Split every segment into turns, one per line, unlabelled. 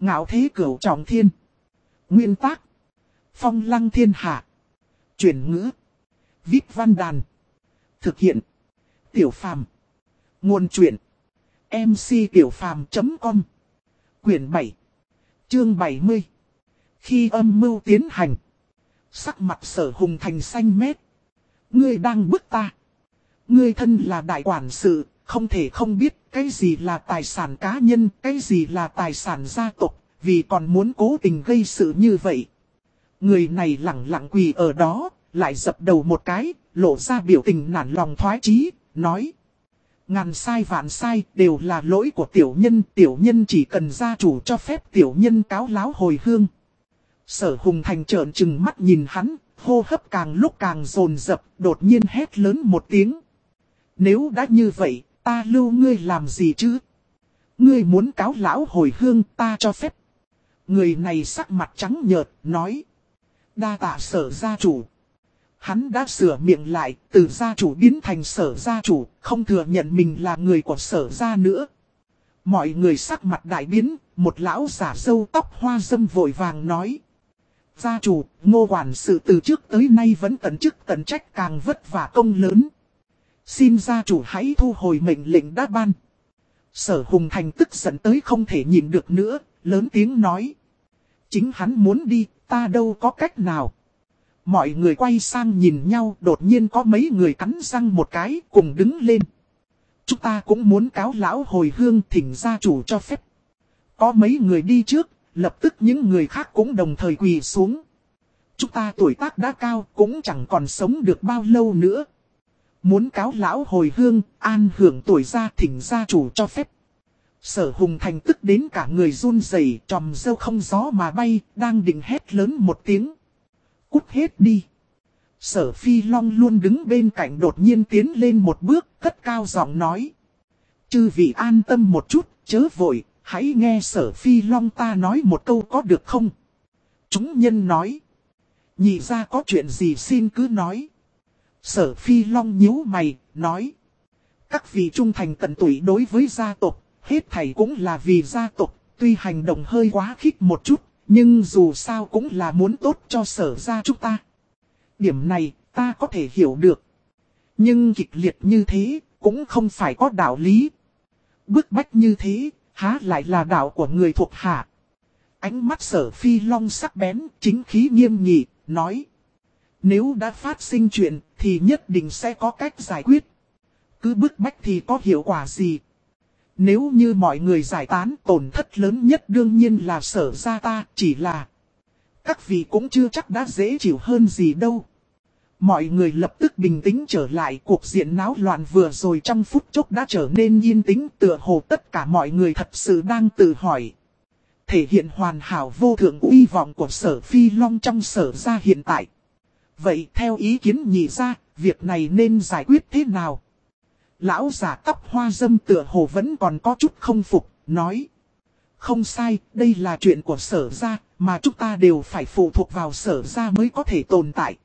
Ngạo thế cửu trọng thiên. Nguyên tác. Phong lăng thiên hạ. Chuyển ngữ. Viết văn đàn. Thực hiện. Tiểu phàm. Nguồn truyện. MC Tiểu phàm.com Quyển 7. Chương 70. Khi âm mưu tiến hành. Sắc mặt sở hùng thành xanh mét. Ngươi đang bức ta. Ngươi thân là đại quản sự, không thể không biết cái gì là tài sản cá nhân, cái gì là tài sản gia tộc, vì còn muốn cố tình gây sự như vậy. Người này lặng lặng quỳ ở đó, lại dập đầu một cái, lộ ra biểu tình nản lòng thoái chí, nói. Ngàn sai vạn sai đều là lỗi của tiểu nhân, tiểu nhân chỉ cần gia chủ cho phép tiểu nhân cáo láo hồi hương. Sở hùng thành trợn trừng mắt nhìn hắn, hô hấp càng lúc càng rồn rập, đột nhiên hét lớn một tiếng. Nếu đã như vậy, ta lưu ngươi làm gì chứ? Ngươi muốn cáo lão hồi hương ta cho phép. Người này sắc mặt trắng nhợt, nói. Đa tạ sở gia chủ. Hắn đã sửa miệng lại, từ gia chủ biến thành sở gia chủ, không thừa nhận mình là người của sở gia nữa. Mọi người sắc mặt đại biến, một lão giả sâu tóc hoa dâm vội vàng nói. Gia chủ, ngô quản sự từ trước tới nay vẫn tận chức tận trách càng vất vả công lớn. Xin gia chủ hãy thu hồi mệnh lệnh đã ban. Sở hùng thành tức giận tới không thể nhìn được nữa, lớn tiếng nói. Chính hắn muốn đi, ta đâu có cách nào. Mọi người quay sang nhìn nhau, đột nhiên có mấy người cắn răng một cái, cùng đứng lên. Chúng ta cũng muốn cáo lão hồi hương thỉnh gia chủ cho phép. Có mấy người đi trước, lập tức những người khác cũng đồng thời quỳ xuống. Chúng ta tuổi tác đã cao, cũng chẳng còn sống được bao lâu nữa. Muốn cáo lão hồi hương, an hưởng tuổi gia thỉnh gia chủ cho phép. Sở hùng thành tức đến cả người run rẩy tròm dâu không gió mà bay, đang định hét lớn một tiếng. Cút hết đi. Sở phi long luôn đứng bên cạnh đột nhiên tiến lên một bước, cất cao giọng nói. Chư vị an tâm một chút, chớ vội, hãy nghe sở phi long ta nói một câu có được không? Chúng nhân nói. Nhị ra có chuyện gì xin cứ nói. Sở phi long nhíu mày, nói. Các vị trung thành tận tụy đối với gia tộc, hết thảy cũng là vì gia tộc, tuy hành động hơi quá khích một chút, nhưng dù sao cũng là muốn tốt cho sở gia chúng ta. Điểm này, ta có thể hiểu được. Nhưng kịch liệt như thế, cũng không phải có đạo lý. Bức bách như thế, há lại là đạo của người thuộc hạ. Ánh mắt sở phi long sắc bén, chính khí nghiêm nghị, nói. Nếu đã phát sinh chuyện, thì nhất định sẽ có cách giải quyết. Cứ bức bách thì có hiệu quả gì? Nếu như mọi người giải tán tổn thất lớn nhất đương nhiên là sở ra ta, chỉ là các vị cũng chưa chắc đã dễ chịu hơn gì đâu. Mọi người lập tức bình tĩnh trở lại cuộc diện náo loạn vừa rồi trong phút chốc đã trở nên yên tĩnh tựa hồ tất cả mọi người thật sự đang tự hỏi. Thể hiện hoàn hảo vô thượng uy vọng của sở phi long trong sở ra hiện tại. Vậy theo ý kiến nhị ra, việc này nên giải quyết thế nào? Lão giả tóc hoa dâm tựa hồ vẫn còn có chút không phục, nói. Không sai, đây là chuyện của sở gia, mà chúng ta đều phải phụ thuộc vào sở gia mới có thể tồn tại.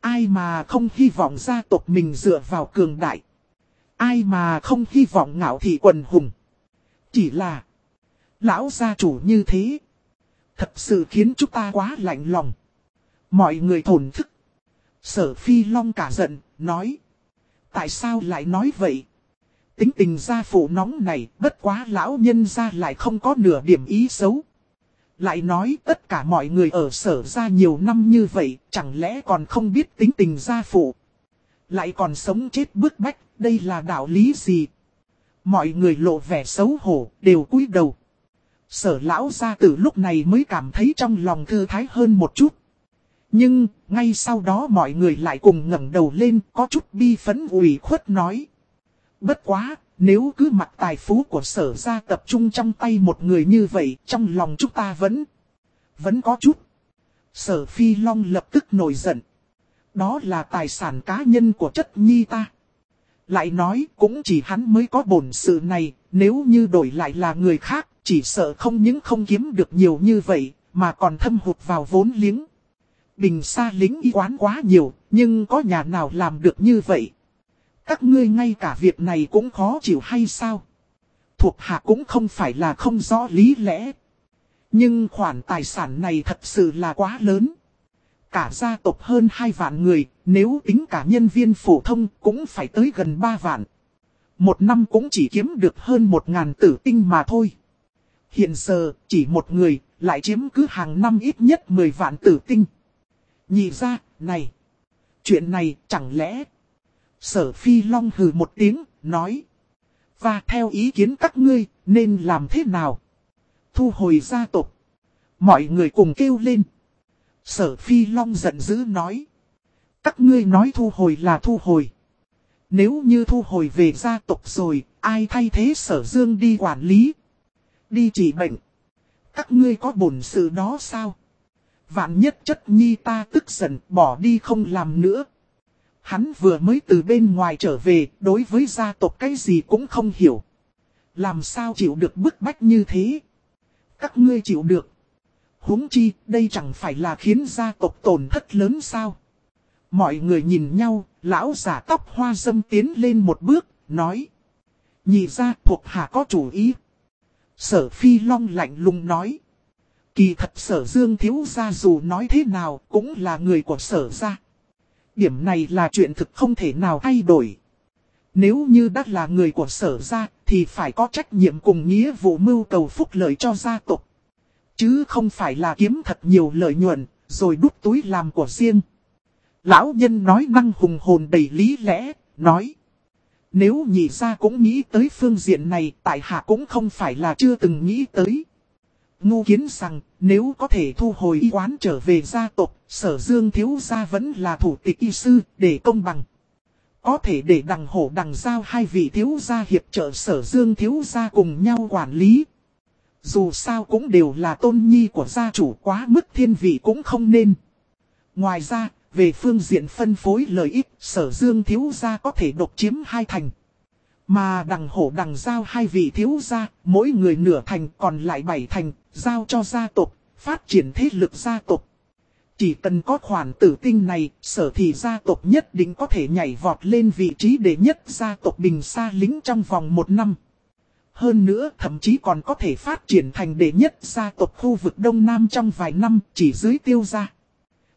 Ai mà không hy vọng gia tộc mình dựa vào cường đại. Ai mà không hy vọng ngạo thị quần hùng. Chỉ là, lão gia chủ như thế. Thật sự khiến chúng ta quá lạnh lòng. Mọi người thổn thức. Sở phi long cả giận, nói. Tại sao lại nói vậy? Tính tình gia phụ nóng này, bất quá lão nhân gia lại không có nửa điểm ý xấu. Lại nói tất cả mọi người ở sở ra nhiều năm như vậy, chẳng lẽ còn không biết tính tình gia phụ. Lại còn sống chết bước bách, đây là đạo lý gì? Mọi người lộ vẻ xấu hổ, đều cúi đầu. Sở lão gia từ lúc này mới cảm thấy trong lòng thư thái hơn một chút. Nhưng, ngay sau đó mọi người lại cùng ngẩng đầu lên có chút bi phấn ủy khuất nói. Bất quá, nếu cứ mặt tài phú của sở ra tập trung trong tay một người như vậy, trong lòng chúng ta vẫn, vẫn có chút. Sở Phi Long lập tức nổi giận. Đó là tài sản cá nhân của chất nhi ta. Lại nói cũng chỉ hắn mới có bổn sự này, nếu như đổi lại là người khác, chỉ sợ không những không kiếm được nhiều như vậy, mà còn thâm hụt vào vốn liếng bình xa lính y quán quá nhiều, nhưng có nhà nào làm được như vậy? Các ngươi ngay cả việc này cũng khó chịu hay sao? Thuộc hạ cũng không phải là không rõ lý lẽ. Nhưng khoản tài sản này thật sự là quá lớn. Cả gia tộc hơn 2 vạn người, nếu tính cả nhân viên phổ thông cũng phải tới gần 3 vạn. Một năm cũng chỉ kiếm được hơn 1 ngàn tử tinh mà thôi. Hiện giờ, chỉ một người, lại chiếm cứ hàng năm ít nhất 10 vạn tử tinh. Nhị ra, này. Chuyện này chẳng lẽ... Sở Phi Long hừ một tiếng, nói. Và theo ý kiến các ngươi, nên làm thế nào? Thu hồi gia tộc. Mọi người cùng kêu lên. Sở Phi Long giận dữ nói. Các ngươi nói thu hồi là thu hồi. Nếu như thu hồi về gia tộc rồi, ai thay thế sở dương đi quản lý? Đi trị bệnh. Các ngươi có bổn sự đó sao? Vạn nhất chất nhi ta tức giận bỏ đi không làm nữa. Hắn vừa mới từ bên ngoài trở về, đối với gia tộc cái gì cũng không hiểu. Làm sao chịu được bức bách như thế? Các ngươi chịu được. huống chi, đây chẳng phải là khiến gia tộc tổn thất lớn sao? Mọi người nhìn nhau, lão giả tóc hoa dâm tiến lên một bước, nói. Nhị ra thuộc hạ có chủ ý. Sở phi long lạnh lùng nói. Kỳ thật sở dương thiếu gia dù nói thế nào cũng là người của sở gia. Điểm này là chuyện thực không thể nào thay đổi. Nếu như đã là người của sở gia thì phải có trách nhiệm cùng nghĩa vụ mưu cầu phúc lợi cho gia tộc. Chứ không phải là kiếm thật nhiều lợi nhuận rồi đút túi làm của riêng. Lão nhân nói năng hùng hồn đầy lý lẽ, nói. Nếu nhị ra cũng nghĩ tới phương diện này, tại hạ cũng không phải là chưa từng nghĩ tới. Ngu kiến rằng, nếu có thể thu hồi y quán trở về gia tộc, sở dương thiếu gia vẫn là thủ tịch y sư, để công bằng. Có thể để đằng hổ đằng giao hai vị thiếu gia hiệp trợ sở dương thiếu gia cùng nhau quản lý. Dù sao cũng đều là tôn nhi của gia chủ quá mức thiên vị cũng không nên. Ngoài ra, về phương diện phân phối lợi ích, sở dương thiếu gia có thể độc chiếm hai thành. Mà đằng hổ đằng giao hai vị thiếu gia, mỗi người nửa thành còn lại bảy thành, giao cho gia tộc, phát triển thế lực gia tộc. Chỉ cần có khoản tử tinh này, sở thì gia tộc nhất định có thể nhảy vọt lên vị trí đệ nhất gia tộc bình xa lính trong vòng một năm. Hơn nữa thậm chí còn có thể phát triển thành đệ nhất gia tộc khu vực Đông Nam trong vài năm chỉ dưới tiêu gia.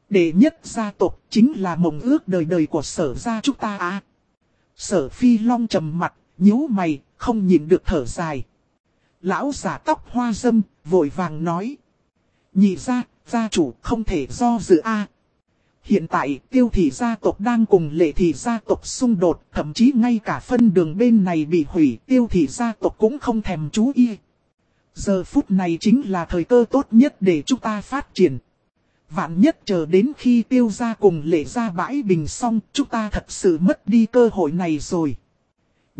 Đệ nhất gia tộc chính là mộng ước đời đời của sở gia chúng ta à. Sở phi long trầm mặt, nhíu mày, không nhìn được thở dài. Lão giả tóc hoa dâm, vội vàng nói. Nhị ra, gia chủ không thể do dự A. Hiện tại tiêu thị gia tộc đang cùng lệ thị gia tộc xung đột, thậm chí ngay cả phân đường bên này bị hủy, tiêu thị gia tộc cũng không thèm chú ý. Giờ phút này chính là thời cơ tốt nhất để chúng ta phát triển. Vạn nhất chờ đến khi tiêu gia cùng lệ gia bãi bình xong, chúng ta thật sự mất đi cơ hội này rồi.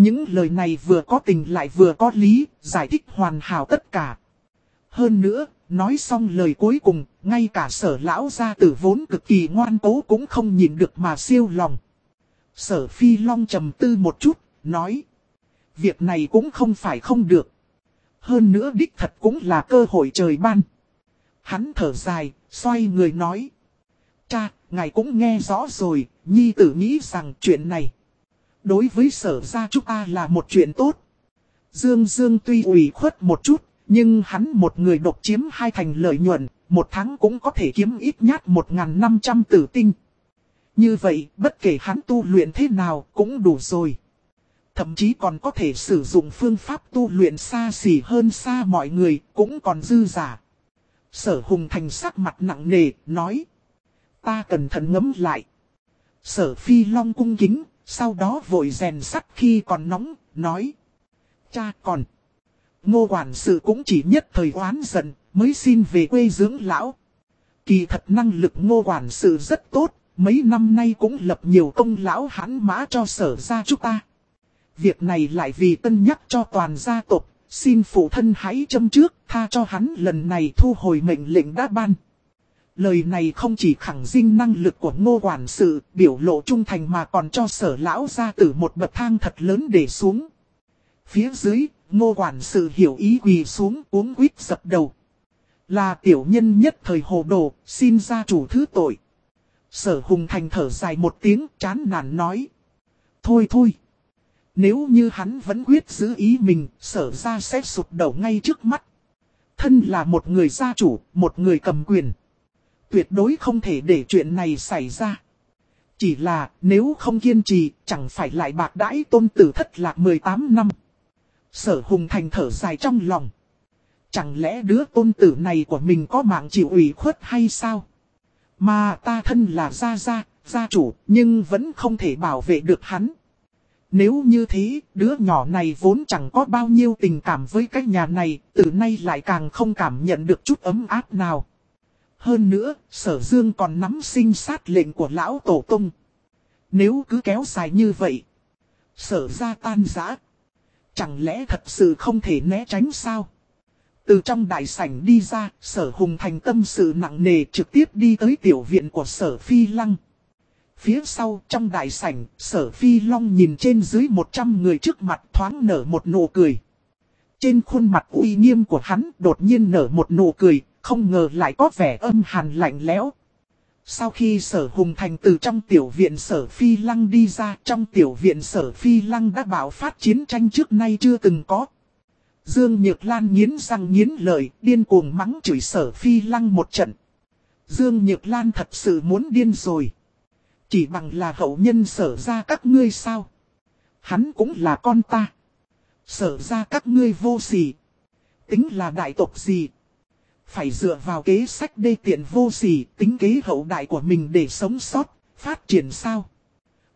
Những lời này vừa có tình lại vừa có lý, giải thích hoàn hảo tất cả. Hơn nữa, nói xong lời cuối cùng, ngay cả sở lão gia tử vốn cực kỳ ngoan cố cũng không nhìn được mà siêu lòng. Sở phi long trầm tư một chút, nói. Việc này cũng không phải không được. Hơn nữa đích thật cũng là cơ hội trời ban. Hắn thở dài, xoay người nói. Cha, ngài cũng nghe rõ rồi, nhi tử nghĩ rằng chuyện này. Đối với sở gia chúng ta là một chuyện tốt. Dương Dương tuy ủy khuất một chút, nhưng hắn một người độc chiếm hai thành lợi nhuận, một tháng cũng có thể kiếm ít nhát 1.500 tử tinh. Như vậy, bất kể hắn tu luyện thế nào cũng đủ rồi. Thậm chí còn có thể sử dụng phương pháp tu luyện xa xỉ hơn xa mọi người, cũng còn dư giả. Sở hùng thành sắc mặt nặng nề, nói. Ta cẩn thận ngấm lại. Sở phi long cung kính, sau đó vội rèn sắt khi còn nóng, nói. Cha còn. Ngô quản sự cũng chỉ nhất thời oán giận, mới xin về quê dưỡng lão. Kỳ thật năng lực ngô quản sự rất tốt, mấy năm nay cũng lập nhiều công lão hãn mã cho sở gia chúng ta. Việc này lại vì tân nhắc cho toàn gia tộc, xin phụ thân hãy châm trước, tha cho hắn lần này thu hồi mệnh lệnh đã ban. Lời này không chỉ khẳng dinh năng lực của ngô quản sự, biểu lộ trung thành mà còn cho sở lão gia tử một bậc thang thật lớn để xuống. Phía dưới, ngô quản sự hiểu ý quỳ xuống uống quýt dập đầu. Là tiểu nhân nhất thời hồ đồ, xin gia chủ thứ tội. Sở hùng thành thở dài một tiếng chán nản nói. Thôi thôi. Nếu như hắn vẫn quyết giữ ý mình, sở ra sẽ sụp đầu ngay trước mắt. Thân là một người gia chủ, một người cầm quyền. Tuyệt đối không thể để chuyện này xảy ra. Chỉ là nếu không kiên trì, chẳng phải lại bạc đãi tôn tử thất lạc 18 năm. Sở hùng thành thở dài trong lòng. Chẳng lẽ đứa tôn tử này của mình có mạng chịu ủy khuất hay sao? Mà ta thân là gia gia, gia chủ, nhưng vẫn không thể bảo vệ được hắn. Nếu như thế, đứa nhỏ này vốn chẳng có bao nhiêu tình cảm với cái nhà này, từ nay lại càng không cảm nhận được chút ấm áp nào. Hơn nữa, sở dương còn nắm sinh sát lệnh của lão tổ tung. Nếu cứ kéo dài như vậy, sở ra tan giã. Chẳng lẽ thật sự không thể né tránh sao? Từ trong đại sảnh đi ra, sở hùng thành tâm sự nặng nề trực tiếp đi tới tiểu viện của sở phi lăng. Phía sau trong đại sảnh, sở phi long nhìn trên dưới 100 người trước mặt thoáng nở một nụ cười. Trên khuôn mặt uy nghiêm của hắn đột nhiên nở một nụ cười, không ngờ lại có vẻ âm hàn lạnh lẽo. Sau khi sở hùng thành từ trong tiểu viện sở phi lăng đi ra, trong tiểu viện sở phi lăng đã bảo phát chiến tranh trước nay chưa từng có. Dương Nhược Lan nghiến răng nghiến lợi, điên cuồng mắng chửi sở phi lăng một trận. Dương Nhược Lan thật sự muốn điên rồi. Chỉ bằng là hậu nhân sở ra các ngươi sao? Hắn cũng là con ta. Sở ra các ngươi vô sỉ. Tính là đại tộc gì? Phải dựa vào kế sách đê tiện vô sỉ, tính kế hậu đại của mình để sống sót, phát triển sao?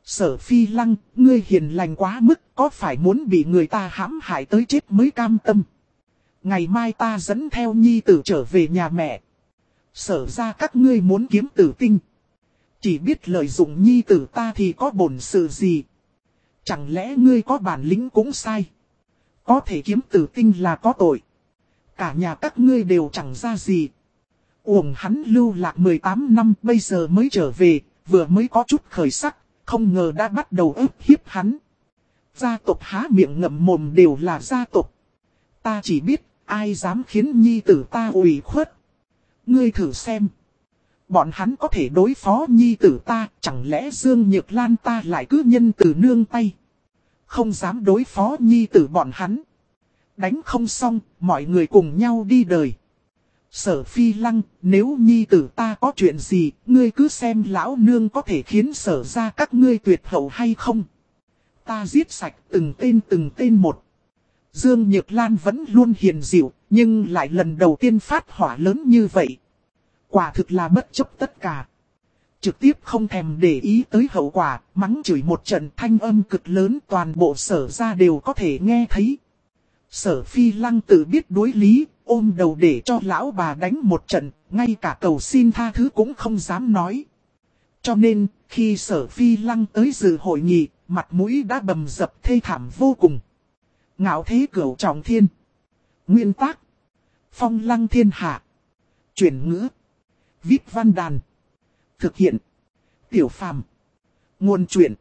Sở phi lăng, ngươi hiền lành quá mức, có phải muốn bị người ta hãm hại tới chết mới cam tâm? Ngày mai ta dẫn theo nhi tử trở về nhà mẹ. Sở ra các ngươi muốn kiếm tử tinh. Chỉ biết lợi dụng nhi tử ta thì có bổn sự gì. Chẳng lẽ ngươi có bản lĩnh cũng sai. Có thể kiếm tử tinh là có tội. Cả nhà các ngươi đều chẳng ra gì. Uổng hắn lưu lạc 18 năm bây giờ mới trở về, vừa mới có chút khởi sắc, không ngờ đã bắt đầu ức hiếp hắn. Gia tộc há miệng ngậm mồm đều là gia tộc. Ta chỉ biết, ai dám khiến nhi tử ta ủy khuất. Ngươi thử xem. Bọn hắn có thể đối phó nhi tử ta, chẳng lẽ Dương Nhược Lan ta lại cứ nhân từ nương tay. Không dám đối phó nhi tử bọn hắn. Đánh không xong, mọi người cùng nhau đi đời. Sở phi lăng, nếu nhi tử ta có chuyện gì, ngươi cứ xem lão nương có thể khiến sở ra các ngươi tuyệt hậu hay không. Ta giết sạch từng tên từng tên một. Dương Nhược Lan vẫn luôn hiền dịu, nhưng lại lần đầu tiên phát hỏa lớn như vậy. Quả thực là bất chấp tất cả. Trực tiếp không thèm để ý tới hậu quả, mắng chửi một trận thanh âm cực lớn toàn bộ sở ra đều có thể nghe thấy. Sở phi lăng tự biết đối lý, ôm đầu để cho lão bà đánh một trận, ngay cả cầu xin tha thứ cũng không dám nói. Cho nên, khi sở phi lăng tới dự hội nghị, mặt mũi đã bầm dập thê thảm vô cùng. Ngạo thế cửu trọng thiên. Nguyên tác. Phong lăng thiên hạ. Chuyển ngữ. Viết văn đàn. Thực hiện. Tiểu phàm. Nguồn truyện.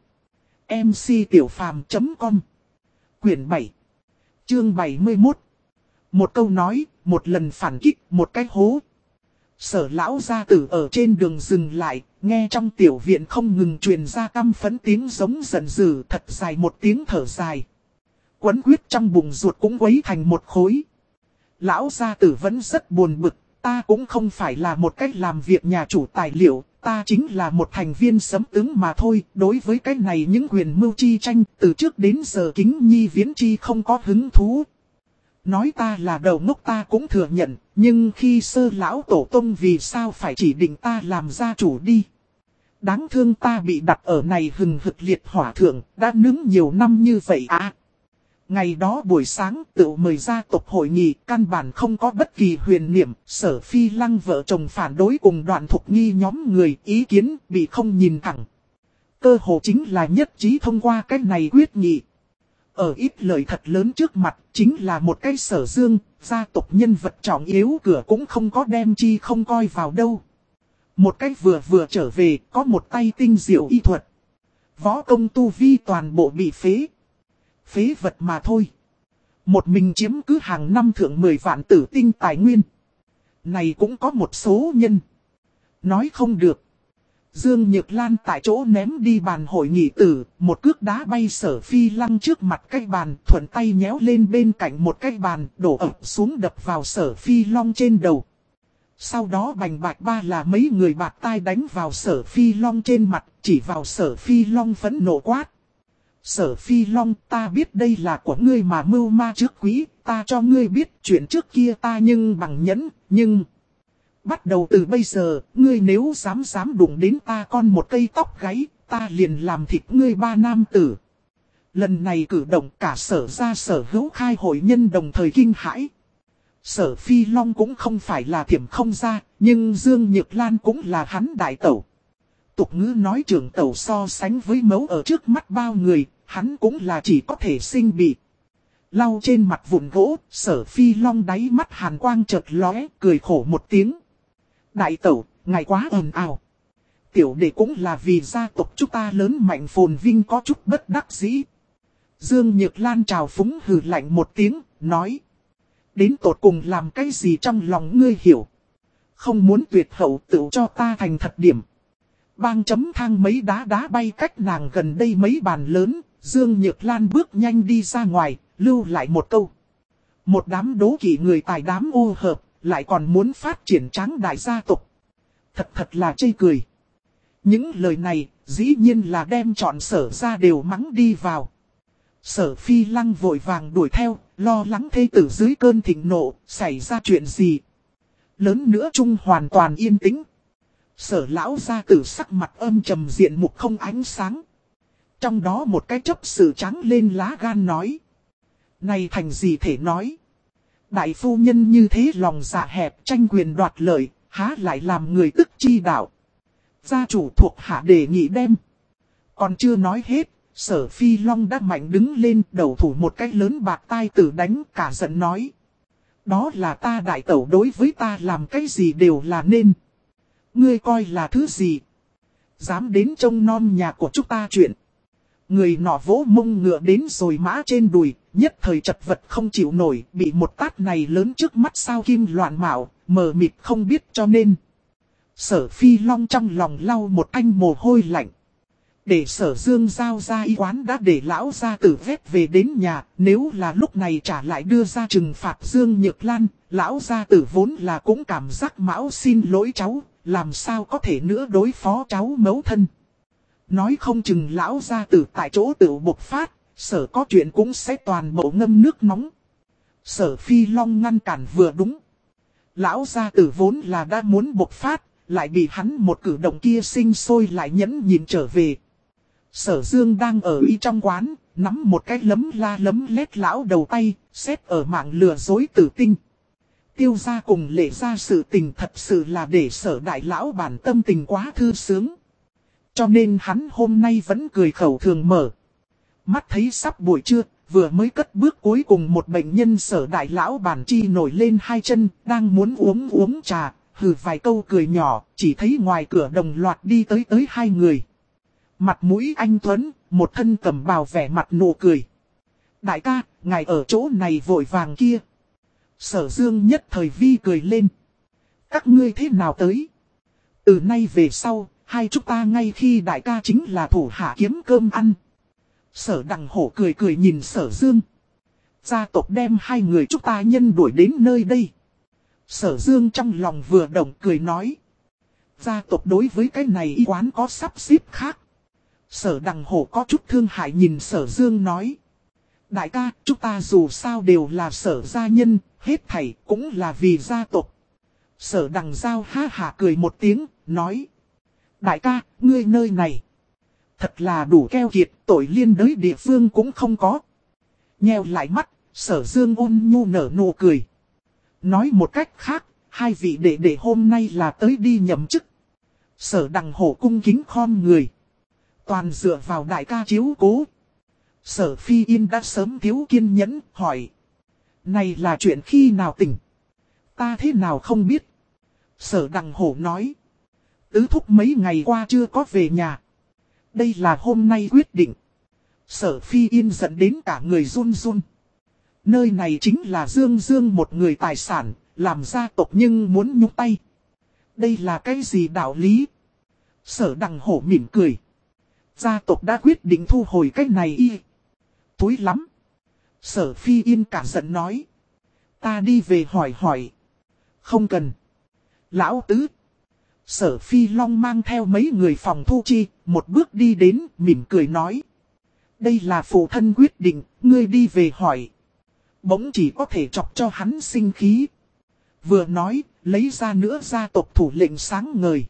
mctiểupham.com Quyển 7. Chương 71 Một câu nói, một lần phản kích, một cái hố. Sở lão gia tử ở trên đường dừng lại, nghe trong tiểu viện không ngừng truyền ra căm phấn tiếng giống giận dữ thật dài một tiếng thở dài. Quấn quyết trong bụng ruột cũng quấy thành một khối. Lão gia tử vẫn rất buồn bực, ta cũng không phải là một cách làm việc nhà chủ tài liệu, ta chính là một thành viên sấm tướng mà thôi. Đối với cái này những quyền mưu chi tranh từ trước đến giờ kính nhi viễn chi không có hứng thú. Nói ta là đầu ngốc ta cũng thừa nhận, nhưng khi sơ lão tổ tông vì sao phải chỉ định ta làm gia chủ đi. Đáng thương ta bị đặt ở này hừng hực liệt hỏa thượng, đã nướng nhiều năm như vậy à. Ngày đó buổi sáng tự mời gia tộc hội nghị căn bản không có bất kỳ huyền niệm, sở phi lăng vợ chồng phản đối cùng đoạn thục nghi nhóm người ý kiến bị không nhìn thẳng. Cơ hồ chính là nhất trí thông qua cách này quyết nghị. Ở ít lời thật lớn trước mặt chính là một cái sở dương, gia tộc nhân vật trọng yếu cửa cũng không có đem chi không coi vào đâu. Một cách vừa vừa trở về có một tay tinh diệu y thuật. Võ công tu vi toàn bộ bị phế. Phế vật mà thôi. Một mình chiếm cứ hàng năm thượng 10 vạn tử tinh tài nguyên. Này cũng có một số nhân. Nói không được. Dương Nhược Lan tại chỗ ném đi bàn hội nghị tử, một cước đá bay sở phi lăng trước mặt cái bàn, thuận tay nhéo lên bên cạnh một cái bàn, đổ ập xuống đập vào sở phi long trên đầu. Sau đó bành bạch ba là mấy người bạc tai đánh vào sở phi long trên mặt, chỉ vào sở phi long phẫn nộ quát. Sở phi long ta biết đây là của ngươi mà mưu ma trước quý, ta cho ngươi biết chuyện trước kia ta nhưng bằng nhẫn, nhưng... Bắt đầu từ bây giờ, ngươi nếu dám dám đụng đến ta con một cây tóc gáy, ta liền làm thịt ngươi ba nam tử. Lần này cử động cả sở ra sở hữu khai hội nhân đồng thời kinh hãi. Sở Phi Long cũng không phải là thiểm không ra, nhưng Dương Nhược Lan cũng là hắn đại tẩu. Tục ngữ nói trưởng tẩu so sánh với mấu ở trước mắt bao người, hắn cũng là chỉ có thể sinh bị. Lau trên mặt vụn gỗ, sở Phi Long đáy mắt hàn quang chợt lóe, cười khổ một tiếng. Đại tẩu, ngài quá ồn ào. Tiểu đệ cũng là vì gia tộc chúng ta lớn mạnh phồn vinh có chút bất đắc dĩ. Dương Nhược Lan trào phúng hừ lạnh một tiếng, nói. Đến tột cùng làm cái gì trong lòng ngươi hiểu. Không muốn tuyệt hậu tự cho ta thành thật điểm. Bang chấm thang mấy đá đá bay cách nàng gần đây mấy bàn lớn, Dương Nhược Lan bước nhanh đi ra ngoài, lưu lại một câu. Một đám đố kỵ người tài đám ô hợp, lại còn muốn phát triển tráng đại gia tộc. Thật thật là chây cười. Những lời này, dĩ nhiên là đem chọn sở ra đều mắng đi vào. Sở phi lăng vội vàng đuổi theo, lo lắng thê tử dưới cơn thịnh nộ, xảy ra chuyện gì. Lớn nữa Trung hoàn toàn yên tĩnh. Sở lão ra tử sắc mặt âm trầm diện mục không ánh sáng. Trong đó một cái chấp sự trắng lên lá gan nói. Này thành gì thể nói. Đại phu nhân như thế lòng dạ hẹp tranh quyền đoạt lợi, há lại làm người tức chi đạo. Gia chủ thuộc hạ đề nghị đem. Còn chưa nói hết, sở phi long đã mạnh đứng lên đầu thủ một cái lớn bạc tai tử đánh cả giận nói. Đó là ta đại tẩu đối với ta làm cái gì đều là nên. Ngươi coi là thứ gì? Dám đến trông non nhà của chúng ta chuyện. Người nọ vỗ mông ngựa đến rồi mã trên đùi, nhất thời chật vật không chịu nổi, bị một tát này lớn trước mắt sao kim loạn mạo, mờ mịt không biết cho nên. Sở phi long trong lòng lau một anh mồ hôi lạnh. Để sở dương giao ra y quán đã để lão ra tử vét về đến nhà, nếu là lúc này trả lại đưa ra trừng phạt dương nhược lan, lão gia tử vốn là cũng cảm giác mão xin lỗi cháu, làm sao có thể nữa đối phó cháu mấu thân. Nói không chừng lão gia tử tại chỗ tự bộc phát, sở có chuyện cũng sẽ toàn bộ ngâm nước nóng. Sở phi long ngăn cản vừa đúng. Lão gia tử vốn là đã muốn bộc phát, lại bị hắn một cử động kia sinh sôi lại nhẫn nhìn trở về. Sở dương đang ở y trong quán, nắm một cái lấm la lấm lét lão đầu tay, xếp ở mạng lừa dối tử tinh. Tiêu ra cùng lệ ra sự tình thật sự là để sở đại lão bản tâm tình quá thư sướng. Cho nên hắn hôm nay vẫn cười khẩu thường mở. Mắt thấy sắp buổi trưa, vừa mới cất bước cuối cùng một bệnh nhân sở đại lão bản chi nổi lên hai chân, đang muốn uống uống trà, hừ vài câu cười nhỏ, chỉ thấy ngoài cửa đồng loạt đi tới tới hai người. Mặt mũi anh Tuấn, một thân cầm bào vẻ mặt nụ cười. Đại ca, ngài ở chỗ này vội vàng kia. Sở dương nhất thời vi cười lên. Các ngươi thế nào tới? Từ nay về sau, hai chúng ta ngay khi đại ca chính là thủ hạ kiếm cơm ăn. Sở đằng hổ cười cười nhìn sở dương. Gia tộc đem hai người chúng ta nhân đuổi đến nơi đây. Sở dương trong lòng vừa đồng cười nói. Gia tộc đối với cái này y quán có sắp xếp khác. Sở đằng hổ có chút thương hại nhìn sở dương nói. Đại ca, chúng ta dù sao đều là sở gia nhân, hết thảy cũng là vì gia tộc. Sở đằng giao ha hà cười một tiếng, nói. Đại ca, ngươi nơi này. Thật là đủ keo kiệt, tội liên đới địa phương cũng không có. Nheo lại mắt, sở dương ôn nhu nở nụ cười. Nói một cách khác, hai vị đệ đệ hôm nay là tới đi nhậm chức. Sở đằng hổ cung kính khom người. Toàn dựa vào đại ca chiếu cố. Sở phi yên đã sớm thiếu kiên nhẫn, hỏi. Này là chuyện khi nào tỉnh? Ta thế nào không biết? Sở đằng hổ nói. Tứ thúc mấy ngày qua chưa có về nhà. Đây là hôm nay quyết định. Sở phi yên dẫn đến cả người run run. Nơi này chính là Dương Dương một người tài sản, làm gia tộc nhưng muốn nhúc tay. Đây là cái gì đạo lý? Sở đằng hổ mỉm cười. Gia tộc đã quyết định thu hồi cái này y. Túi lắm. Sở phi yên cả giận nói. Ta đi về hỏi hỏi. Không cần. Lão tứ. Sở phi long mang theo mấy người phòng thu chi, một bước đi đến, mỉm cười nói. Đây là phụ thân quyết định, ngươi đi về hỏi. Bỗng chỉ có thể chọc cho hắn sinh khí. Vừa nói, lấy ra nữa gia tộc thủ lệnh sáng ngời.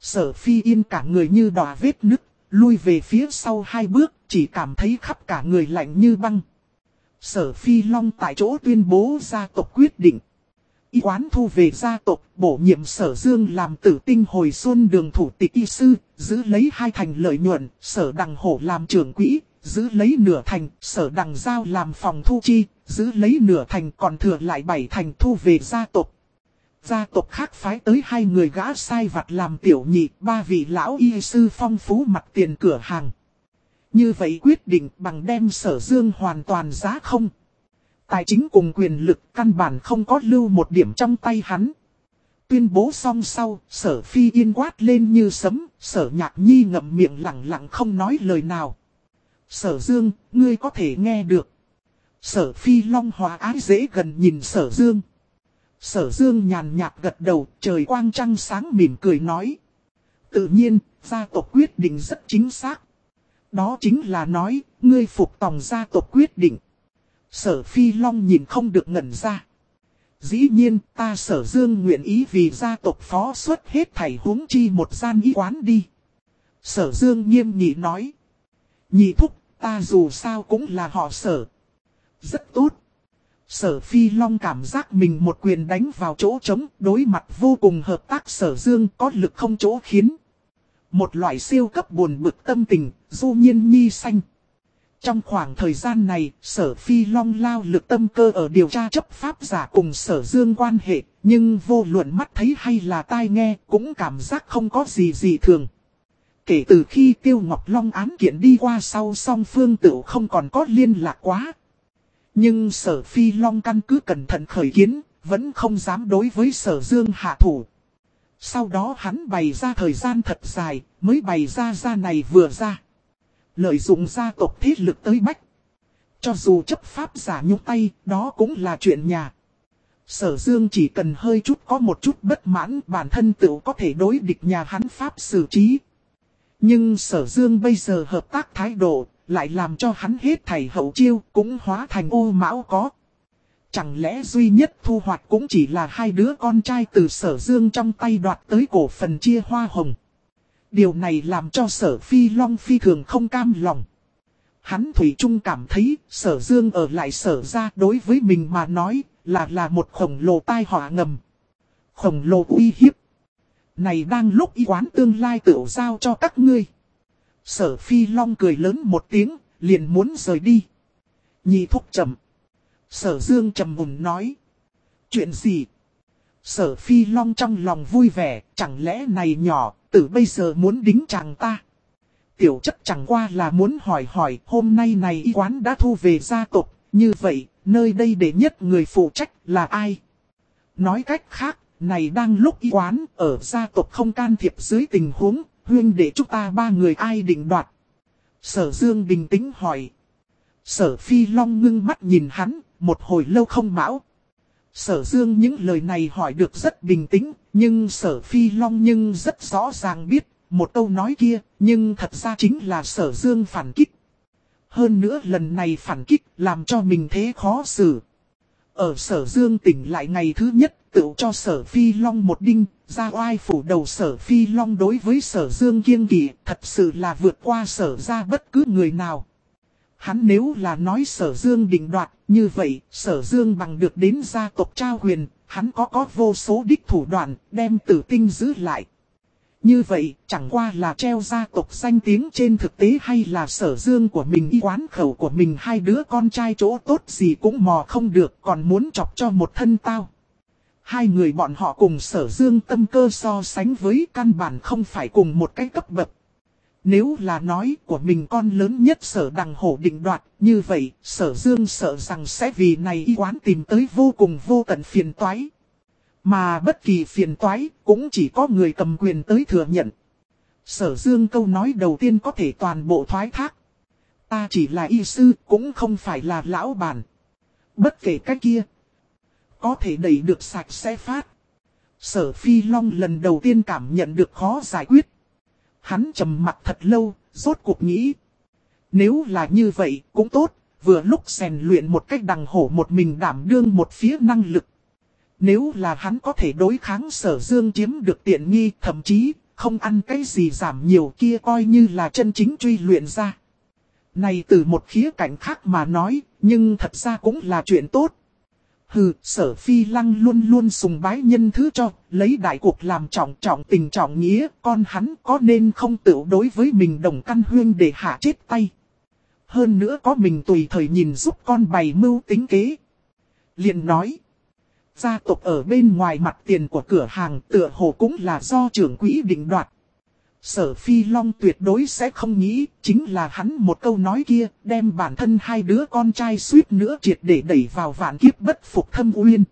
Sở phi yên cả người như đỏ vết nứt, lui về phía sau hai bước, chỉ cảm thấy khắp cả người lạnh như băng. Sở phi long tại chỗ tuyên bố gia tộc quyết định. Y quán thu về gia tộc, bổ nhiệm sở dương làm tử tinh hồi xuân đường thủ tịch y sư, giữ lấy hai thành lợi nhuận, sở đằng hổ làm trưởng quỹ, giữ lấy nửa thành, sở đằng giao làm phòng thu chi, giữ lấy nửa thành còn thừa lại bảy thành thu về gia tộc. Gia tộc khác phái tới hai người gã sai vặt làm tiểu nhị, ba vị lão y sư phong phú mặt tiền cửa hàng. Như vậy quyết định bằng đem sở dương hoàn toàn giá không. Tài chính cùng quyền lực căn bản không có lưu một điểm trong tay hắn. Tuyên bố xong sau, sở phi yên quát lên như sấm, sở nhạc nhi ngậm miệng lặng lặng không nói lời nào. Sở dương, ngươi có thể nghe được. Sở phi long hòa ái dễ gần nhìn sở dương. Sở dương nhàn nhạt gật đầu, trời quang trăng sáng mỉm cười nói. Tự nhiên, gia tộc quyết định rất chính xác. Đó chính là nói, ngươi phục tòng gia tộc quyết định. Sở phi long nhìn không được ngẩn ra. Dĩ nhiên ta sở dương nguyện ý vì gia tộc phó xuất hết thảy huống chi một gian ý quán đi. Sở dương nghiêm nghị nói. Nhị thúc ta dù sao cũng là họ sở. Rất tốt. Sở Phi Long cảm giác mình một quyền đánh vào chỗ trống, đối mặt vô cùng hợp tác sở dương có lực không chỗ khiến. Một loại siêu cấp buồn bực tâm tình, du nhiên nhi xanh. Trong khoảng thời gian này, sở Phi Long lao lực tâm cơ ở điều tra chấp pháp giả cùng sở dương quan hệ, nhưng vô luận mắt thấy hay là tai nghe cũng cảm giác không có gì gì thường. Kể từ khi Tiêu Ngọc Long án kiện đi qua sau song phương tự không còn có liên lạc quá. Nhưng sở Phi Long căn cứ cẩn thận khởi kiến, vẫn không dám đối với sở Dương hạ thủ. Sau đó hắn bày ra thời gian thật dài, mới bày ra ra này vừa ra. Lợi dụng gia tộc thế lực tới bách. Cho dù chấp pháp giả nhúc tay, đó cũng là chuyện nhà. Sở Dương chỉ cần hơi chút có một chút bất mãn bản thân tự có thể đối địch nhà hắn pháp xử trí. Nhưng sở Dương bây giờ hợp tác thái độ, lại làm cho hắn hết thầy hậu chiêu cũng hóa thành ô mão có. Chẳng lẽ duy nhất thu hoạch cũng chỉ là hai đứa con trai từ sở dương trong tay đoạt tới cổ phần chia hoa hồng. Điều này làm cho sở phi long phi thường không cam lòng. Hắn Thủy Trung cảm thấy sở dương ở lại sở ra đối với mình mà nói là là một khổng lồ tai họa ngầm. Khổng lồ uy hiếp. Này đang lúc y quán tương lai tựu giao cho các ngươi. Sở phi long cười lớn một tiếng, liền muốn rời đi. Nhi thúc chậm. Sở dương trầm mùng nói. Chuyện gì? Sở phi long trong lòng vui vẻ, chẳng lẽ này nhỏ, từ bây giờ muốn đính chàng ta. Tiểu chất chẳng qua là muốn hỏi hỏi, hôm nay này y quán đã thu về gia tộc, như vậy, nơi đây để nhất người phụ trách là ai? Nói cách khác, này đang lúc y quán, ở gia tộc không can thiệp dưới tình huống, huyên để chúng ta ba người ai định đoạt. Sở Dương bình tĩnh hỏi. Sở Phi Long ngưng mắt nhìn hắn, một hồi lâu không bão. Sở Dương những lời này hỏi được rất bình tĩnh, nhưng Sở Phi Long nhưng rất rõ ràng biết, một câu nói kia, nhưng thật ra chính là Sở Dương phản kích. Hơn nữa lần này phản kích làm cho mình thế khó xử. Ở Sở Dương tỉnh lại ngày thứ nhất, tự cho Sở Phi Long một đinh, ra oai phủ đầu Sở Phi Long đối với Sở Dương kiên kỵ, thật sự là vượt qua Sở ra bất cứ người nào. Hắn nếu là nói sở dương định đoạt, như vậy, sở dương bằng được đến gia tộc trao huyền, hắn có có vô số đích thủ đoạn, đem tử tinh giữ lại. Như vậy, chẳng qua là treo gia tộc danh tiếng trên thực tế hay là sở dương của mình y quán khẩu của mình hai đứa con trai chỗ tốt gì cũng mò không được còn muốn chọc cho một thân tao. Hai người bọn họ cùng sở dương tâm cơ so sánh với căn bản không phải cùng một cái cấp bậc. Nếu là nói của mình con lớn nhất sở đằng hổ định đoạt, như vậy sở dương sợ rằng sẽ vì này y quán tìm tới vô cùng vô tận phiền toái. Mà bất kỳ phiền toái cũng chỉ có người cầm quyền tới thừa nhận. Sở dương câu nói đầu tiên có thể toàn bộ thoái thác. Ta chỉ là y sư, cũng không phải là lão bản. Bất kể cách kia. Có thể đẩy được sạch sẽ phát. Sở phi long lần đầu tiên cảm nhận được khó giải quyết. Hắn trầm mặt thật lâu, rốt cuộc nghĩ. Nếu là như vậy, cũng tốt, vừa lúc rèn luyện một cách đằng hổ một mình đảm đương một phía năng lực. Nếu là hắn có thể đối kháng sở dương chiếm được tiện nghi, thậm chí không ăn cái gì giảm nhiều kia coi như là chân chính truy luyện ra. Này từ một khía cạnh khác mà nói, nhưng thật ra cũng là chuyện tốt. Hừ, sở phi lăng luôn luôn sùng bái nhân thứ cho, lấy đại cuộc làm trọng trọng tình trọng nghĩa, con hắn có nên không tự đối với mình đồng căn huyên để hạ chết tay. Hơn nữa có mình tùy thời nhìn giúp con bày mưu tính kế. liền nói. Gia tộc ở bên ngoài mặt tiền của cửa hàng tựa hồ cũng là do trưởng quỹ định đoạt. Sở Phi Long tuyệt đối sẽ không nghĩ, chính là hắn một câu nói kia, đem bản thân hai đứa con trai suýt nữa triệt để đẩy vào vạn kiếp bất phục thâm uyên.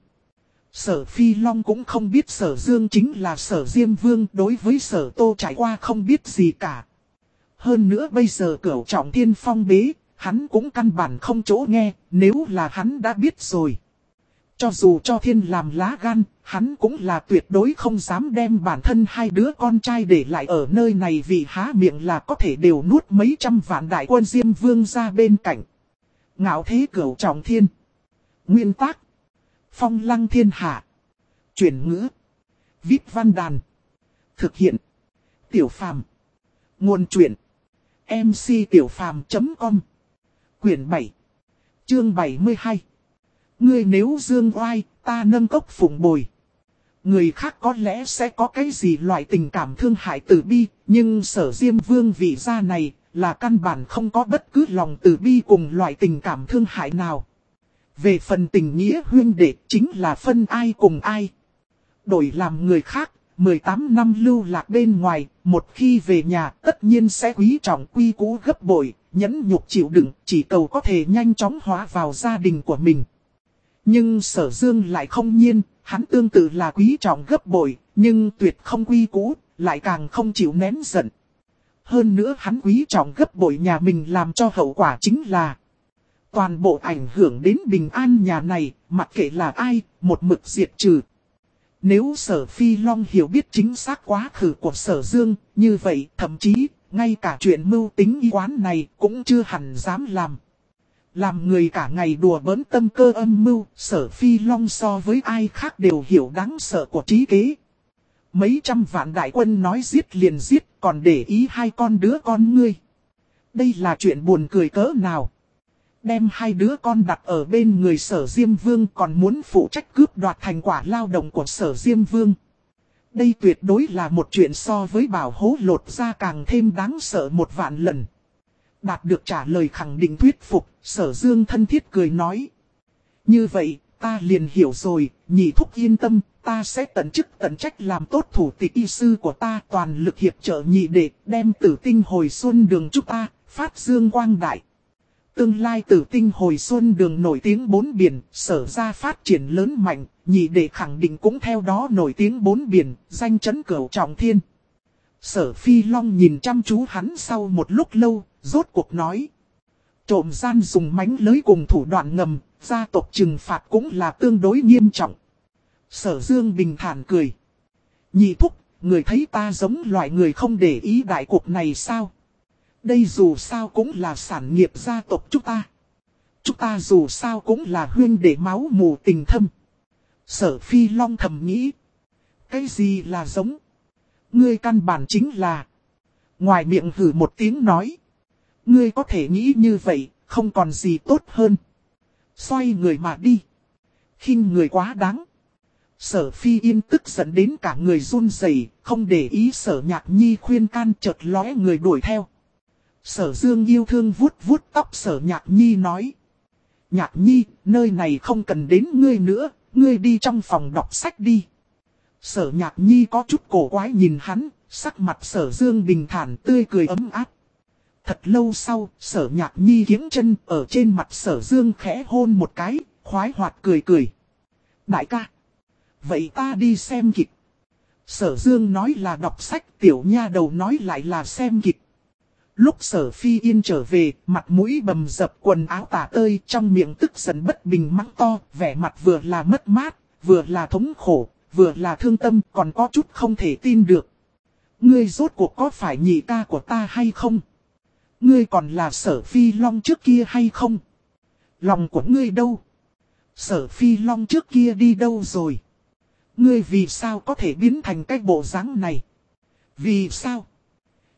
Sở Phi Long cũng không biết sở Dương chính là sở Diêm Vương đối với sở Tô trải qua không biết gì cả. Hơn nữa bây giờ cửu trọng thiên phong bế, hắn cũng căn bản không chỗ nghe, nếu là hắn đã biết rồi. Cho dù cho thiên làm lá gan, hắn cũng là tuyệt đối không dám đem bản thân hai đứa con trai để lại ở nơi này vì há miệng là có thể đều nuốt mấy trăm vạn đại quân Diêm Vương ra bên cạnh. Ngạo thế cửu trọng thiên. Nguyên tác. Phong lăng thiên hạ. Chuyển ngữ. Viết văn đàn. Thực hiện. Tiểu phàm. Nguồn truyện. Phàm.com Quyển 7. Chương 72. Ngươi nếu dương oai, ta nâng cốc phụng bồi. Người khác có lẽ sẽ có cái gì loại tình cảm thương hại từ bi, nhưng sở diêm vương vị gia này là căn bản không có bất cứ lòng từ bi cùng loại tình cảm thương hại nào. Về phần tình nghĩa huyên đệ chính là phân ai cùng ai. Đổi làm người khác, 18 năm lưu lạc bên ngoài, một khi về nhà tất nhiên sẽ quý trọng quy cũ gấp bội, nhẫn nhục chịu đựng, chỉ cầu có thể nhanh chóng hóa vào gia đình của mình. Nhưng sở dương lại không nhiên, hắn tương tự là quý trọng gấp bội, nhưng tuyệt không quy cũ, lại càng không chịu nén giận. Hơn nữa hắn quý trọng gấp bội nhà mình làm cho hậu quả chính là Toàn bộ ảnh hưởng đến bình an nhà này, mặc kệ là ai, một mực diệt trừ. Nếu sở phi long hiểu biết chính xác quá khứ của sở dương, như vậy thậm chí, ngay cả chuyện mưu tính y quán này cũng chưa hẳn dám làm. Làm người cả ngày đùa bỡn tâm cơ âm mưu, sở phi long so với ai khác đều hiểu đáng sợ của trí kế. Mấy trăm vạn đại quân nói giết liền giết, còn để ý hai con đứa con ngươi. Đây là chuyện buồn cười cỡ nào. Đem hai đứa con đặt ở bên người sở Diêm Vương còn muốn phụ trách cướp đoạt thành quả lao động của sở Diêm Vương. Đây tuyệt đối là một chuyện so với bảo hố lột ra càng thêm đáng sợ một vạn lần. Đạt được trả lời khẳng định thuyết phục, sở dương thân thiết cười nói. Như vậy, ta liền hiểu rồi, nhị thúc yên tâm, ta sẽ tận chức tận trách làm tốt thủ tịch y sư của ta toàn lực hiệp trợ nhị đệ, đem tử tinh hồi xuân đường chúc ta, phát dương quang đại. Tương lai tử tinh hồi xuân đường nổi tiếng bốn biển, sở ra phát triển lớn mạnh, nhị đệ khẳng định cũng theo đó nổi tiếng bốn biển, danh chấn cửu trọng thiên. Sở phi long nhìn chăm chú hắn sau một lúc lâu, rốt cuộc nói. Trộm gian dùng mánh lưới cùng thủ đoạn ngầm, gia tộc trừng phạt cũng là tương đối nghiêm trọng. Sở dương bình thản cười. Nhị thúc, người thấy ta giống loại người không để ý đại cuộc này sao? Đây dù sao cũng là sản nghiệp gia tộc chúng ta. Chúng ta dù sao cũng là huyên để máu mù tình thâm. Sở phi long thầm nghĩ. Cái gì là giống? Ngươi căn bản chính là. Ngoài miệng hử một tiếng nói. Ngươi có thể nghĩ như vậy, không còn gì tốt hơn. Xoay người mà đi. khinh người quá đáng. Sở phi yên tức giận đến cả người run rẩy, không để ý sở nhạc nhi khuyên can chợt lóe người đuổi theo. Sở dương yêu thương vuốt vuốt tóc sở nhạc nhi nói. Nhạc nhi, nơi này không cần đến ngươi nữa, ngươi đi trong phòng đọc sách đi. Sở nhạc nhi có chút cổ quái nhìn hắn, sắc mặt sở dương bình thản tươi cười ấm áp. Thật lâu sau, sở nhạc nhi kiếm chân ở trên mặt sở dương khẽ hôn một cái, khoái hoạt cười cười. Đại ca, vậy ta đi xem kịch. Sở Dương nói là đọc sách, tiểu nha đầu nói lại là xem kịch. Lúc sở phi yên trở về, mặt mũi bầm dập quần áo tả tơi trong miệng tức giận bất bình mắng to, vẻ mặt vừa là mất mát, vừa là thống khổ, vừa là thương tâm, còn có chút không thể tin được. Ngươi rốt cuộc có phải nhị ca của ta hay không? Ngươi còn là sở phi long trước kia hay không? Lòng của ngươi đâu? Sở phi long trước kia đi đâu rồi? Ngươi vì sao có thể biến thành cái bộ dáng này? Vì sao?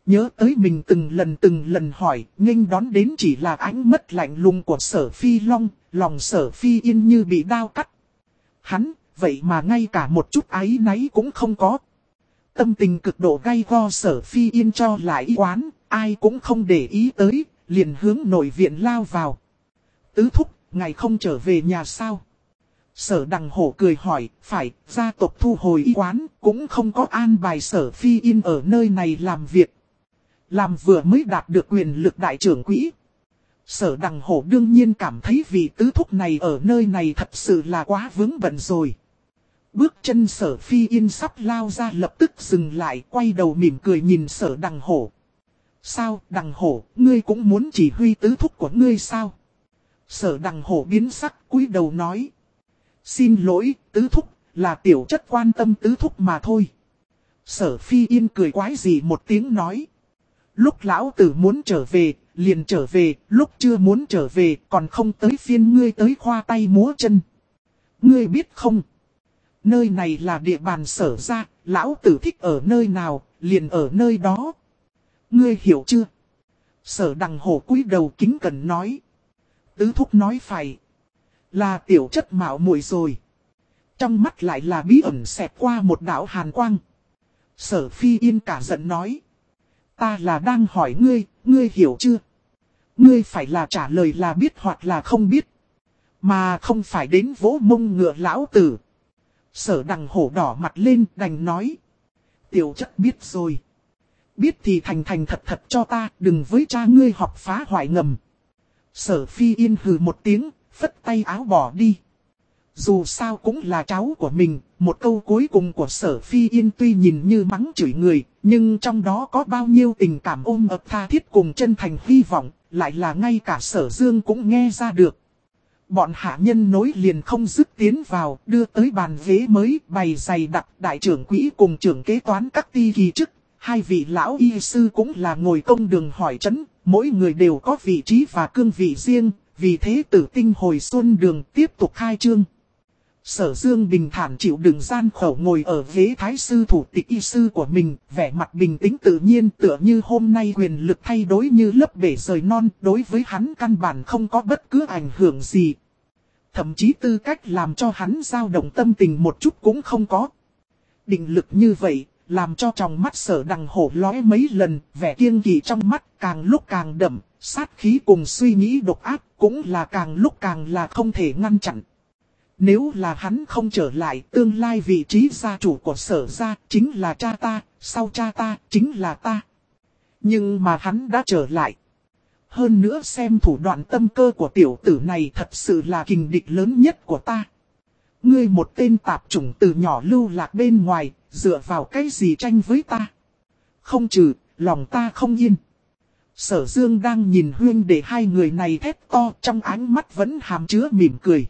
Nhớ tới mình từng lần từng lần hỏi, nghênh đón đến chỉ là ánh mất lạnh lùng của sở phi long, lòng sở phi yên như bị đao cắt. Hắn, vậy mà ngay cả một chút ái náy cũng không có. Tâm tình cực độ gay go sở phi yên cho lại quán, ai cũng không để ý tới, liền hướng nội viện lao vào. Tứ thúc, ngày không trở về nhà sao? Sở đằng hổ cười hỏi, phải, gia tộc thu hồi y quán, cũng không có an bài sở phi yên ở nơi này làm việc. Làm vừa mới đạt được quyền lực đại trưởng quỹ. Sở đằng hổ đương nhiên cảm thấy vì tứ thúc này ở nơi này thật sự là quá vướng bận rồi. Bước chân sở phi yên sắp lao ra lập tức dừng lại quay đầu mỉm cười nhìn sở đằng hổ. Sao đằng hổ, ngươi cũng muốn chỉ huy tứ thúc của ngươi sao? Sở đằng hổ biến sắc cúi đầu nói. Xin lỗi, tứ thúc, là tiểu chất quan tâm tứ thúc mà thôi. Sở phi yên cười quái gì một tiếng nói. Lúc lão tử muốn trở về, liền trở về, lúc chưa muốn trở về, còn không tới phiên ngươi tới khoa tay múa chân. Ngươi biết không? Nơi này là địa bàn sở ra, lão tử thích ở nơi nào, liền ở nơi đó. Ngươi hiểu chưa? Sở đằng hổ cúi đầu kính cần nói. Tứ thúc nói phải. Là tiểu chất mạo muội rồi. Trong mắt lại là bí ẩn xẹt qua một đạo hàn quang. Sở phi yên cả giận nói. Ta là đang hỏi ngươi, ngươi hiểu chưa? Ngươi phải là trả lời là biết hoặc là không biết. Mà không phải đến vỗ mông ngựa lão tử. Sở đằng hổ đỏ mặt lên đành nói. Tiểu chất biết rồi. Biết thì thành thành thật thật cho ta, đừng với cha ngươi học phá hoại ngầm. Sở phi yên hừ một tiếng, phất tay áo bỏ đi. Dù sao cũng là cháu của mình, một câu cuối cùng của sở phi yên tuy nhìn như mắng chửi người, nhưng trong đó có bao nhiêu tình cảm ôm ập tha thiết cùng chân thành hy vọng, lại là ngay cả sở dương cũng nghe ra được. Bọn hạ nhân nối liền không dứt tiến vào, đưa tới bàn ghế mới bày dày đặt đại trưởng quỹ cùng trưởng kế toán các ti kỳ chức. Hai vị lão y sư cũng là ngồi công đường hỏi chấn, mỗi người đều có vị trí và cương vị riêng, vì thế tử tinh hồi xuân đường tiếp tục khai trương. Sở Dương bình thản chịu đựng gian khổ ngồi ở ghế thái sư thủ tịch y sư của mình, vẻ mặt bình tĩnh tự nhiên tựa như hôm nay quyền lực thay đổi như lớp bể rời non, đối với hắn căn bản không có bất cứ ảnh hưởng gì. Thậm chí tư cách làm cho hắn dao động tâm tình một chút cũng không có. Định lực như vậy, làm cho trong mắt sở đằng hổ lóe mấy lần, vẻ kiêng kỳ trong mắt càng lúc càng đậm, sát khí cùng suy nghĩ độc ác cũng là càng lúc càng là không thể ngăn chặn. Nếu là hắn không trở lại tương lai vị trí gia chủ của sở gia chính là cha ta, sau cha ta chính là ta. Nhưng mà hắn đã trở lại. Hơn nữa xem thủ đoạn tâm cơ của tiểu tử này thật sự là kình địch lớn nhất của ta. Ngươi một tên tạp chủng từ nhỏ lưu lạc bên ngoài, dựa vào cái gì tranh với ta? Không trừ, lòng ta không yên. Sở Dương đang nhìn huyên để hai người này thét to trong ánh mắt vẫn hàm chứa mỉm cười.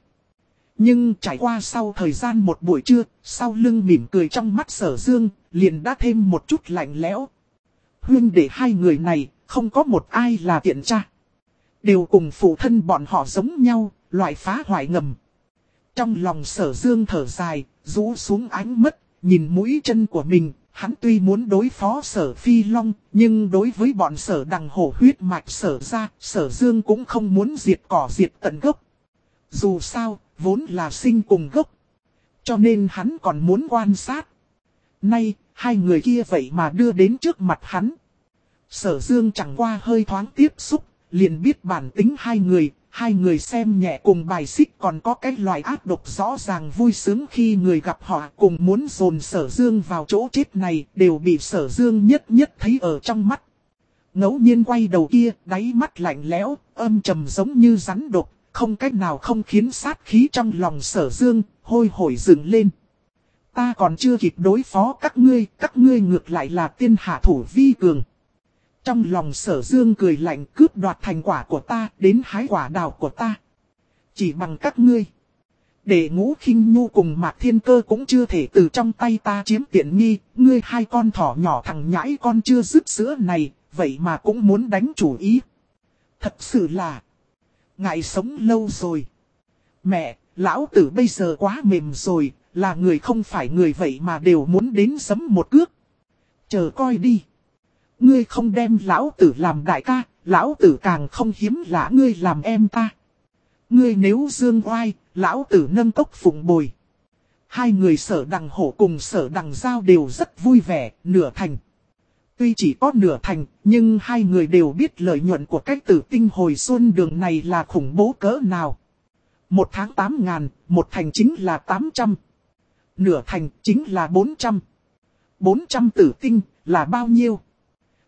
Nhưng trải qua sau thời gian một buổi trưa, sau lưng mỉm cười trong mắt sở Dương, liền đã thêm một chút lạnh lẽo. Huyên để hai người này, không có một ai là tiện tra. Đều cùng phụ thân bọn họ giống nhau, loại phá hoại ngầm. Trong lòng sở Dương thở dài, rũ xuống ánh mắt, nhìn mũi chân của mình, hắn tuy muốn đối phó sở phi long, nhưng đối với bọn sở đằng hổ huyết mạch sở ra, sở dương cũng không muốn diệt cỏ diệt tận gốc. Dù sao, vốn là sinh cùng gốc. Cho nên hắn còn muốn quan sát. Nay, hai người kia vậy mà đưa đến trước mặt hắn. Sở dương chẳng qua hơi thoáng tiếp xúc, liền biết bản tính hai người, hai người xem nhẹ cùng bài xích còn có cái loại ác độc rõ ràng vui sướng khi người gặp họ cùng muốn dồn sở dương vào chỗ chết này đều bị sở dương nhất nhất thấy ở trong mắt. ngẫu nhiên quay đầu kia, đáy mắt lạnh lẽo, âm trầm giống như rắn độc, không cách nào không khiến sát khí trong lòng sở dương, hôi hổi dựng lên. ta còn chưa kịp đối phó các ngươi, các ngươi ngược lại là tiên hạ thủ vi cường. Trong lòng sở dương cười lạnh cướp đoạt thành quả của ta đến hái quả đào của ta. Chỉ bằng các ngươi. Để ngũ khinh nhu cùng mạc thiên cơ cũng chưa thể từ trong tay ta chiếm tiện nghi, ngươi hai con thỏ nhỏ thằng nhãi con chưa dứt sữa này, vậy mà cũng muốn đánh chủ ý. Thật sự là, ngại sống lâu rồi. Mẹ, lão tử bây giờ quá mềm rồi, là người không phải người vậy mà đều muốn đến sấm một cước. Chờ coi đi. Ngươi không đem lão tử làm đại ca, lão tử càng không hiếm lạ ngươi làm em ta. Ngươi nếu dương oai, lão tử nâng cốc phụng bồi. Hai người sở đằng hổ cùng sở đằng giao đều rất vui vẻ, nửa thành. Tuy chỉ có nửa thành, nhưng hai người đều biết lợi nhuận của cách tử tinh hồi xuân đường này là khủng bố cỡ nào. Một tháng 8 ngàn, một thành chính là 800. Nửa thành chính là 400. 400 tử tinh là bao nhiêu?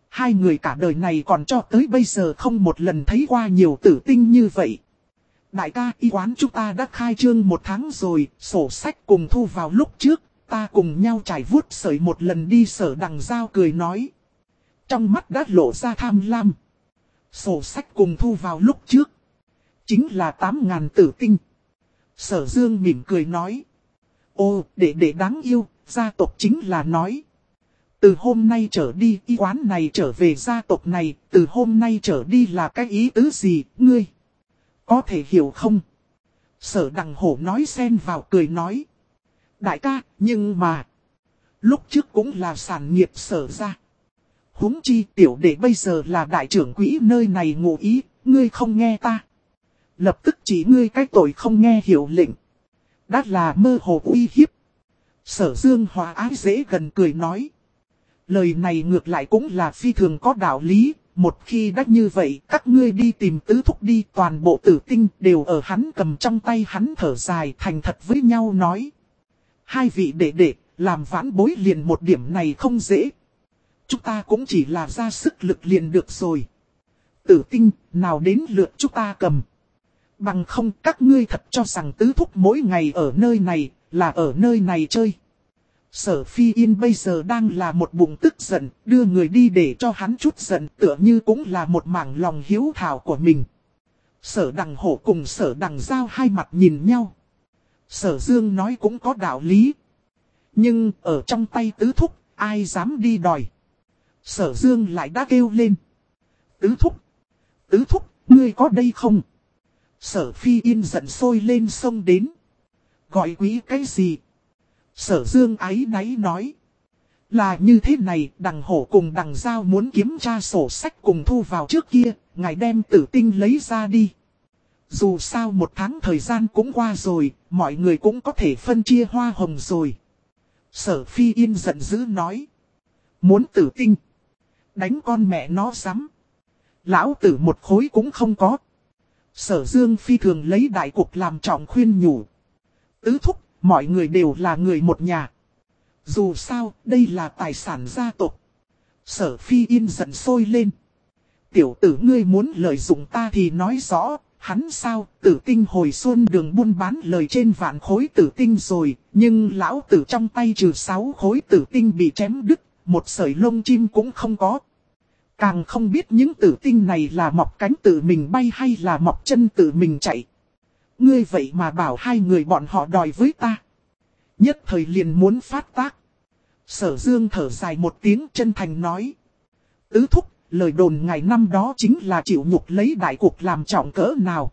Hai người cả đời này còn cho tới bây giờ không một lần thấy qua nhiều tử tinh như vậy. Đại ca y quán chúng ta đã khai trương một tháng rồi, sổ sách cùng thu vào lúc trước, ta cùng nhau trải vuốt sợi một lần đi sở đằng giao cười nói. Trong mắt đã lộ ra tham lam. Sổ sách cùng thu vào lúc trước. Chính là 8.000 tử tinh. Sở dương mỉm cười nói. Ô, để để đáng yêu, gia tộc chính là nói. Từ hôm nay trở đi, y quán này trở về gia tộc này, từ hôm nay trở đi là cái ý tứ gì, ngươi? Có thể hiểu không? Sở đằng hổ nói xen vào cười nói. Đại ca, nhưng mà... Lúc trước cũng là sản nghiệp sở ra huống chi tiểu đệ bây giờ là đại trưởng quỹ nơi này ngụ ý, ngươi không nghe ta. Lập tức chỉ ngươi cái tội không nghe hiểu lệnh. Đã là mơ hồ uy hiếp. Sở dương hòa ái dễ gần cười nói. Lời này ngược lại cũng là phi thường có đạo lý, một khi đã như vậy, các ngươi đi tìm tứ thúc đi toàn bộ tử tinh đều ở hắn cầm trong tay hắn thở dài thành thật với nhau nói. Hai vị đệ đệ, làm vãn bối liền một điểm này không dễ. Chúng ta cũng chỉ là ra sức lực liền được rồi. Tử tinh, nào đến lượt chúng ta cầm. Bằng không các ngươi thật cho rằng tứ thúc mỗi ngày ở nơi này, là ở nơi này chơi. Sở Phi Yên bây giờ đang là một bụng tức giận, đưa người đi để cho hắn chút giận tựa như cũng là một mảng lòng hiếu thảo của mình. Sở đằng hổ cùng sở đằng giao hai mặt nhìn nhau. Sở Dương nói cũng có đạo lý. Nhưng ở trong tay tứ thúc, ai dám đi đòi. Sở Dương lại đã kêu lên. Tứ thúc, tứ thúc, ngươi có đây không? Sở Phi Yên giận sôi lên sông đến. Gọi quý cái gì? Sở dương ái náy nói. Là như thế này, đằng hổ cùng đằng giao muốn kiểm tra sổ sách cùng thu vào trước kia, ngài đem tử tinh lấy ra đi. Dù sao một tháng thời gian cũng qua rồi, mọi người cũng có thể phân chia hoa hồng rồi. Sở phi yên giận dữ nói. Muốn tử tinh. Đánh con mẹ nó sắm. Lão tử một khối cũng không có. Sở dương phi thường lấy đại cục làm trọng khuyên nhủ. Tứ thúc Mọi người đều là người một nhà. Dù sao, đây là tài sản gia tộc. Sở phi yên giận sôi lên. Tiểu tử ngươi muốn lợi dụng ta thì nói rõ, hắn sao, tử tinh hồi xuân đường buôn bán lời trên vạn khối tử tinh rồi, nhưng lão tử trong tay trừ sáu khối tử tinh bị chém đứt, một sợi lông chim cũng không có. Càng không biết những tử tinh này là mọc cánh tự mình bay hay là mọc chân tự mình chạy. Ngươi vậy mà bảo hai người bọn họ đòi với ta. Nhất thời liền muốn phát tác. Sở dương thở dài một tiếng chân thành nói. Tứ thúc, lời đồn ngày năm đó chính là chịu nhục lấy đại cuộc làm trọng cỡ nào.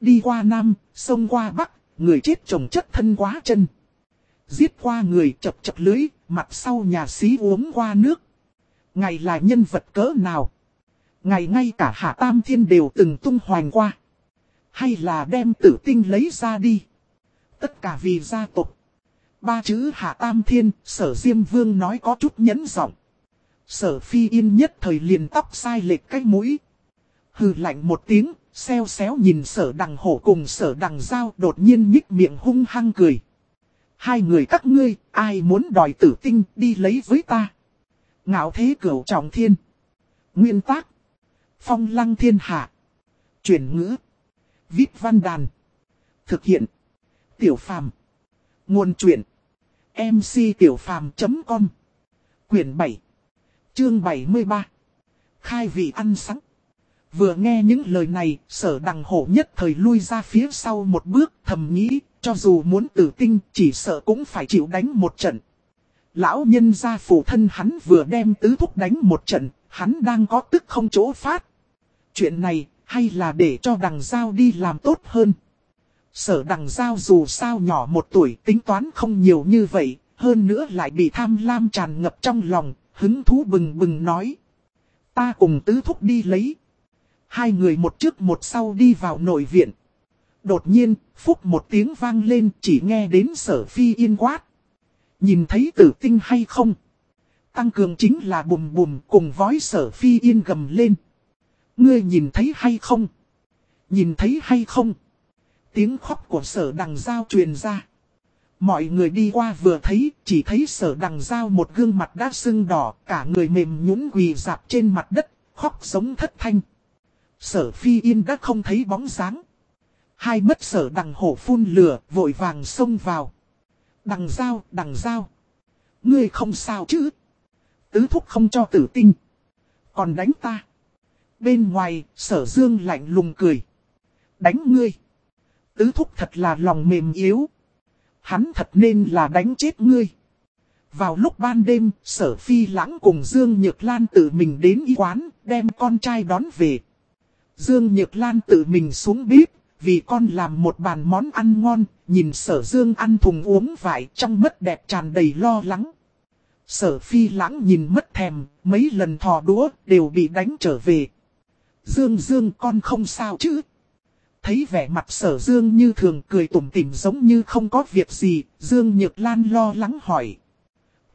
Đi qua Nam, sông qua Bắc, người chết trồng chất thân quá chân. Giết qua người chập chập lưới, mặt sau nhà xí uống qua nước. Ngày là nhân vật cỡ nào? Ngày ngay cả Hạ Tam Thiên đều từng tung hoành qua. Hay là đem tử tinh lấy ra đi. Tất cả vì gia tộc. Ba chữ Hạ Tam Thiên, sở Diêm Vương nói có chút nhấn giọng. Sở Phi Yên nhất thời liền tóc sai lệch cái mũi. Hừ lạnh một tiếng, xeo xéo nhìn sở đằng hổ cùng sở đằng giao đột nhiên nhích miệng hung hăng cười. Hai người các ngươi, ai muốn đòi tử tinh đi lấy với ta. Ngạo thế cửu trọng thiên. Nguyên tác. Phong lăng thiên hạ. Chuyển ngữ. Viết văn đàn. Thực hiện. Tiểu phàm. Nguồn truyện. MC Tiểu Phàm.com Quyển 7 Chương 73 Khai vị ăn sáng Vừa nghe những lời này, sở đằng hổ nhất thời lui ra phía sau một bước thầm nghĩ, cho dù muốn tử tinh chỉ sợ cũng phải chịu đánh một trận. Lão nhân gia phụ thân hắn vừa đem tứ thúc đánh một trận, hắn đang có tức không chỗ phát. Chuyện này, hay là để cho đằng giao đi làm tốt hơn. Sở đằng giao dù sao nhỏ một tuổi tính toán không nhiều như vậy, hơn nữa lại bị tham lam tràn ngập trong lòng, hứng thú bừng bừng nói. Ta cùng tứ thúc đi lấy. Hai người một trước một sau đi vào nội viện. Đột nhiên, phúc một tiếng vang lên chỉ nghe đến sở phi yên quát. Nhìn thấy tử tinh hay không? Tăng cường chính là bùm bùm cùng vói sở phi yên gầm lên. Ngươi nhìn thấy hay không? Nhìn thấy hay không? Tiếng khóc của sở đằng giao truyền ra. Mọi người đi qua vừa thấy, chỉ thấy sở đằng giao một gương mặt đã sưng đỏ, cả người mềm nhũn quỳ dạp trên mặt đất, khóc giống thất thanh. Sở phi yên đã không thấy bóng dáng. Hai mất sở đằng hổ phun lửa, vội vàng xông vào. Đằng dao đằng dao Ngươi không sao chứ? Tứ thúc không cho tử tinh. Còn đánh ta. Bên ngoài, sở dương lạnh lùng cười. Đánh ngươi. Tứ thúc thật là lòng mềm yếu. Hắn thật nên là đánh chết ngươi. Vào lúc ban đêm, sở phi lãng cùng Dương Nhược Lan tự mình đến y quán, đem con trai đón về. Dương Nhược Lan tự mình xuống bếp, vì con làm một bàn món ăn ngon, nhìn sở Dương ăn thùng uống vải trong mất đẹp tràn đầy lo lắng. Sở phi lãng nhìn mất thèm, mấy lần thò đũa đều bị đánh trở về. Dương Dương con không sao chứ? Thấy vẻ mặt sở Dương như thường cười tủm tỉm giống như không có việc gì, Dương Nhược Lan lo lắng hỏi.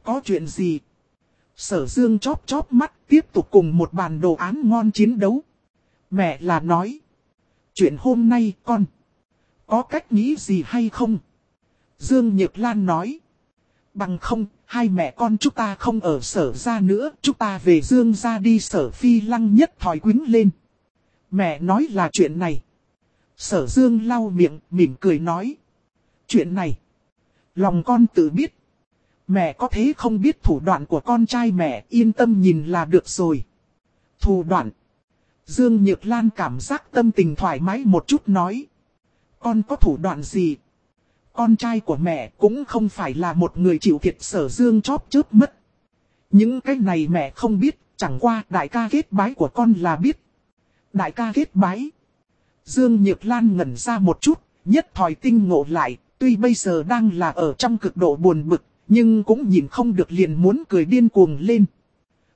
Có chuyện gì? Sở Dương chóp chóp mắt tiếp tục cùng một bàn đồ án ngon chiến đấu. Mẹ là nói. Chuyện hôm nay con. Có cách nghĩ gì hay không? Dương Nhược Lan nói. Bằng không, hai mẹ con chúng ta không ở sở ra nữa. Chúng ta về Dương ra đi sở phi lăng nhất thòi quính lên. Mẹ nói là chuyện này. Sở Dương lau miệng, mỉm cười nói. Chuyện này. Lòng con tự biết. Mẹ có thế không biết thủ đoạn của con trai mẹ yên tâm nhìn là được rồi. Thủ đoạn. Dương Nhược Lan cảm giác tâm tình thoải mái một chút nói. Con có thủ đoạn gì? Con trai của mẹ cũng không phải là một người chịu thiệt sở Dương chóp chớp mất. Những cái này mẹ không biết, chẳng qua đại ca kết bái của con là biết. Đại ca kết bái. Dương Nhược Lan ngẩn ra một chút, nhất thòi tinh ngộ lại, tuy bây giờ đang là ở trong cực độ buồn bực, nhưng cũng nhìn không được liền muốn cười điên cuồng lên.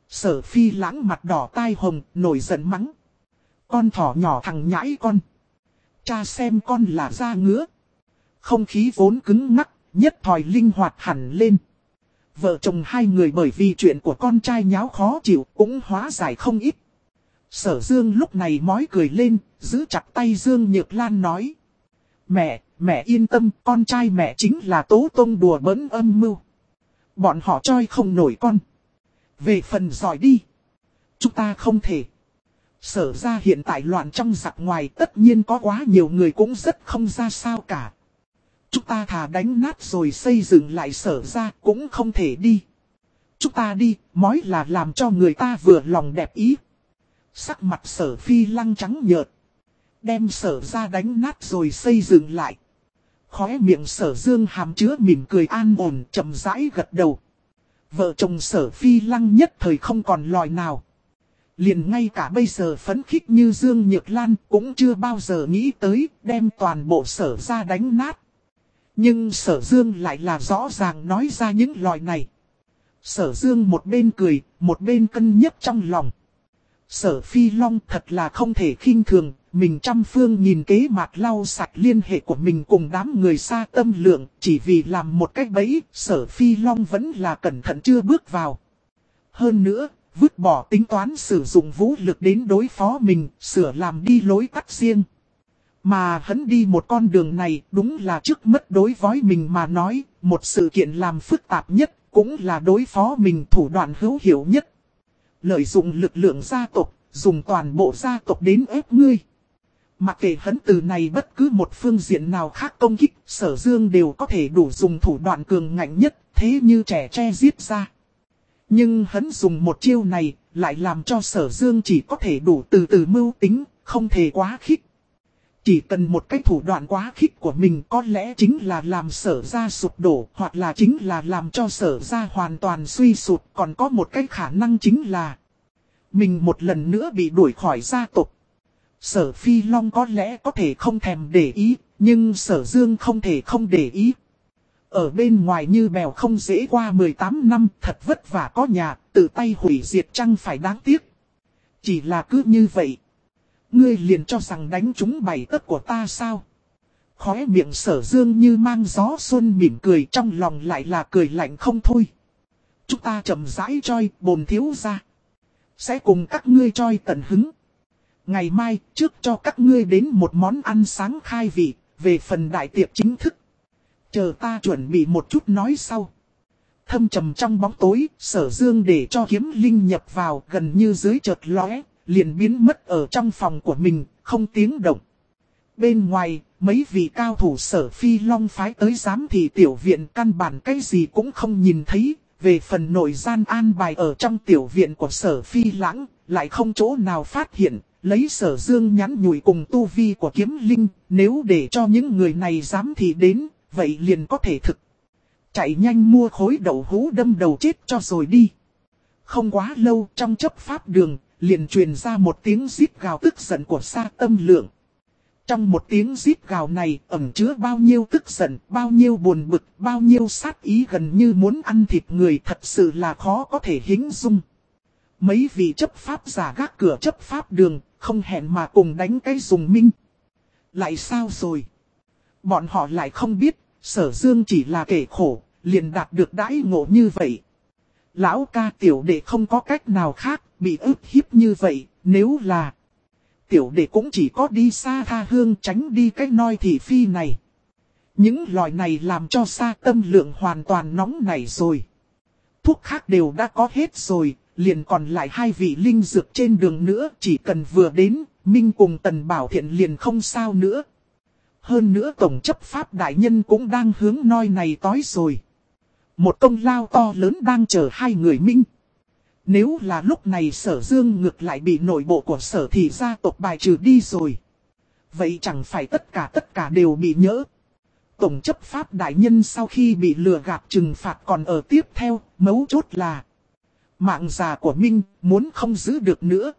Sở phi lãng mặt đỏ tai hồng, nổi giận mắng. Con thỏ nhỏ thằng nhãi con. Cha xem con là da ngứa. Không khí vốn cứng ngắc, nhất thòi linh hoạt hẳn lên. Vợ chồng hai người bởi vì chuyện của con trai nháo khó chịu cũng hóa giải không ít. Sở Dương lúc này mói cười lên, giữ chặt tay Dương Nhược Lan nói. Mẹ, mẹ yên tâm, con trai mẹ chính là tố tông đùa bỡn âm mưu. Bọn họ choi không nổi con. Về phần giỏi đi. Chúng ta không thể. Sở ra hiện tại loạn trong giặc ngoài tất nhiên có quá nhiều người cũng rất không ra sao cả. Chúng ta thà đánh nát rồi xây dựng lại sở ra cũng không thể đi. Chúng ta đi, mói là làm cho người ta vừa lòng đẹp ý. Sắc mặt sở phi lăng trắng nhợt. Đem sở ra đánh nát rồi xây dựng lại. Khóe miệng sở dương hàm chứa mỉm cười an ổn chậm rãi gật đầu. Vợ chồng sở phi lăng nhất thời không còn lòi nào. Liền ngay cả bây giờ phấn khích như Dương Nhược Lan cũng chưa bao giờ nghĩ tới đem toàn bộ sở ra đánh nát. Nhưng sở Dương lại là rõ ràng nói ra những loại này. Sở Dương một bên cười, một bên cân nhắc trong lòng. Sở Phi Long thật là không thể khinh thường, mình trăm phương nhìn kế mặt lau sạch liên hệ của mình cùng đám người xa tâm lượng, chỉ vì làm một cách bẫy, sở Phi Long vẫn là cẩn thận chưa bước vào. Hơn nữa, vứt bỏ tính toán sử dụng vũ lực đến đối phó mình, sửa làm đi lối tắt riêng. Mà hắn đi một con đường này đúng là trước mất đối với mình mà nói, một sự kiện làm phức tạp nhất, cũng là đối phó mình thủ đoạn hữu hiệu nhất. Lợi dụng lực lượng gia tộc, dùng toàn bộ gia tộc đến ép ngươi. Mặc kệ hấn từ này bất cứ một phương diện nào khác công kích, sở dương đều có thể đủ dùng thủ đoạn cường ngạnh nhất, thế như trẻ tre giết ra. Nhưng hấn dùng một chiêu này, lại làm cho sở dương chỉ có thể đủ từ từ mưu tính, không thể quá khích. Chỉ cần một cái thủ đoạn quá khích của mình có lẽ chính là làm sở ra sụp đổ hoặc là chính là làm cho sở ra hoàn toàn suy sụp còn có một cái khả năng chính là mình một lần nữa bị đuổi khỏi gia tộc. Sở Phi Long có lẽ có thể không thèm để ý, nhưng sở Dương không thể không để ý. Ở bên ngoài như bèo không dễ qua 18 năm, thật vất vả có nhà, tự tay hủy diệt chăng phải đáng tiếc. Chỉ là cứ như vậy. Ngươi liền cho rằng đánh chúng bảy tất của ta sao? Khóe miệng sở dương như mang gió xuân mỉm cười trong lòng lại là cười lạnh không thôi. Chúng ta chậm rãi choi bồn thiếu ra. Sẽ cùng các ngươi choi tận hứng. Ngày mai trước cho các ngươi đến một món ăn sáng khai vị về phần đại tiệc chính thức. Chờ ta chuẩn bị một chút nói sau. Thâm trầm trong bóng tối, sở dương để cho kiếm linh nhập vào gần như dưới chợt lóe, liền biến mất ở trong phòng của mình, không tiếng động. Bên ngoài, mấy vị cao thủ sở phi long phái tới giám thị tiểu viện căn bản cái gì cũng không nhìn thấy, về phần nội gian an bài ở trong tiểu viện của sở phi lãng, lại không chỗ nào phát hiện, lấy sở dương nhắn nhủi cùng tu vi của kiếm linh, nếu để cho những người này dám thì đến, vậy liền có thể thực. Chạy nhanh mua khối đậu hũ đâm đầu chết cho rồi đi. Không quá lâu trong chấp pháp đường, liền truyền ra một tiếng giít gào tức giận của sa tâm lượng. Trong một tiếng giít gào này ẩn chứa bao nhiêu tức giận, bao nhiêu buồn bực, bao nhiêu sát ý gần như muốn ăn thịt người thật sự là khó có thể hình dung. Mấy vị chấp pháp giả gác cửa chấp pháp đường, không hẹn mà cùng đánh cái dùng minh. Lại sao rồi? Bọn họ lại không biết, sở dương chỉ là kẻ khổ, liền đạt được đãi ngộ như vậy. Lão ca tiểu đệ không có cách nào khác, bị ức hiếp như vậy, nếu là... Tiểu đệ cũng chỉ có đi xa tha hương tránh đi cái noi thị phi này. Những loài này làm cho xa tâm lượng hoàn toàn nóng nảy rồi. Thuốc khác đều đã có hết rồi, liền còn lại hai vị linh dược trên đường nữa, chỉ cần vừa đến, Minh cùng Tần Bảo Thiện liền không sao nữa. Hơn nữa Tổng chấp Pháp Đại Nhân cũng đang hướng noi này tối rồi. Một công lao to lớn đang chờ hai người Minh. Nếu là lúc này sở dương ngược lại bị nội bộ của sở thì gia tộc bài trừ đi rồi. Vậy chẳng phải tất cả tất cả đều bị nhỡ. Tổng chấp pháp đại nhân sau khi bị lừa gạt trừng phạt còn ở tiếp theo, mấu chốt là Mạng già của Minh muốn không giữ được nữa.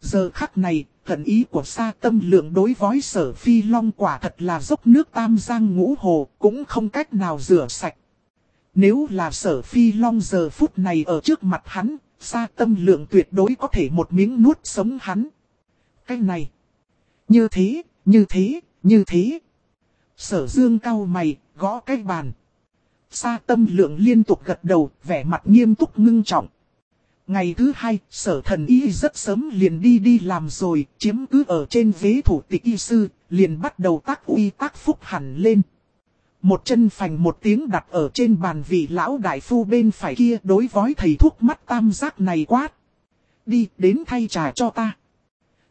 Giờ khắc này, thần ý của sa tâm lượng đối với sở phi long quả thật là dốc nước tam giang ngũ hồ, cũng không cách nào rửa sạch. Nếu là sở phi long giờ phút này ở trước mặt hắn, sa tâm lượng tuyệt đối có thể một miếng nuốt sống hắn. Cái này, như thế, như thế, như thế. Sở dương cao mày, gõ cái bàn. Sa tâm lượng liên tục gật đầu, vẻ mặt nghiêm túc ngưng trọng. Ngày thứ hai, sở thần y rất sớm liền đi đi làm rồi, chiếm cứ ở trên ghế thủ tịch y sư, liền bắt đầu tác uy tác phúc hẳn lên. Một chân phành một tiếng đặt ở trên bàn vị lão đại phu bên phải kia đối với thầy thuốc mắt tam giác này quát. Đi, đến thay trà cho ta.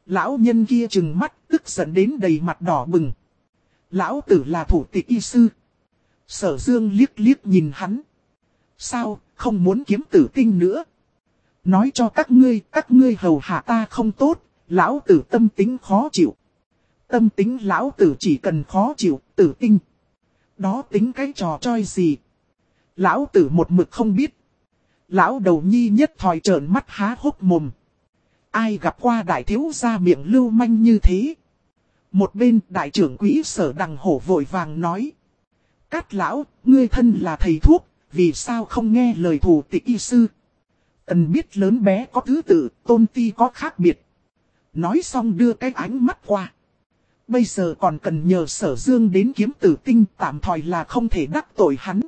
Lão nhân kia trừng mắt, tức giận đến đầy mặt đỏ bừng. Lão tử là thủ tịch y sư. Sở dương liếc liếc nhìn hắn. Sao, không muốn kiếm tử tinh nữa. Nói cho các ngươi, các ngươi hầu hạ ta không tốt, lão tử tâm tính khó chịu. Tâm tính lão tử chỉ cần khó chịu, tử tinh. Đó tính cái trò choi gì. Lão tử một mực không biết. Lão đầu nhi nhất thòi trợn mắt há hốc mồm. Ai gặp qua đại thiếu gia miệng lưu manh như thế. Một bên đại trưởng quỹ sở đằng hổ vội vàng nói. Cát lão, ngươi thân là thầy thuốc, vì sao không nghe lời thủ tịch y sư tần biết lớn bé có thứ tự, tôn ti có khác biệt. Nói xong đưa cái ánh mắt qua. Bây giờ còn cần nhờ sở dương đến kiếm tử tinh tạm thời là không thể đắc tội hắn.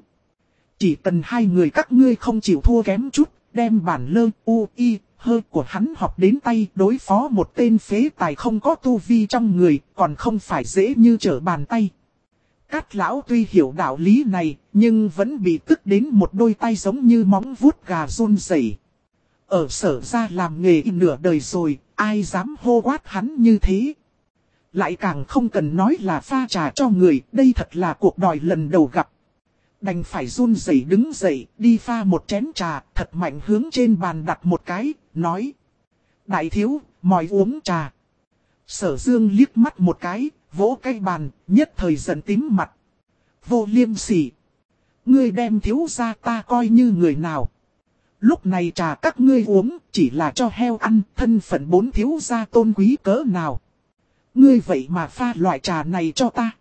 Chỉ cần hai người các ngươi không chịu thua kém chút, đem bản lơ u y hơi của hắn học đến tay đối phó một tên phế tài không có tu vi trong người, còn không phải dễ như trở bàn tay. Cát lão tuy hiểu đạo lý này, nhưng vẫn bị tức đến một đôi tay giống như móng vuốt gà run rẩy. Ở sở ra làm nghề nửa đời rồi, ai dám hô quát hắn như thế. Lại càng không cần nói là pha trà cho người, đây thật là cuộc đòi lần đầu gặp. Đành phải run rẩy đứng dậy, đi pha một chén trà, thật mạnh hướng trên bàn đặt một cái, nói. Đại thiếu, mòi uống trà. Sở dương liếc mắt một cái, vỗ cái bàn, nhất thời dần tím mặt. Vô liêm sỉ. Ngươi đem thiếu ra ta coi như người nào. Lúc này trà các ngươi uống chỉ là cho heo ăn thân phận bốn thiếu gia tôn quý cỡ nào. Ngươi vậy mà pha loại trà này cho ta.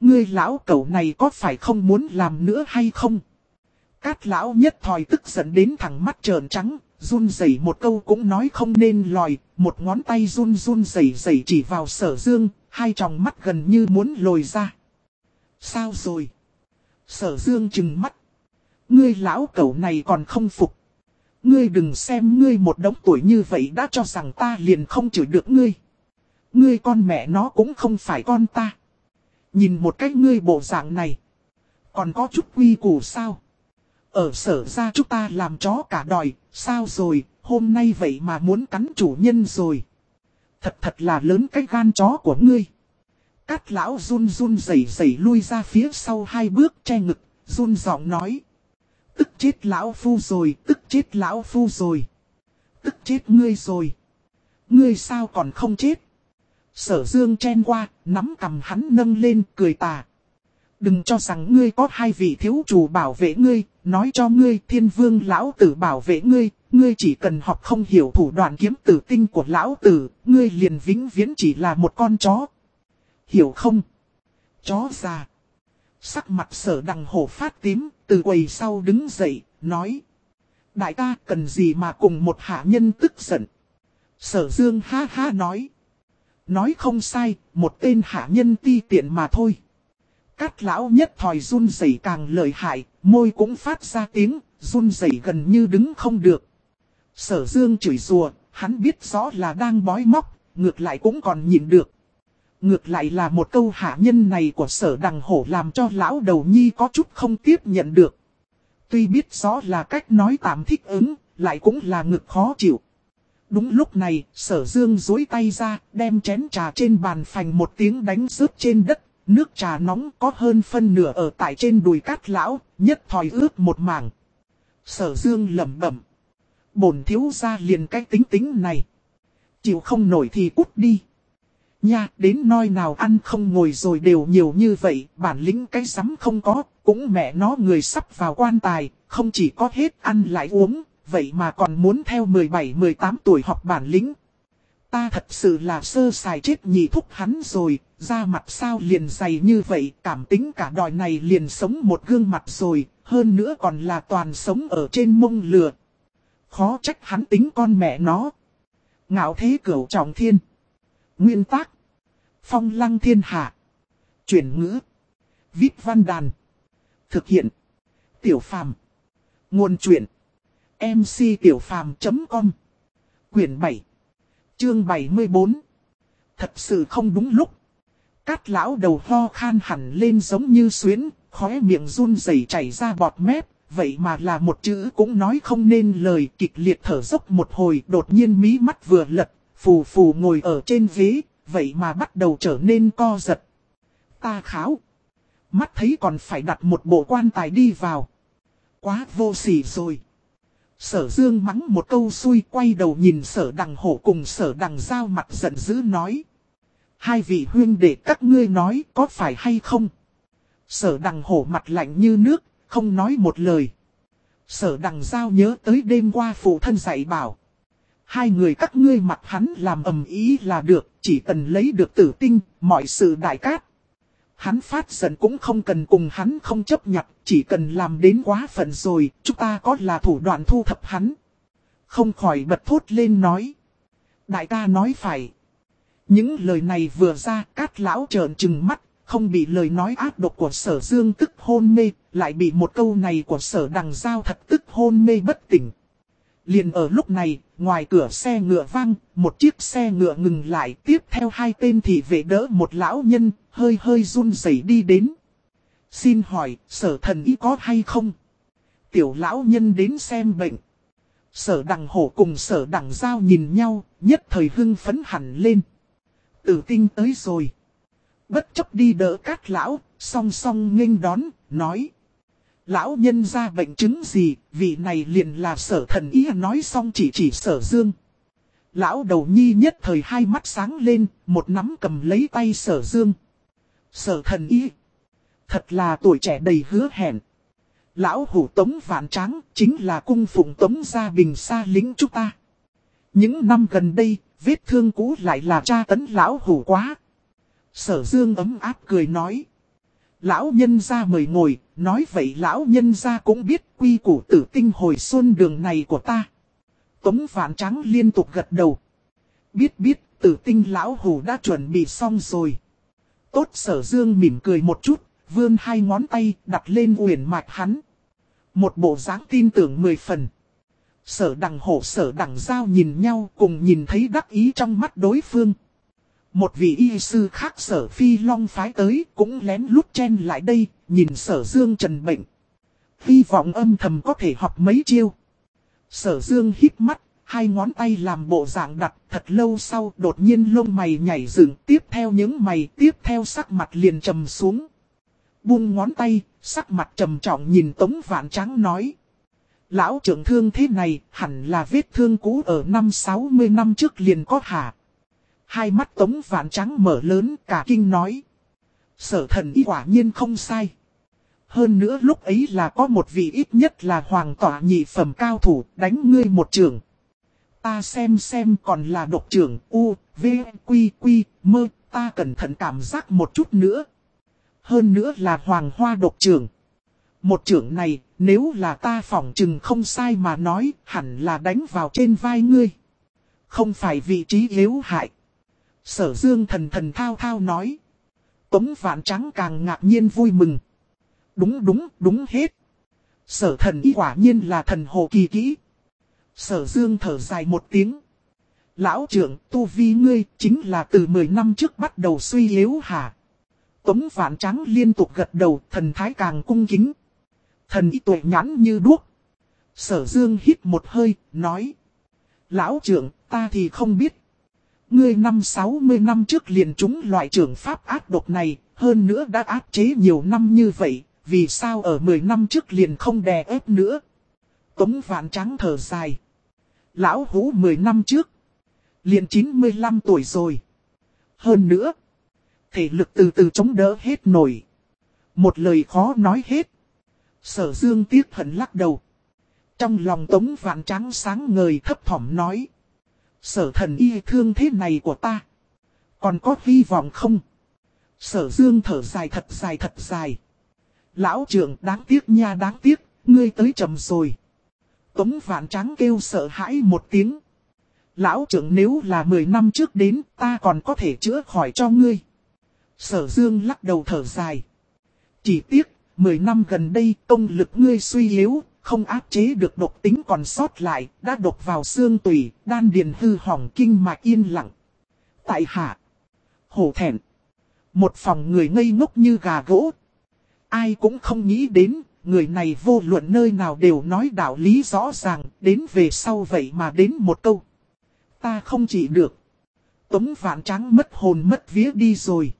Ngươi lão cẩu này có phải không muốn làm nữa hay không? Cát lão nhất thòi tức giận đến thẳng mắt trợn trắng, run rẩy một câu cũng nói không nên lòi, một ngón tay run run rẩy rẩy chỉ vào sở dương, hai tròng mắt gần như muốn lồi ra. Sao rồi? Sở dương chừng mắt. Ngươi lão cẩu này còn không phục. Ngươi đừng xem ngươi một đống tuổi như vậy đã cho rằng ta liền không chửi được ngươi. Ngươi con mẹ nó cũng không phải con ta. Nhìn một cách ngươi bộ dạng này. Còn có chút quy củ sao? Ở sở ra chúng ta làm chó cả đòi, sao rồi, hôm nay vậy mà muốn cắn chủ nhân rồi. Thật thật là lớn cái gan chó của ngươi. Cát lão run run rẩy rẩy lui ra phía sau hai bước che ngực, run giọng nói. Tức chết lão phu rồi, tức chết lão phu rồi. Tức chết ngươi rồi. Ngươi sao còn không chết? Sở dương chen qua, nắm cầm hắn nâng lên, cười tà. Đừng cho rằng ngươi có hai vị thiếu chủ bảo vệ ngươi, nói cho ngươi thiên vương lão tử bảo vệ ngươi, ngươi chỉ cần học không hiểu thủ đoạn kiếm tử tinh của lão tử, ngươi liền vĩnh viễn chỉ là một con chó. Hiểu không? Chó già. Sắc mặt sở đằng hổ phát tím, từ quầy sau đứng dậy, nói. Đại ca cần gì mà cùng một hạ nhân tức giận. Sở dương ha ha nói. Nói không sai, một tên hạ nhân ti tiện mà thôi. Cát lão nhất thòi run rẩy càng lợi hại, môi cũng phát ra tiếng, run rẩy gần như đứng không được. Sở dương chửi rùa, hắn biết rõ là đang bói móc, ngược lại cũng còn nhìn được. Ngược lại là một câu hạ nhân này của sở đằng hổ làm cho lão đầu nhi có chút không tiếp nhận được. Tuy biết rõ là cách nói tạm thích ứng, lại cũng là ngực khó chịu. Đúng lúc này, sở dương dối tay ra, đem chén trà trên bàn phành một tiếng đánh rớt trên đất. Nước trà nóng có hơn phân nửa ở tại trên đùi cát lão, nhất thòi ướt một mảng. Sở dương lẩm bẩm. Bổn thiếu ra liền cái tính tính này. Chịu không nổi thì cút đi. Nha, đến nơi nào ăn không ngồi rồi đều nhiều như vậy, bản lĩnh cái sắm không có, cũng mẹ nó người sắp vào quan tài, không chỉ có hết ăn lại uống, vậy mà còn muốn theo 17-18 tuổi học bản lĩnh. Ta thật sự là sơ sài chết nhị thúc hắn rồi, ra mặt sao liền dày như vậy, cảm tính cả đòi này liền sống một gương mặt rồi, hơn nữa còn là toàn sống ở trên mông lừa. Khó trách hắn tính con mẹ nó. Ngạo thế cửu trọng thiên. Nguyên tác. Phong lăng thiên hạ. Chuyển ngữ. Vít văn đàn. Thực hiện. Tiểu phàm. Nguồn truyện. MC Tiểu Phàm.com Quyển 7 Chương 74 Thật sự không đúng lúc. Cát lão đầu ho khan hẳn lên giống như xuyến, khóe miệng run rẩy chảy ra bọt mép, vậy mà là một chữ cũng nói không nên lời kịch liệt thở dốc một hồi đột nhiên mí mắt vừa lật, phù phù ngồi ở trên ghế, vậy mà bắt đầu trở nên co giật. Ta kháo. Mắt thấy còn phải đặt một bộ quan tài đi vào. Quá vô sỉ rồi. Sở dương mắng một câu xui quay đầu nhìn sở đằng hổ cùng sở đằng giao mặt giận dữ nói. Hai vị huyên để các ngươi nói có phải hay không? Sở đằng hổ mặt lạnh như nước, không nói một lời. Sở đằng giao nhớ tới đêm qua phụ thân dạy bảo. Hai người các ngươi mặt hắn làm ầm ý là được, chỉ cần lấy được tử tinh, mọi sự đại cát. Hắn phát giận cũng không cần cùng hắn không chấp nhận, chỉ cần làm đến quá phận rồi, chúng ta có là thủ đoạn thu thập hắn. Không khỏi bật thốt lên nói. Đại ca nói phải. Những lời này vừa ra, cát lão trợn trừng mắt, không bị lời nói ác độc của sở dương tức hôn mê, lại bị một câu này của sở đằng giao thật tức hôn mê bất tỉnh. Liền ở lúc này, ngoài cửa xe ngựa vang, một chiếc xe ngựa ngừng lại tiếp theo hai tên thị vệ đỡ một lão nhân, hơi hơi run rẩy đi đến. Xin hỏi, sở thần ý có hay không? Tiểu lão nhân đến xem bệnh. Sở đằng hổ cùng sở đằng giao nhìn nhau, nhất thời hưng phấn hẳn lên. Tử tinh tới rồi. Bất chấp đi đỡ cát lão, song song nghênh đón, nói. Lão nhân ra bệnh chứng gì, vị này liền là sở thần ý nói xong chỉ chỉ sở dương. Lão đầu nhi nhất thời hai mắt sáng lên, một nắm cầm lấy tay sở dương. Sở thần ý. Thật là tuổi trẻ đầy hứa hẹn. Lão hủ tống vạn tráng chính là cung phụng tống gia bình xa lính chúng ta. Những năm gần đây, vết thương cũ lại là cha tấn lão hủ quá. Sở dương ấm áp cười nói. Lão nhân ra mời ngồi, nói vậy lão nhân ra cũng biết quy củ tử tinh hồi xuân đường này của ta. Tống vạn trắng liên tục gật đầu. Biết biết, tử tinh lão hủ đã chuẩn bị xong rồi. Tốt sở dương mỉm cười một chút, vươn hai ngón tay đặt lên uyển mạch hắn. Một bộ dáng tin tưởng mười phần. Sở đằng hổ sở đằng giao nhìn nhau cùng nhìn thấy đắc ý trong mắt đối phương. Một vị y sư khác sở phi long phái tới cũng lén lút chen lại đây, nhìn sở dương trần bệnh. Hy vọng âm thầm có thể học mấy chiêu. Sở dương hít mắt, hai ngón tay làm bộ dạng đặt thật lâu sau đột nhiên lông mày nhảy dựng tiếp theo những mày tiếp theo sắc mặt liền trầm xuống. Buông ngón tay, sắc mặt trầm trọng nhìn Tống Vạn Trắng nói. Lão trưởng thương thế này hẳn là vết thương cũ ở năm 60 năm trước liền có hả. Hai mắt Tống Vạn Trắng mở lớn cả kinh nói. Sở thần y quả nhiên không sai. Hơn nữa lúc ấy là có một vị ít nhất là hoàng tỏa nhị phẩm cao thủ đánh ngươi một trường. Ta xem xem còn là độc trưởng U, V, Quy, Quy, Mơ, ta cẩn thận cảm giác một chút nữa. Hơn nữa là hoàng hoa độc trưởng. Một trưởng này, nếu là ta phỏng chừng không sai mà nói, hẳn là đánh vào trên vai ngươi. Không phải vị trí yếu hại. Sở dương thần thần thao thao nói. Tống vạn trắng càng ngạc nhiên vui mừng. Đúng đúng đúng hết. Sở thần y quả nhiên là thần hồ kỳ kỹ. Sở dương thở dài một tiếng. Lão trưởng tu vi ngươi chính là từ 10 năm trước bắt đầu suy yếu hả? Tống vạn trắng liên tục gật đầu thần thái càng cung kính. Thần y tuệ nhãn như đuốc. Sở dương hít một hơi, nói. Lão trưởng, ta thì không biết. Ngươi năm 60 năm trước liền chúng loại trưởng pháp ác độc này, hơn nữa đã áp chế nhiều năm như vậy, vì sao ở 10 năm trước liền không đè ép nữa. Tống vạn trắng thở dài. Lão hú 10 năm trước, liền 95 tuổi rồi. Hơn nữa, thể lực từ từ chống đỡ hết nổi. Một lời khó nói hết. Sở dương tiếc hận lắc đầu. Trong lòng tống vạn trắng sáng ngời thấp thỏm nói. Sở thần y thương thế này của ta. Còn có hy vọng không? Sở dương thở dài thật dài thật dài. Lão trưởng đáng tiếc nha đáng tiếc, ngươi tới chậm rồi. Tống vạn trắng kêu sợ hãi một tiếng. Lão trưởng nếu là 10 năm trước đến ta còn có thể chữa khỏi cho ngươi. Sở dương lắc đầu thở dài. Chỉ tiếc, 10 năm gần đây công lực ngươi suy yếu, không áp chế được độc tính còn sót lại, đã độc vào xương tủy, đan điền hư hỏng kinh mạch yên lặng. Tại hạ, hổ thẹn, một phòng người ngây ngốc như gà gỗ. Ai cũng không nghĩ đến, người này vô luận nơi nào đều nói đạo lý rõ ràng, đến về sau vậy mà đến một câu. Ta không chỉ được. Tống vạn trắng mất hồn mất vía đi rồi.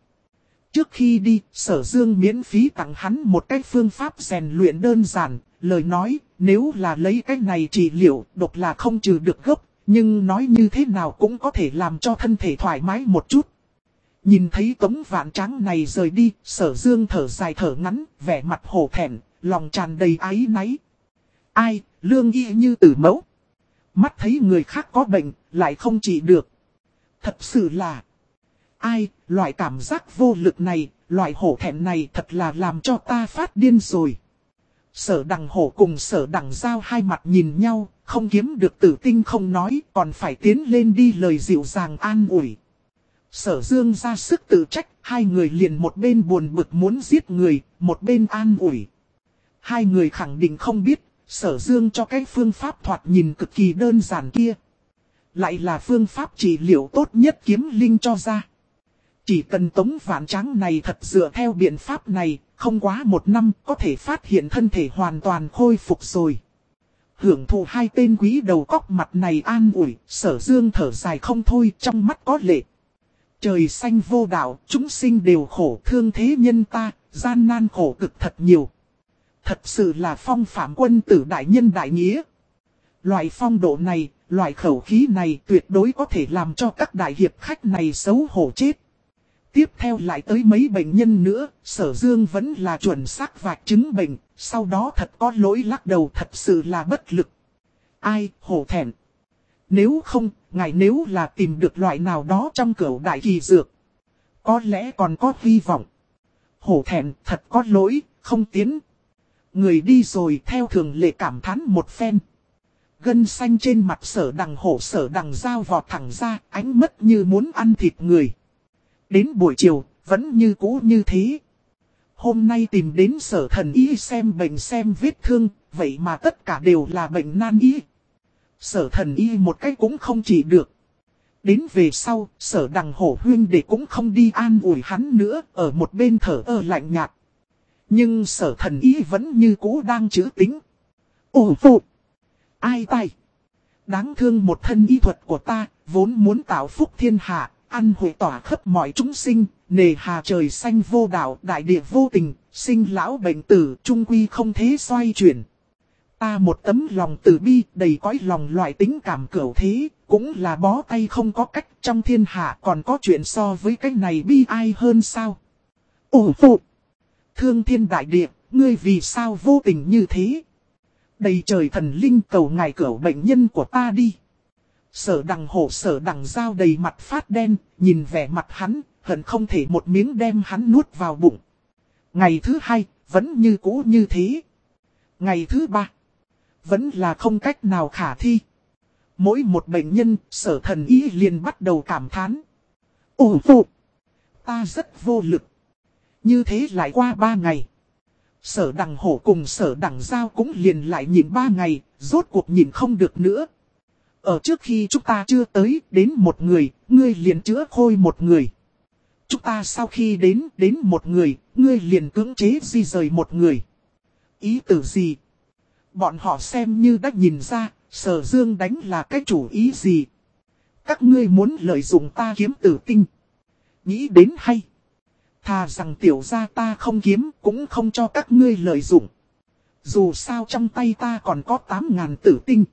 Trước khi đi, sở dương miễn phí tặng hắn một cách phương pháp rèn luyện đơn giản, lời nói, nếu là lấy cái này trị liệu, độc là không trừ được gốc, nhưng nói như thế nào cũng có thể làm cho thân thể thoải mái một chút. Nhìn thấy tống vạn trắng này rời đi, sở dương thở dài thở ngắn, vẻ mặt hổ thẹn, lòng tràn đầy ái náy. Ai, lương y như tử mẫu. Mắt thấy người khác có bệnh, lại không trị được. Thật sự là... Ai, loại cảm giác vô lực này, loại hổ thẹn này thật là làm cho ta phát điên rồi. Sở đằng hổ cùng sở đằng giao hai mặt nhìn nhau, không kiếm được tử tinh không nói, còn phải tiến lên đi lời dịu dàng an ủi. Sở dương ra sức tự trách, hai người liền một bên buồn bực muốn giết người, một bên an ủi. Hai người khẳng định không biết, sở dương cho cái phương pháp thoạt nhìn cực kỳ đơn giản kia. Lại là phương pháp trị liệu tốt nhất kiếm linh cho ra. Chỉ cần tống vạn trắng này thật dựa theo biện pháp này, không quá một năm có thể phát hiện thân thể hoàn toàn khôi phục rồi. Hưởng thụ hai tên quý đầu cóc mặt này an ủi, sở dương thở dài không thôi trong mắt có lệ. Trời xanh vô đạo, chúng sinh đều khổ thương thế nhân ta, gian nan khổ cực thật nhiều. Thật sự là phong phạm quân tử đại nhân đại nghĩa. Loại phong độ này, loại khẩu khí này tuyệt đối có thể làm cho các đại hiệp khách này xấu hổ chết. Tiếp theo lại tới mấy bệnh nhân nữa, sở dương vẫn là chuẩn xác vạch chứng bệnh, sau đó thật có lỗi lắc đầu thật sự là bất lực. Ai, hổ thẹn. Nếu không, ngài nếu là tìm được loại nào đó trong cửa đại kỳ dược, có lẽ còn có hy vọng. Hổ thẹn, thật có lỗi, không tiến. Người đi rồi theo thường lệ cảm thán một phen. Gân xanh trên mặt sở đằng hổ sở đằng dao vọt thẳng ra, ánh mất như muốn ăn thịt người. Đến buổi chiều, vẫn như cũ như thế. Hôm nay tìm đến sở thần y xem bệnh xem vết thương, vậy mà tất cả đều là bệnh nan y. Sở thần y một cách cũng không chỉ được. Đến về sau, sở đằng hổ huyên để cũng không đi an ủi hắn nữa, ở một bên thở ơ lạnh nhạt. Nhưng sở thần y vẫn như cũ đang chữ tính. Ồ phụ! Ai tay? Đáng thương một thân y thuật của ta, vốn muốn tạo phúc thiên hạ, ăn hội tỏa khắp mọi chúng sinh, nề hà trời xanh vô đạo, đại địa vô tình, sinh lão bệnh tử, trung quy không thế xoay chuyển. Ta một tấm lòng tử bi, đầy cõi lòng loại tính cảm cửu thế, cũng là bó tay không có cách trong thiên hạ còn có chuyện so với cái này bi ai hơn sao. Ồ phụ! Thương thiên đại địa, ngươi vì sao vô tình như thế? Đầy trời thần linh cầu ngài cửu bệnh nhân của ta đi. Sở đằng hổ sở đằng dao đầy mặt phát đen, nhìn vẻ mặt hắn, hận không thể một miếng đem hắn nuốt vào bụng. Ngày thứ hai, vẫn như cũ như thế. Ngày thứ ba, vẫn là không cách nào khả thi. Mỗi một bệnh nhân, sở thần ý liền bắt đầu cảm thán. Ồ phụ! Ta rất vô lực. Như thế lại qua ba ngày. Sở đằng hổ cùng sở đằng giao cũng liền lại nhìn ba ngày, rốt cuộc nhìn không được nữa. Ở trước khi chúng ta chưa tới đến một người, ngươi liền chữa khôi một người. Chúng ta sau khi đến đến một người, ngươi liền cưỡng chế di rời một người. Ý tử gì? Bọn họ xem như đã nhìn ra, sở dương đánh là cái chủ ý gì? Các ngươi muốn lợi dụng ta kiếm tử tinh. Nghĩ đến hay. Thà rằng tiểu gia ta không kiếm cũng không cho các ngươi lợi dụng. Dù sao trong tay ta còn có 8.000 tử tinh.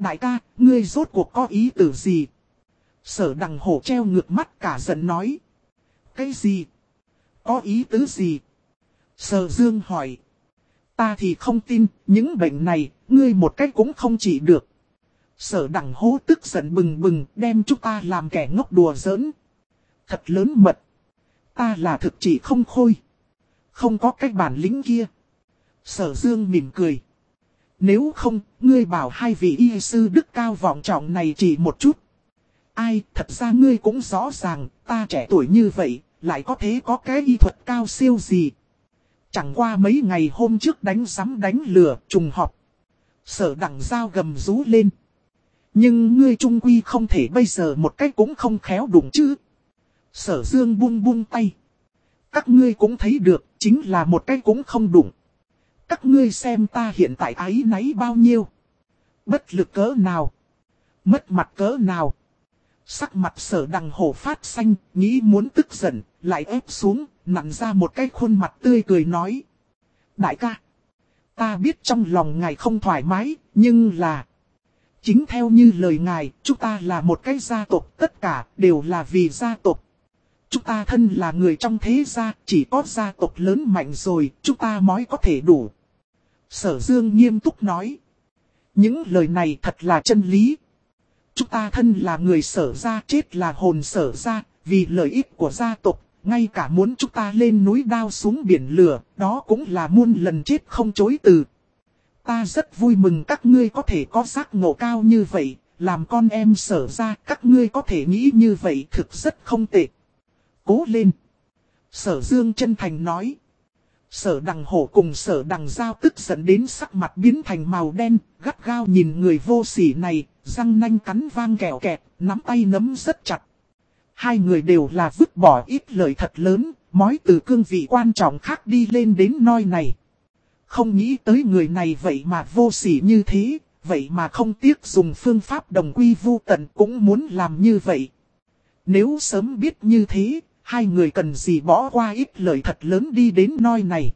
Đại ca, ngươi rốt cuộc có ý tử gì? Sở đằng hổ treo ngược mắt cả giận nói. Cái gì? Có ý tứ gì? Sở dương hỏi. Ta thì không tin, những bệnh này, ngươi một cách cũng không chỉ được. Sở đằng hố tức giận bừng bừng, đem chúng ta làm kẻ ngốc đùa giỡn. Thật lớn mật. Ta là thực chỉ không khôi. Không có cách bản lĩnh kia. Sở dương mỉm cười. Nếu không, ngươi bảo hai vị y sư đức cao vọng trọng này chỉ một chút. Ai, thật ra ngươi cũng rõ ràng, ta trẻ tuổi như vậy, lại có thế có cái y thuật cao siêu gì. Chẳng qua mấy ngày hôm trước đánh sắm đánh lửa, trùng họp. Sở đẳng dao gầm rú lên. Nhưng ngươi trung quy không thể bây giờ một cách cũng không khéo đụng chứ. Sở dương buông buông tay. Các ngươi cũng thấy được, chính là một cái cũng không đụng. Các ngươi xem ta hiện tại ái náy bao nhiêu. Bất lực cỡ nào. Mất mặt cỡ nào. Sắc mặt sở đằng hổ phát xanh, nghĩ muốn tức giận, lại ép xuống, nặn ra một cái khuôn mặt tươi cười nói. Đại ca, ta biết trong lòng ngài không thoải mái, nhưng là... Chính theo như lời ngài, chúng ta là một cái gia tộc, tất cả đều là vì gia tộc. Chúng ta thân là người trong thế gia, chỉ có gia tộc lớn mạnh rồi, chúng ta mới có thể đủ. Sở Dương nghiêm túc nói. Những lời này thật là chân lý. Chúng ta thân là người sở gia chết là hồn sở gia, vì lợi ích của gia tộc, ngay cả muốn chúng ta lên núi đao xuống biển lửa, đó cũng là muôn lần chết không chối từ. Ta rất vui mừng các ngươi có thể có giác ngộ cao như vậy, làm con em sở ra các ngươi có thể nghĩ như vậy thực rất không tệ. Cố lên. Sở Dương chân thành nói. Sở đằng hổ cùng sở đằng giao tức giận đến sắc mặt biến thành màu đen, gắt gao nhìn người vô sỉ này, răng nanh cắn vang kẹo kẹt, nắm tay nấm rất chặt. Hai người đều là vứt bỏ ít lời thật lớn, mói từ cương vị quan trọng khác đi lên đến noi này. Không nghĩ tới người này vậy mà vô sỉ như thế, vậy mà không tiếc dùng phương pháp đồng quy vu tận cũng muốn làm như vậy. Nếu sớm biết như thế, hai người cần gì bỏ qua ít lời thật lớn đi đến nơi này.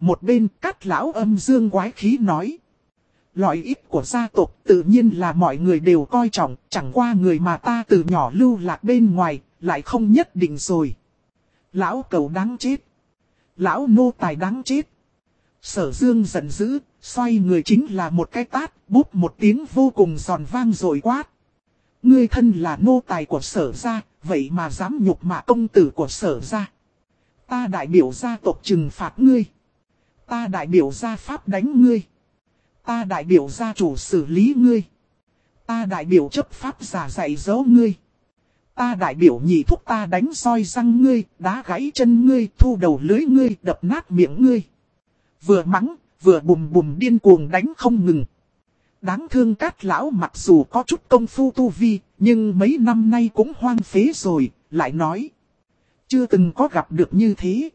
Một bên cắt lão âm dương quái khí nói. Loại ít của gia tộc tự nhiên là mọi người đều coi trọng, chẳng qua người mà ta từ nhỏ lưu lạc bên ngoài, lại không nhất định rồi. Lão cầu đáng chết. Lão nô tài đáng chết. Sở dương giận dữ, xoay người chính là một cái tát, búp một tiếng vô cùng giòn vang rồi quát. Ngươi thân là nô tài của sở gia, vậy mà dám nhục mạ công tử của sở ra, Ta đại biểu gia tộc trừng phạt ngươi. Ta đại biểu gia pháp đánh ngươi. Ta đại biểu gia chủ xử lý ngươi. Ta đại biểu chấp pháp giả dạy dỗ ngươi. Ta đại biểu nhị thúc ta đánh soi răng ngươi, đá gãy chân ngươi, thu đầu lưới ngươi, đập nát miệng ngươi. Vừa mắng, vừa bùm bùm điên cuồng đánh không ngừng. Đáng thương cát lão mặc dù có chút công phu tu vi, nhưng mấy năm nay cũng hoang phế rồi, lại nói. Chưa từng có gặp được như thế.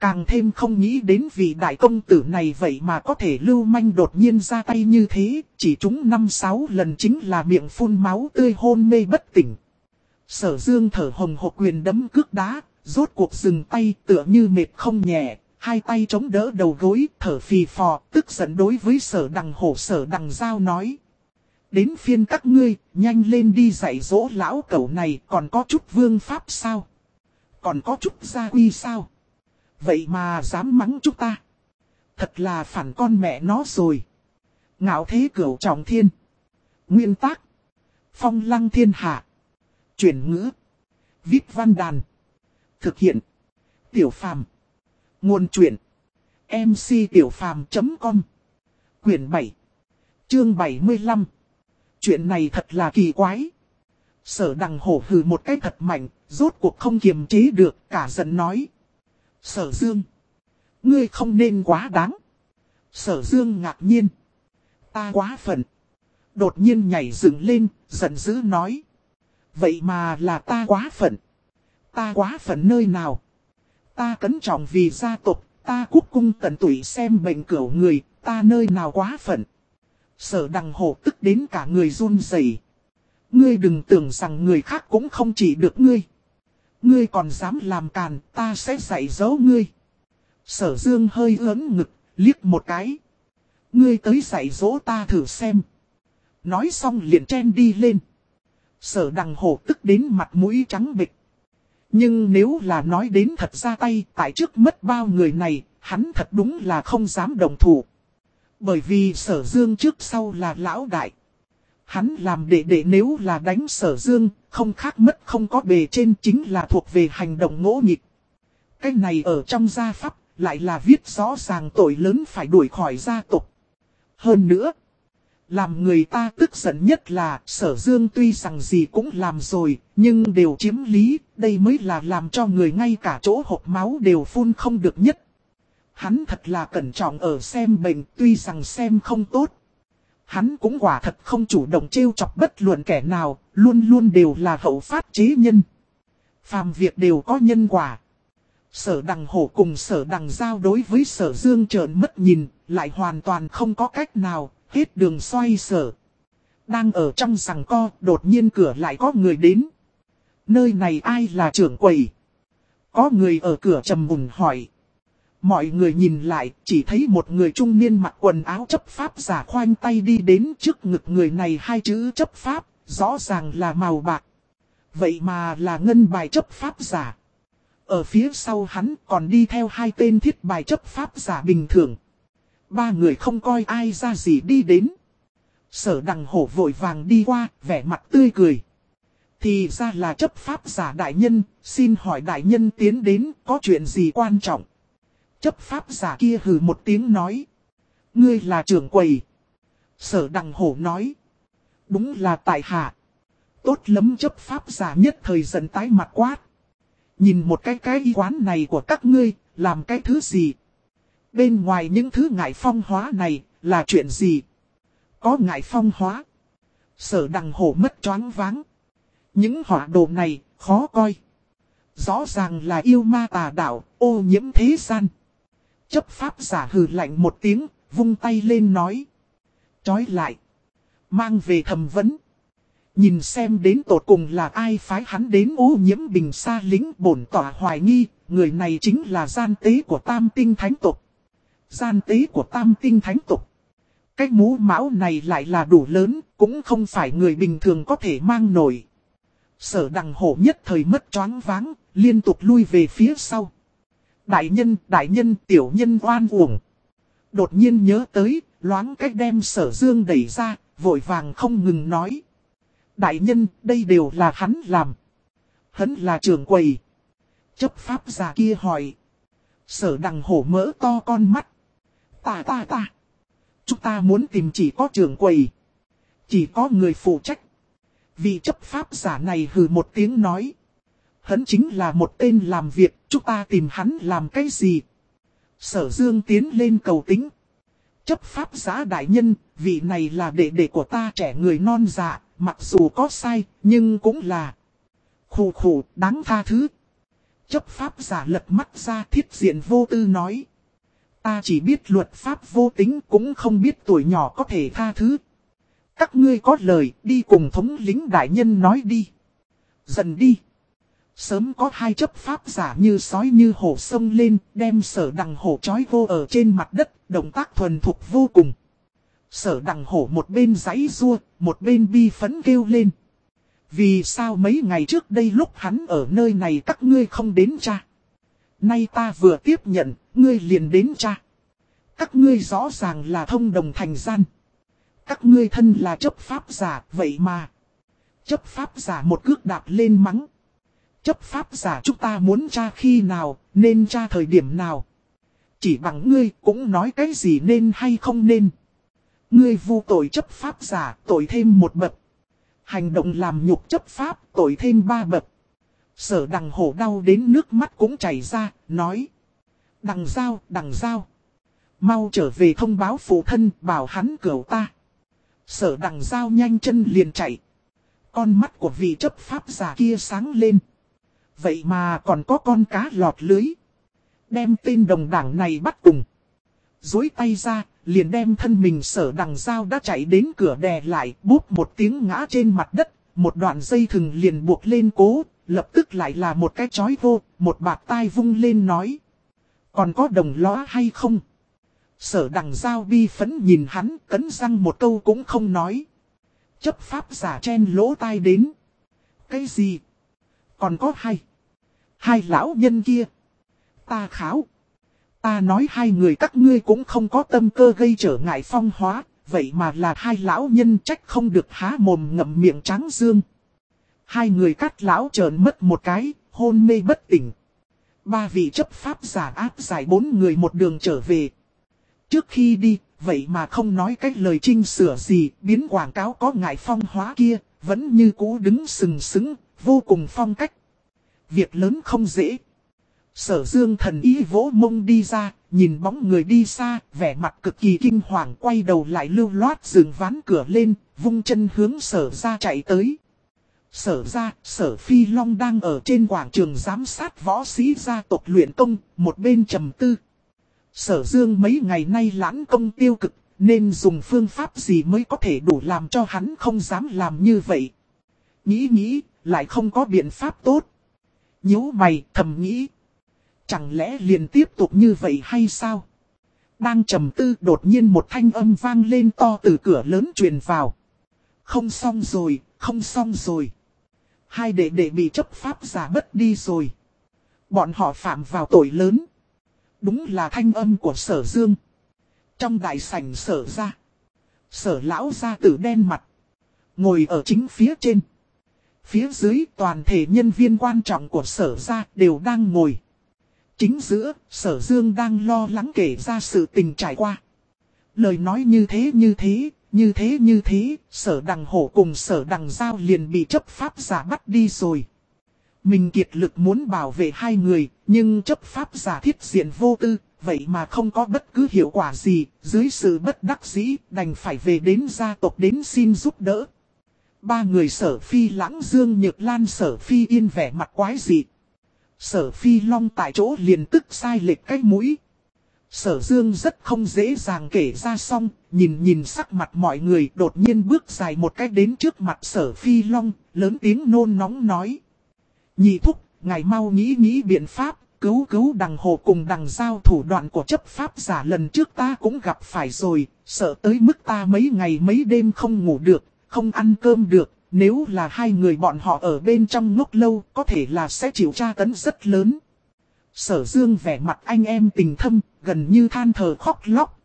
Càng thêm không nghĩ đến vị đại công tử này vậy mà có thể lưu manh đột nhiên ra tay như thế, chỉ chúng năm sáu lần chính là miệng phun máu tươi hôn mê bất tỉnh. Sở dương thở hồng hộc quyền đấm cước đá, rốt cuộc dừng tay tựa như mệt không nhẹ, hai tay chống đỡ đầu gối, thở phì phò, tức giận đối với sở đằng hổ sở đằng giao nói. Đến phiên các ngươi, nhanh lên đi dạy dỗ lão cẩu này còn có chút vương pháp sao? Còn có chút gia quy sao? Vậy mà dám mắng chúng ta. Thật là phản con mẹ nó rồi. Ngạo thế cửu trọng thiên. Nguyên tác. Phong lăng thiên hạ. Chuyển ngữ. Viết văn đàn. Thực hiện. Tiểu phàm. Nguồn truyện. MC Tiểu phàm.com Quyển 7. Chương 75. Chuyện này thật là kỳ quái. Sở đằng hổ hừ một cái thật mạnh, rốt cuộc không kiềm chế được, cả giận nói. Sở dương. Ngươi không nên quá đáng. Sở dương ngạc nhiên. Ta quá phận. Đột nhiên nhảy dựng lên, giận dữ nói. Vậy mà là ta quá phận. Ta quá phận nơi nào? Ta cẩn trọng vì gia tộc, ta quốc cung tận tụy xem bệnh cửu người, ta nơi nào quá phận. Sở đằng hổ tức đến cả người run rẩy. Ngươi đừng tưởng rằng người khác cũng không chỉ được ngươi. Ngươi còn dám làm càn, ta sẽ dạy dỗ ngươi. Sở dương hơi ớn ngực, liếc một cái. Ngươi tới dạy dỗ ta thử xem. Nói xong liền chen đi lên. Sở đằng hổ tức đến mặt mũi trắng bịch. Nhưng nếu là nói đến thật ra tay, tại trước mất bao người này, hắn thật đúng là không dám đồng thủ. Bởi vì sở dương trước sau là lão đại. Hắn làm đệ đệ nếu là đánh sở dương, không khác mất không có bề trên chính là thuộc về hành động ngỗ nghịch. Cái này ở trong gia pháp, lại là viết rõ ràng tội lớn phải đuổi khỏi gia tộc. Hơn nữa, làm người ta tức giận nhất là sở dương tuy rằng gì cũng làm rồi, nhưng đều chiếm lý, đây mới là làm cho người ngay cả chỗ hộp máu đều phun không được nhất. Hắn thật là cẩn trọng ở xem bệnh tuy rằng xem không tốt. Hắn cũng quả thật không chủ động trêu chọc bất luận kẻ nào, luôn luôn đều là hậu phát chế nhân. Phàm việc đều có nhân quả. Sở đằng hổ cùng sở đằng giao đối với sở dương trợn mất nhìn, lại hoàn toàn không có cách nào, hết đường xoay sở. Đang ở trong sằng co, đột nhiên cửa lại có người đến. Nơi này ai là trưởng quầy? Có người ở cửa trầm mùng hỏi. Mọi người nhìn lại, chỉ thấy một người trung niên mặc quần áo chấp pháp giả khoanh tay đi đến trước ngực người này hai chữ chấp pháp, rõ ràng là màu bạc. Vậy mà là ngân bài chấp pháp giả. Ở phía sau hắn còn đi theo hai tên thiết bài chấp pháp giả bình thường. Ba người không coi ai ra gì đi đến. Sở đằng hổ vội vàng đi qua, vẻ mặt tươi cười. Thì ra là chấp pháp giả đại nhân, xin hỏi đại nhân tiến đến có chuyện gì quan trọng. Chấp pháp giả kia hừ một tiếng nói. Ngươi là trưởng quầy. Sở đằng hổ nói. Đúng là tại hạ. Tốt lắm chấp pháp giả nhất thời dần tái mặt quát. Nhìn một cái cái y quán này của các ngươi, làm cái thứ gì? Bên ngoài những thứ ngại phong hóa này, là chuyện gì? Có ngại phong hóa. Sở đằng hổ mất choáng váng. Những họa đồ này, khó coi. Rõ ràng là yêu ma tà đạo, ô nhiễm thế gian. Chấp pháp giả hừ lạnh một tiếng, vung tay lên nói. Chói lại. Mang về thẩm vấn. Nhìn xem đến tột cùng là ai phái hắn đến ô nhiễm bình xa lính bổn tỏa hoài nghi, người này chính là gian tế của tam tinh thánh tục. Gian tế của tam tinh thánh tục. Cái mũ mão này lại là đủ lớn, cũng không phải người bình thường có thể mang nổi. Sở đằng hổ nhất thời mất choáng váng, liên tục lui về phía sau. Đại nhân, đại nhân, tiểu nhân oan uổng. Đột nhiên nhớ tới, loáng cách đem sở dương đẩy ra, vội vàng không ngừng nói. Đại nhân, đây đều là hắn làm. Hắn là trưởng quầy. Chấp pháp già kia hỏi. Sở đằng hổ mỡ to con mắt. Ta ta ta. Chúng ta muốn tìm chỉ có trưởng quầy. Chỉ có người phụ trách. vị chấp pháp giả này hừ một tiếng nói. Hắn chính là một tên làm việc, chúng ta tìm hắn làm cái gì? Sở dương tiến lên cầu tính. Chấp pháp giả đại nhân, vị này là đệ đệ của ta trẻ người non dạ, mặc dù có sai, nhưng cũng là khủ khủ, đáng tha thứ. Chấp pháp giả lật mắt ra thiết diện vô tư nói. Ta chỉ biết luật pháp vô tính cũng không biết tuổi nhỏ có thể tha thứ. Các ngươi có lời đi cùng thống lính đại nhân nói đi. Dần đi. Sớm có hai chấp pháp giả như sói như hổ sông lên, đem sở đằng hổ trói vô ở trên mặt đất, động tác thuần thục vô cùng. Sở đằng hổ một bên giấy rua, một bên bi phấn kêu lên. Vì sao mấy ngày trước đây lúc hắn ở nơi này các ngươi không đến cha? Nay ta vừa tiếp nhận, ngươi liền đến cha. Các ngươi rõ ràng là thông đồng thành gian. Các ngươi thân là chấp pháp giả, vậy mà. Chấp pháp giả một cước đạp lên mắng. Chấp pháp giả chúng ta muốn tra khi nào, nên tra thời điểm nào. Chỉ bằng ngươi cũng nói cái gì nên hay không nên. Ngươi vu tội chấp pháp giả, tội thêm một bậc. Hành động làm nhục chấp pháp, tội thêm ba bậc. Sở đằng hổ đau đến nước mắt cũng chảy ra, nói. Đằng giao, đằng giao. Mau trở về thông báo phụ thân, bảo hắn cửu ta. Sở đằng giao nhanh chân liền chạy. Con mắt của vị chấp pháp giả kia sáng lên. Vậy mà còn có con cá lọt lưới. Đem tên đồng đảng này bắt cùng. Dối tay ra, liền đem thân mình sở đằng dao đã chạy đến cửa đè lại, bút một tiếng ngã trên mặt đất, một đoạn dây thừng liền buộc lên cố, lập tức lại là một cái chói vô, một bạc tai vung lên nói. Còn có đồng lõa hay không? Sở đằng giao bi phấn nhìn hắn, cấn răng một câu cũng không nói. Chấp pháp giả chen lỗ tai đến. Cái gì? Còn có hay? Hai lão nhân kia. Ta kháo. Ta nói hai người các ngươi cũng không có tâm cơ gây trở ngại phong hóa, vậy mà là hai lão nhân trách không được há mồm ngậm miệng trắng dương. Hai người cắt lão trợn mất một cái, hôn mê bất tỉnh. Ba vị chấp pháp giả áp giải bốn người một đường trở về. Trước khi đi, vậy mà không nói cách lời trinh sửa gì, biến quảng cáo có ngại phong hóa kia, vẫn như cũ đứng sừng sững, vô cùng phong cách. Việc lớn không dễ. Sở dương thần ý vỗ mông đi ra, nhìn bóng người đi xa, vẻ mặt cực kỳ kinh hoàng quay đầu lại lưu loát dừng ván cửa lên, vung chân hướng sở ra chạy tới. Sở ra, sở phi long đang ở trên quảng trường giám sát võ sĩ gia tộc luyện công, một bên trầm tư. Sở dương mấy ngày nay lãng công tiêu cực, nên dùng phương pháp gì mới có thể đủ làm cho hắn không dám làm như vậy. Nghĩ nghĩ, lại không có biện pháp tốt. nhíu mày, thầm nghĩ. Chẳng lẽ liền tiếp tục như vậy hay sao? Đang trầm tư đột nhiên một thanh âm vang lên to từ cửa lớn truyền vào. Không xong rồi, không xong rồi. Hai đệ đệ bị chấp pháp giả bất đi rồi. Bọn họ phạm vào tội lớn. Đúng là thanh âm của sở dương. Trong đại sảnh sở ra. Sở lão ra tử đen mặt. Ngồi ở chính phía trên. Phía dưới toàn thể nhân viên quan trọng của sở ra đều đang ngồi. Chính giữa, sở dương đang lo lắng kể ra sự tình trải qua. Lời nói như thế như thế, như thế như thế, sở đằng hổ cùng sở đằng giao liền bị chấp pháp giả bắt đi rồi. Mình kiệt lực muốn bảo vệ hai người, nhưng chấp pháp giả thiết diện vô tư, vậy mà không có bất cứ hiệu quả gì, dưới sự bất đắc dĩ, đành phải về đến gia tộc đến xin giúp đỡ. Ba người sở phi lãng dương nhược lan sở phi yên vẻ mặt quái dị. Sở phi long tại chỗ liền tức sai lệch cái mũi. Sở dương rất không dễ dàng kể ra xong, nhìn nhìn sắc mặt mọi người đột nhiên bước dài một cách đến trước mặt sở phi long, lớn tiếng nôn nóng nói. Nhị thúc, ngài mau nghĩ nghĩ biện pháp, cứu cứu đằng hồ cùng đằng giao thủ đoạn của chấp pháp giả lần trước ta cũng gặp phải rồi, sợ tới mức ta mấy ngày mấy đêm không ngủ được, không ăn cơm được, nếu là hai người bọn họ ở bên trong ngốc lâu có thể là sẽ chịu tra tấn rất lớn. Sở dương vẻ mặt anh em tình thâm, gần như than thờ khóc lóc.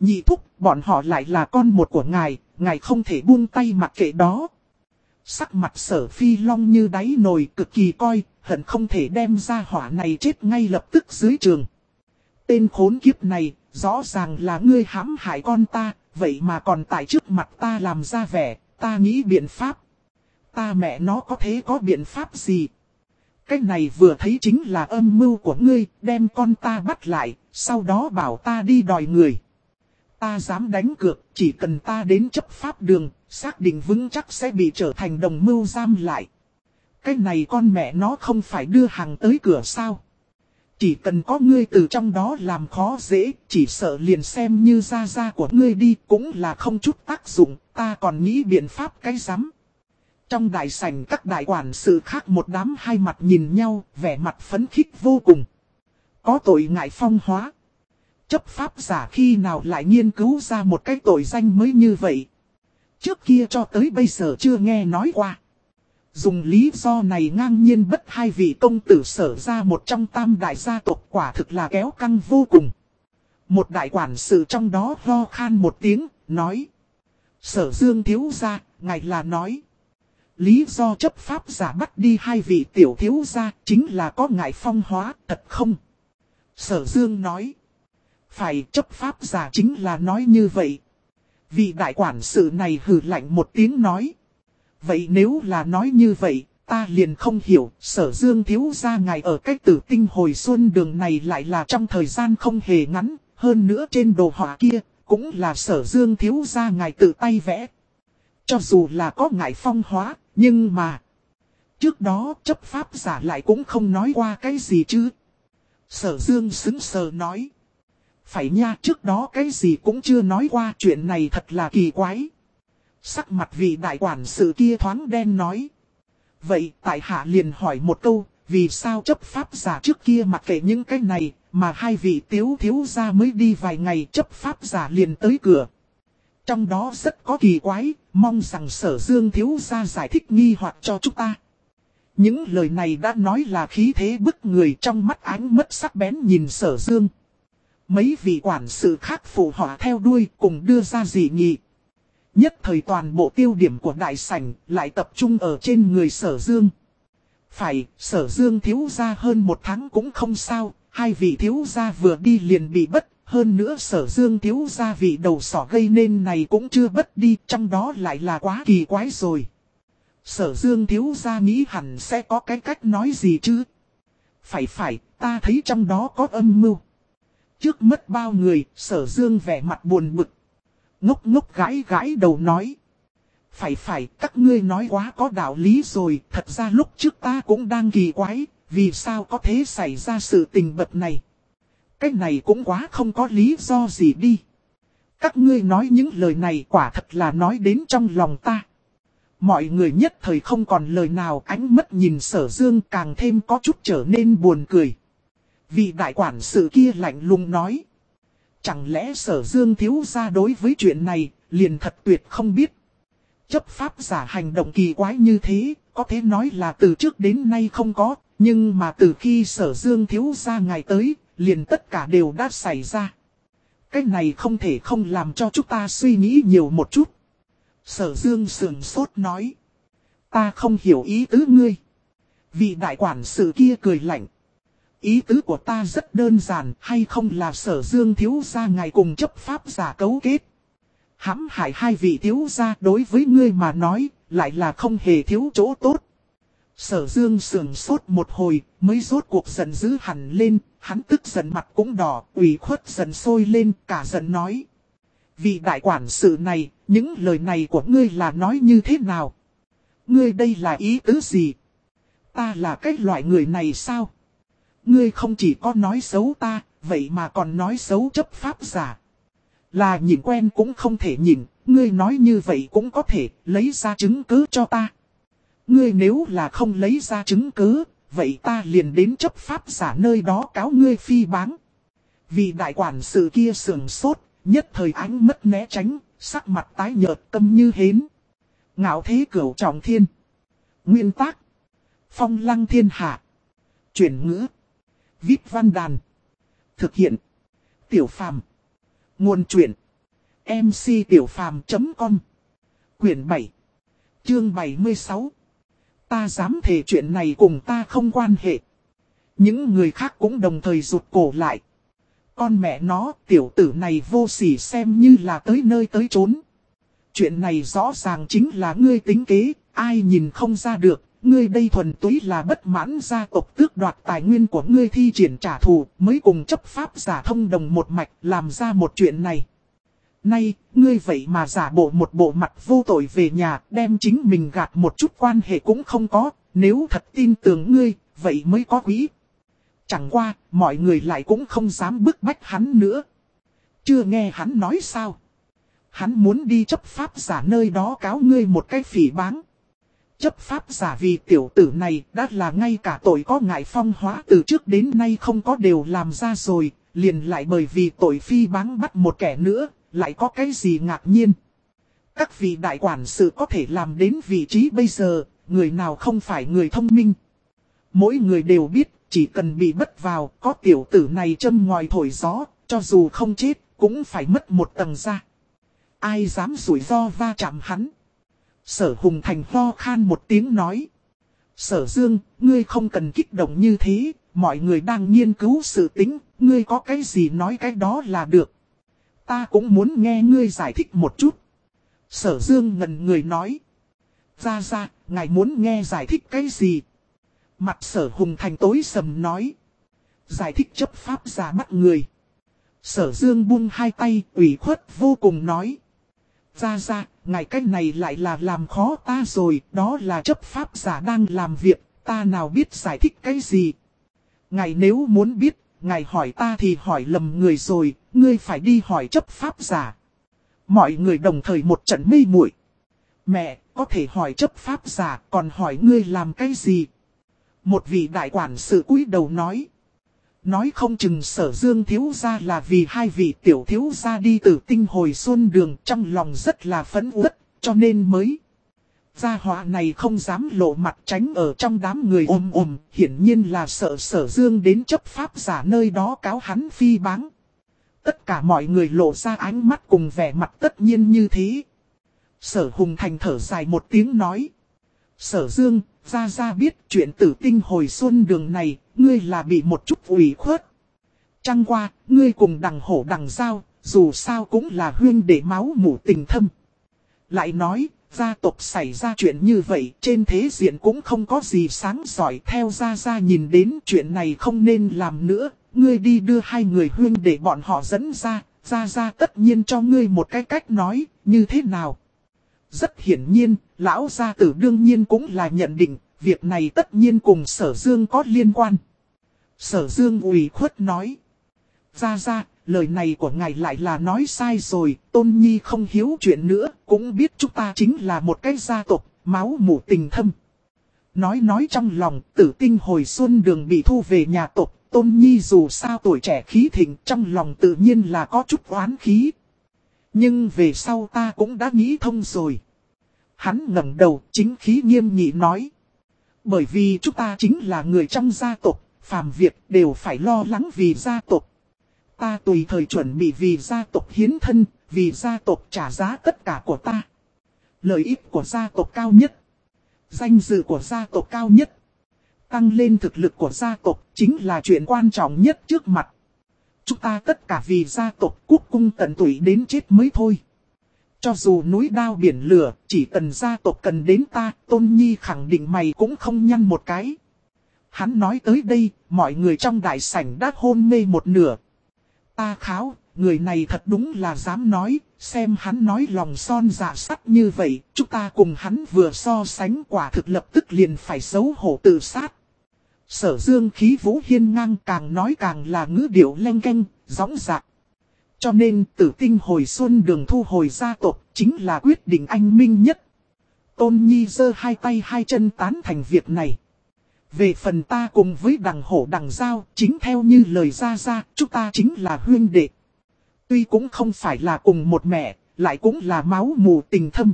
Nhị thúc, bọn họ lại là con một của ngài, ngài không thể buông tay mặc kệ đó. Sắc mặt sở phi long như đáy nồi cực kỳ coi, hận không thể đem ra hỏa này chết ngay lập tức dưới trường. Tên khốn kiếp này, rõ ràng là ngươi hãm hại con ta, vậy mà còn tại trước mặt ta làm ra vẻ, ta nghĩ biện pháp. Ta mẹ nó có thế có biện pháp gì? Cái này vừa thấy chính là âm mưu của ngươi, đem con ta bắt lại, sau đó bảo ta đi đòi người. Ta dám đánh cược, chỉ cần ta đến chấp pháp đường, xác định vững chắc sẽ bị trở thành đồng mưu giam lại. Cái này con mẹ nó không phải đưa hàng tới cửa sao. Chỉ cần có ngươi từ trong đó làm khó dễ, chỉ sợ liền xem như ra ra của ngươi đi cũng là không chút tác dụng, ta còn nghĩ biện pháp cái rắm Trong đại sảnh các đại quản sự khác một đám hai mặt nhìn nhau, vẻ mặt phấn khích vô cùng. Có tội ngại phong hóa. Chấp pháp giả khi nào lại nghiên cứu ra một cái tội danh mới như vậy. Trước kia cho tới bây giờ chưa nghe nói qua. Dùng lý do này ngang nhiên bất hai vị công tử sở ra một trong tam đại gia tộc quả thực là kéo căng vô cùng. Một đại quản sự trong đó ho khan một tiếng, nói. Sở dương thiếu ra, ngài là nói. Lý do chấp pháp giả bắt đi hai vị tiểu thiếu ra chính là có ngại phong hóa, thật không? Sở dương nói. Phải chấp pháp giả chính là nói như vậy. Vị đại quản sự này hử lạnh một tiếng nói. Vậy nếu là nói như vậy, ta liền không hiểu, sở dương thiếu ra ngài ở cách tử tinh hồi xuân đường này lại là trong thời gian không hề ngắn, hơn nữa trên đồ họa kia, cũng là sở dương thiếu ra ngài tự tay vẽ. Cho dù là có ngài phong hóa, nhưng mà... Trước đó chấp pháp giả lại cũng không nói qua cái gì chứ. Sở dương xứng sờ nói. Phải nha trước đó cái gì cũng chưa nói qua chuyện này thật là kỳ quái. Sắc mặt vị đại quản sự kia thoáng đen nói. Vậy tại hạ liền hỏi một câu, vì sao chấp pháp giả trước kia mặc kệ những cái này, mà hai vị tiếu thiếu ra mới đi vài ngày chấp pháp giả liền tới cửa. Trong đó rất có kỳ quái, mong rằng sở dương thiếu ra giải thích nghi hoặc cho chúng ta. Những lời này đã nói là khí thế bức người trong mắt ánh mất sắc bén nhìn sở dương. Mấy vị quản sự khác phụ họ theo đuôi cùng đưa ra dị nghị. Nhất thời toàn bộ tiêu điểm của đại sảnh lại tập trung ở trên người sở dương. Phải, sở dương thiếu ra hơn một tháng cũng không sao, hai vị thiếu gia vừa đi liền bị bất, hơn nữa sở dương thiếu gia vị đầu sỏ gây nên này cũng chưa bất đi, trong đó lại là quá kỳ quái rồi. Sở dương thiếu gia nghĩ hẳn sẽ có cái cách nói gì chứ? Phải phải, ta thấy trong đó có âm mưu. Trước mất bao người, sở dương vẻ mặt buồn bực. Ngốc ngốc gãi gãi đầu nói. Phải phải, các ngươi nói quá có đạo lý rồi, thật ra lúc trước ta cũng đang kỳ quái, vì sao có thế xảy ra sự tình bật này. Cái này cũng quá không có lý do gì đi. Các ngươi nói những lời này quả thật là nói đến trong lòng ta. Mọi người nhất thời không còn lời nào ánh mắt nhìn sở dương càng thêm có chút trở nên buồn cười. Vì đại quản sự kia lạnh lùng nói. Chẳng lẽ sở dương thiếu ra đối với chuyện này, liền thật tuyệt không biết. Chấp pháp giả hành động kỳ quái như thế, có thể nói là từ trước đến nay không có, nhưng mà từ khi sở dương thiếu ra ngày tới, liền tất cả đều đã xảy ra. Cái này không thể không làm cho chúng ta suy nghĩ nhiều một chút. Sở dương sườn sốt nói. Ta không hiểu ý tứ ngươi. Vị đại quản sự kia cười lạnh. Ý tứ của ta rất đơn giản hay không là sở dương thiếu gia ngày cùng chấp pháp giả cấu kết. hãm hại hai vị thiếu gia đối với ngươi mà nói, lại là không hề thiếu chỗ tốt. Sở dương sườn sốt một hồi, mới rốt cuộc giận dữ hẳn lên, hắn tức giận mặt cũng đỏ, ủy khuất dần sôi lên, cả giận nói. Vị đại quản sự này, những lời này của ngươi là nói như thế nào? Ngươi đây là ý tứ gì? Ta là cái loại người này sao? Ngươi không chỉ có nói xấu ta, vậy mà còn nói xấu chấp pháp giả. Là nhìn quen cũng không thể nhìn, ngươi nói như vậy cũng có thể lấy ra chứng cứ cho ta. Ngươi nếu là không lấy ra chứng cứ, vậy ta liền đến chấp pháp giả nơi đó cáo ngươi phi báng. Vì đại quản sự kia sườn sốt, nhất thời ánh mất né tránh, sắc mặt tái nhợt tâm như hến. Ngạo thế cửu trọng thiên. Nguyên tác. Phong lăng thiên hạ. Chuyển ngữ. Vip văn đàn. Thực hiện. Tiểu phàm. Nguồn truyện. MC Tiểu phàm.com Quyển 7. Chương 76. Ta dám thề chuyện này cùng ta không quan hệ. Những người khác cũng đồng thời rụt cổ lại. Con mẹ nó, tiểu tử này vô sỉ xem như là tới nơi tới chốn. Chuyện này rõ ràng chính là ngươi tính kế, ai nhìn không ra được, ngươi đây thuần túy là bất mãn gia tộc tước đoạt tài nguyên của ngươi thi triển trả thù, mới cùng chấp pháp giả thông đồng một mạch làm ra một chuyện này. Nay, ngươi vậy mà giả bộ một bộ mặt vô tội về nhà, đem chính mình gạt một chút quan hệ cũng không có, nếu thật tin tưởng ngươi, vậy mới có quý. Chẳng qua, mọi người lại cũng không dám bức bách hắn nữa. Chưa nghe hắn nói sao? Hắn muốn đi chấp pháp giả nơi đó cáo ngươi một cái phỉ báng. Chấp pháp giả vì tiểu tử này đã là ngay cả tội có ngại phong hóa từ trước đến nay không có đều làm ra rồi, liền lại bởi vì tội phi báng bắt một kẻ nữa, lại có cái gì ngạc nhiên. Các vị đại quản sự có thể làm đến vị trí bây giờ, người nào không phải người thông minh. Mỗi người đều biết, chỉ cần bị bất vào, có tiểu tử này châm ngoài thổi gió, cho dù không chết, cũng phải mất một tầng ra. Ai dám rủi ro va chạm hắn. Sở Hùng Thành ho khan một tiếng nói. Sở Dương, ngươi không cần kích động như thế, mọi người đang nghiên cứu sự tính, ngươi có cái gì nói cái đó là được. Ta cũng muốn nghe ngươi giải thích một chút. Sở Dương ngần người nói. Ra ra, ngài muốn nghe giải thích cái gì? Mặt sở hùng thành tối sầm nói. Giải thích chấp pháp giả bắt người. Sở Dương buông hai tay, ủy khuất vô cùng nói. Ra ra, ngài cách này lại là làm khó ta rồi, đó là chấp pháp giả đang làm việc, ta nào biết giải thích cái gì. Ngài nếu muốn biết, ngài hỏi ta thì hỏi lầm người rồi, ngươi phải đi hỏi chấp pháp giả. Mọi người đồng thời một trận mê muội. Mẹ, có thể hỏi chấp pháp giả, còn hỏi ngươi làm cái gì? Một vị đại quản sự cúi đầu nói. Nói không chừng sở dương thiếu gia là vì hai vị tiểu thiếu gia đi từ tinh hồi xuân đường trong lòng rất là phấn uất, cho nên mới. Gia họa này không dám lộ mặt tránh ở trong đám người ôm ôm, hiển nhiên là sợ sở dương đến chấp pháp giả nơi đó cáo hắn phi báng. Tất cả mọi người lộ ra ánh mắt cùng vẻ mặt tất nhiên như thế. Sở hùng thành thở dài một tiếng nói. Sở dương, ra ra biết chuyện tử tinh hồi xuân đường này, ngươi là bị một chút ủy khuất. Trăng qua, ngươi cùng đằng hổ đằng giao, dù sao cũng là huyên để máu mủ tình thâm. Lại nói, gia tộc xảy ra chuyện như vậy, trên thế diện cũng không có gì sáng giỏi theo ra ra nhìn đến chuyện này không nên làm nữa, ngươi đi đưa hai người huyên để bọn họ dẫn ra, ra ra tất nhiên cho ngươi một cái cách nói, như thế nào. Rất hiển nhiên, lão gia tử đương nhiên cũng là nhận định, việc này tất nhiên cùng sở dương có liên quan. Sở dương ủy khuất nói. Ra ra, lời này của ngài lại là nói sai rồi, tôn nhi không hiếu chuyện nữa, cũng biết chúng ta chính là một cái gia tộc, máu mủ tình thâm. Nói nói trong lòng, tử tinh hồi xuân đường bị thu về nhà tộc, tôn nhi dù sao tuổi trẻ khí thịnh trong lòng tự nhiên là có chút oán khí. Nhưng về sau ta cũng đã nghĩ thông rồi. Hắn ngẩng đầu chính khí nghiêm nghị nói. Bởi vì chúng ta chính là người trong gia tộc, phàm việc đều phải lo lắng vì gia tộc. Ta tùy thời chuẩn bị vì gia tộc hiến thân, vì gia tộc trả giá tất cả của ta. Lợi ích của gia tộc cao nhất. Danh dự của gia tộc cao nhất. Tăng lên thực lực của gia tộc chính là chuyện quan trọng nhất trước mặt. Chúng ta tất cả vì gia tộc quốc cung tận tụy đến chết mới thôi. Cho dù núi đao biển lửa, chỉ cần gia tộc cần đến ta, Tôn Nhi khẳng định mày cũng không nhăn một cái. Hắn nói tới đây, mọi người trong đại sảnh đã hôn mê một nửa. Ta kháo, người này thật đúng là dám nói, xem hắn nói lòng son dạ sắt như vậy, chúng ta cùng hắn vừa so sánh quả thực lập tức liền phải xấu hổ tự sát. Sở dương khí vũ hiên ngang càng nói càng là ngữ điệu len canh, gióng dạc. Cho nên tử tinh hồi xuân đường thu hồi gia tộc chính là quyết định anh minh nhất. Tôn Nhi giơ hai tay hai chân tán thành việc này. Về phần ta cùng với đằng hổ đằng giao, chính theo như lời ra ra, chúng ta chính là huyên đệ. Tuy cũng không phải là cùng một mẹ, lại cũng là máu mù tình thâm.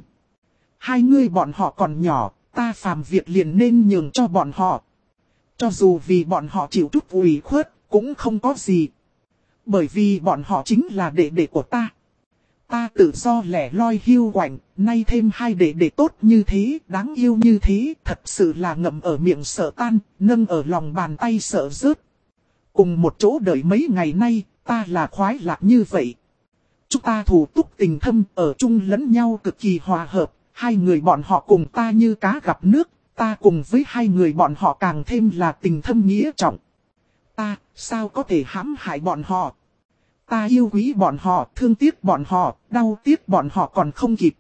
Hai người bọn họ còn nhỏ, ta phàm việc liền nên nhường cho bọn họ. Cho dù vì bọn họ chịu chút ủy khuất, cũng không có gì. Bởi vì bọn họ chính là đệ đệ của ta. Ta tự do lẻ loi hiu quạnh, nay thêm hai đệ đệ tốt như thế, đáng yêu như thế, thật sự là ngậm ở miệng sợ tan, nâng ở lòng bàn tay sợ rớt. Cùng một chỗ đợi mấy ngày nay, ta là khoái lạc như vậy. Chúng ta thủ túc tình thâm ở chung lẫn nhau cực kỳ hòa hợp, hai người bọn họ cùng ta như cá gặp nước, ta cùng với hai người bọn họ càng thêm là tình thâm nghĩa trọng. Ta, sao có thể hãm hại bọn họ? Ta yêu quý bọn họ, thương tiếc bọn họ, đau tiếc bọn họ còn không kịp.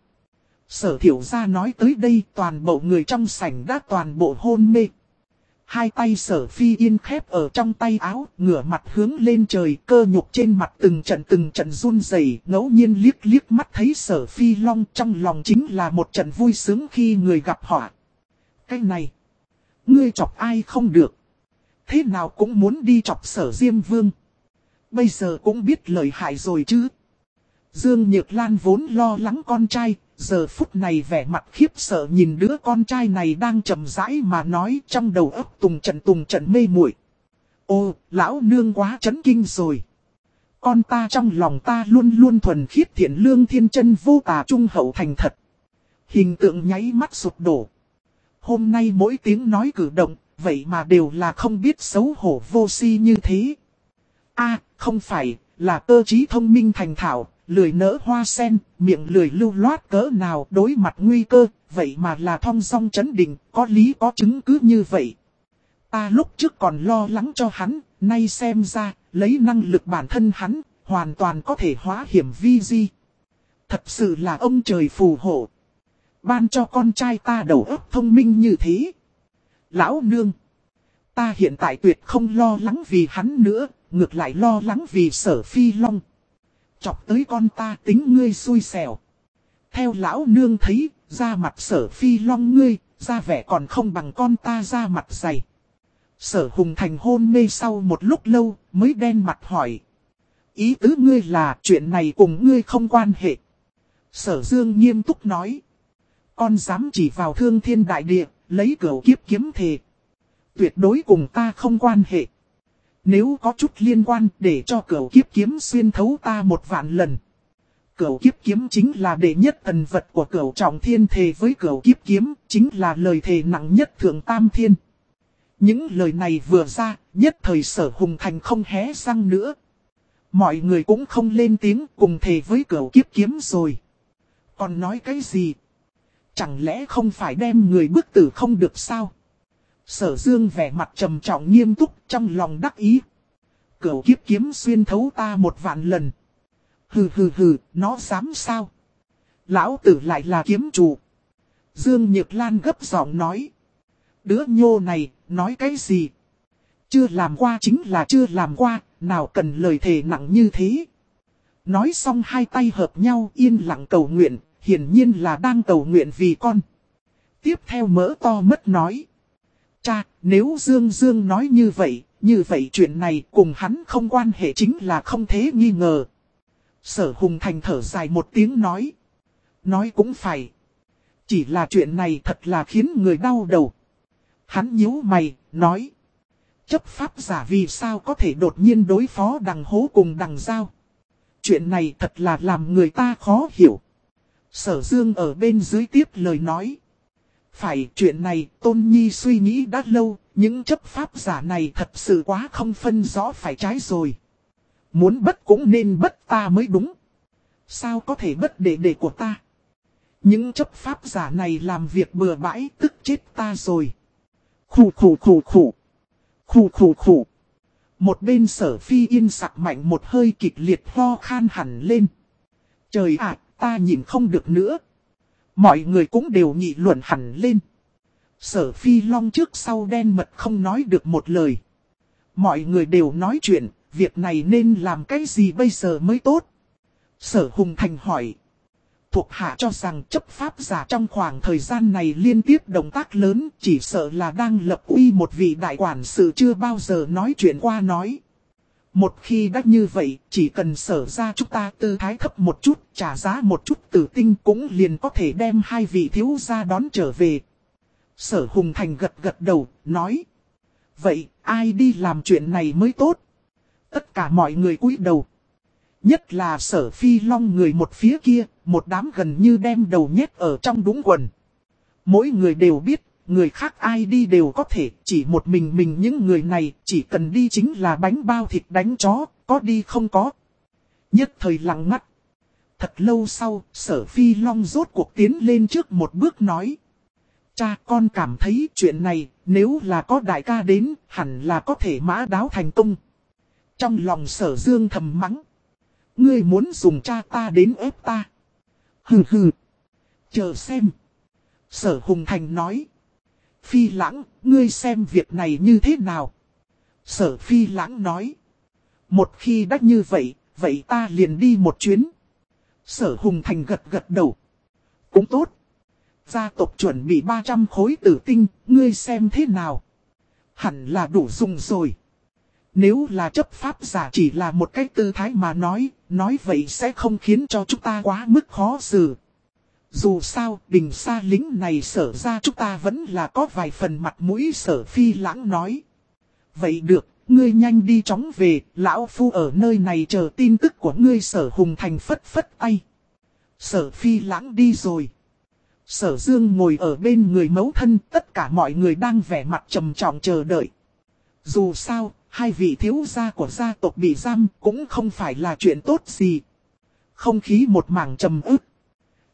Sở thiểu ra nói tới đây toàn bộ người trong sảnh đã toàn bộ hôn mê. Hai tay sở phi yên khép ở trong tay áo, ngửa mặt hướng lên trời, cơ nhục trên mặt từng trận từng trận run rẩy ngẫu nhiên liếc liếc mắt thấy sở phi long trong lòng chính là một trận vui sướng khi người gặp họ. Cái này, ngươi chọc ai không được. Thế nào cũng muốn đi chọc sở diêm vương. Bây giờ cũng biết lời hại rồi chứ. Dương Nhược Lan vốn lo lắng con trai, giờ phút này vẻ mặt khiếp sợ nhìn đứa con trai này đang chậm rãi mà nói trong đầu ấp tùng trận tùng trận mê muội. Ô, lão nương quá chấn kinh rồi. Con ta trong lòng ta luôn luôn thuần khiết thiện lương thiên chân vô tà trung hậu thành thật. Hình tượng nháy mắt sụp đổ. Hôm nay mỗi tiếng nói cử động, vậy mà đều là không biết xấu hổ vô si như thế. a không phải, là cơ trí thông minh thành thảo, lười nỡ hoa sen, miệng lười lưu loát cỡ nào đối mặt nguy cơ, vậy mà là thong song chấn định, có lý có chứng cứ như vậy. Ta lúc trước còn lo lắng cho hắn, nay xem ra, lấy năng lực bản thân hắn, hoàn toàn có thể hóa hiểm vi di. Thật sự là ông trời phù hộ. Ban cho con trai ta đầu óc thông minh như thế. Lão nương. Ta hiện tại tuyệt không lo lắng vì hắn nữa, ngược lại lo lắng vì sở phi long. Chọc tới con ta tính ngươi xui xẻo. Theo lão nương thấy, ra mặt sở phi long ngươi, ra vẻ còn không bằng con ta ra mặt dày. Sở hùng thành hôn mê sau một lúc lâu, mới đen mặt hỏi. Ý tứ ngươi là chuyện này cùng ngươi không quan hệ. Sở dương nghiêm túc nói. Con dám chỉ vào thương thiên đại địa, lấy cửa kiếp kiếm thề. Tuyệt đối cùng ta không quan hệ. Nếu có chút liên quan để cho cửu kiếp kiếm xuyên thấu ta một vạn lần. Cửu kiếp kiếm chính là đệ nhất thần vật của cửu trọng thiên thề với cửu kiếp kiếm, chính là lời thề nặng nhất thượng tam thiên. Những lời này vừa ra, nhất thời sở hùng thành không hé răng nữa. Mọi người cũng không lên tiếng cùng thề với cửu kiếp kiếm rồi. Còn nói cái gì? Chẳng lẽ không phải đem người bức tử không được sao? Sở dương vẻ mặt trầm trọng nghiêm túc trong lòng đắc ý. Cửu kiếp kiếm xuyên thấu ta một vạn lần. Hừ hừ hừ, nó dám sao? Lão tử lại là kiếm chủ. Dương Nhược Lan gấp giọng nói. Đứa nhô này, nói cái gì? Chưa làm qua chính là chưa làm qua, nào cần lời thề nặng như thế. Nói xong hai tay hợp nhau yên lặng cầu nguyện, hiển nhiên là đang cầu nguyện vì con. Tiếp theo mỡ to mất nói. Cha, nếu Dương Dương nói như vậy, như vậy chuyện này cùng hắn không quan hệ chính là không thế nghi ngờ. Sở Hùng Thành thở dài một tiếng nói. Nói cũng phải. Chỉ là chuyện này thật là khiến người đau đầu. Hắn nhíu mày, nói. Chấp pháp giả vì sao có thể đột nhiên đối phó đằng hố cùng đằng giao. Chuyện này thật là làm người ta khó hiểu. Sở Dương ở bên dưới tiếp lời nói. Phải chuyện này Tôn Nhi suy nghĩ đã lâu, những chấp pháp giả này thật sự quá không phân rõ phải trái rồi. Muốn bất cũng nên bất ta mới đúng. Sao có thể bất đệ đệ của ta? Những chấp pháp giả này làm việc bừa bãi tức chết ta rồi. Khủ khủ khủ khủ. Khủ khủ khủ. Một bên sở phi yên sặc mạnh một hơi kịch liệt ho khan hẳn lên. Trời ạ, ta nhìn không được nữa. Mọi người cũng đều nghị luận hẳn lên. Sở phi long trước sau đen mật không nói được một lời. Mọi người đều nói chuyện, việc này nên làm cái gì bây giờ mới tốt. Sở Hùng Thành hỏi. Thuộc hạ cho rằng chấp pháp giả trong khoảng thời gian này liên tiếp động tác lớn chỉ sợ là đang lập uy một vị đại quản sự chưa bao giờ nói chuyện qua nói. Một khi đã như vậy, chỉ cần sở ra chúng ta tư thái thấp một chút, trả giá một chút tử tinh cũng liền có thể đem hai vị thiếu gia đón trở về. Sở Hùng Thành gật gật đầu, nói. Vậy, ai đi làm chuyện này mới tốt? Tất cả mọi người cúi đầu. Nhất là sở phi long người một phía kia, một đám gần như đem đầu nhét ở trong đúng quần. Mỗi người đều biết, người khác ai đi đều có thể, chỉ một mình mình những người này, chỉ cần đi chính là bánh bao thịt đánh chó, có đi không có. Nhất thời lặng ngắt. Thật lâu sau, sở phi long rốt cuộc tiến lên trước một bước nói. Cha con cảm thấy chuyện này, nếu là có đại ca đến, hẳn là có thể mã đáo thành công. Trong lòng sở dương thầm mắng. Ngươi muốn dùng cha ta đến ép ta. Hừ hừ. Chờ xem. Sở Hùng Thành nói. Phi lãng, ngươi xem việc này như thế nào? Sở Phi lãng nói. Một khi đã như vậy, vậy ta liền đi một chuyến. Sở Hùng Thành gật gật đầu. Cũng tốt. Gia tộc chuẩn bị 300 khối tử tinh, ngươi xem thế nào? Hẳn là đủ dùng rồi. Nếu là chấp pháp giả chỉ là một cách tư thái mà nói, nói vậy sẽ không khiến cho chúng ta quá mức khó xử. Dù sao, đình xa lính này sở ra chúng ta vẫn là có vài phần mặt mũi sở phi lãng nói. Vậy được, ngươi nhanh đi chóng về, lão phu ở nơi này chờ tin tức của ngươi sở hùng thành phất phất tay. Sở phi lãng đi rồi. Sở dương ngồi ở bên người mấu thân, tất cả mọi người đang vẻ mặt trầm trọng chờ đợi. Dù sao, hai vị thiếu gia của gia tộc bị giam cũng không phải là chuyện tốt gì. Không khí một mảng trầm ức.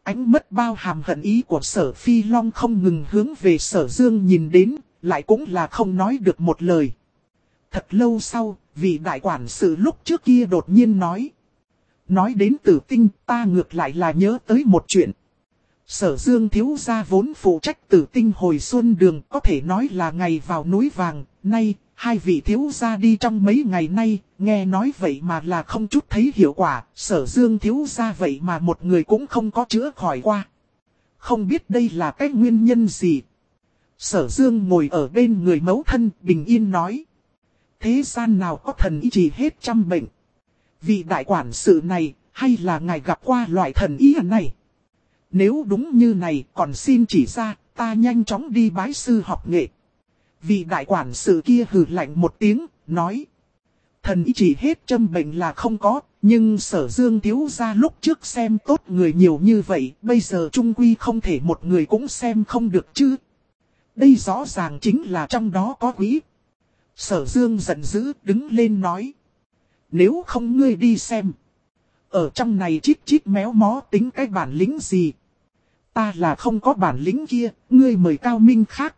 Ánh mất bao hàm hận ý của sở phi long không ngừng hướng về sở dương nhìn đến, lại cũng là không nói được một lời. Thật lâu sau, vị đại quản sự lúc trước kia đột nhiên nói. Nói đến tử tinh ta ngược lại là nhớ tới một chuyện. Sở dương thiếu gia vốn phụ trách tử tinh hồi xuân đường có thể nói là ngày vào núi vàng, nay Hai vị thiếu gia đi trong mấy ngày nay, nghe nói vậy mà là không chút thấy hiệu quả, sở dương thiếu gia vậy mà một người cũng không có chữa khỏi qua. Không biết đây là cái nguyên nhân gì. Sở dương ngồi ở bên người mấu thân bình yên nói. Thế gian nào có thần ý chỉ hết trăm bệnh. Vị đại quản sự này, hay là ngài gặp qua loại thần ý này? Nếu đúng như này, còn xin chỉ ra, ta nhanh chóng đi bái sư học nghệ. Vị đại quản sự kia hừ lạnh một tiếng, nói. Thần ý chỉ hết châm bệnh là không có, nhưng sở dương thiếu ra lúc trước xem tốt người nhiều như vậy, bây giờ trung quy không thể một người cũng xem không được chứ. Đây rõ ràng chính là trong đó có quý. Sở dương giận dữ đứng lên nói. Nếu không ngươi đi xem. Ở trong này chít chít méo mó tính cái bản lĩnh gì. Ta là không có bản lĩnh kia, ngươi mời cao minh khác.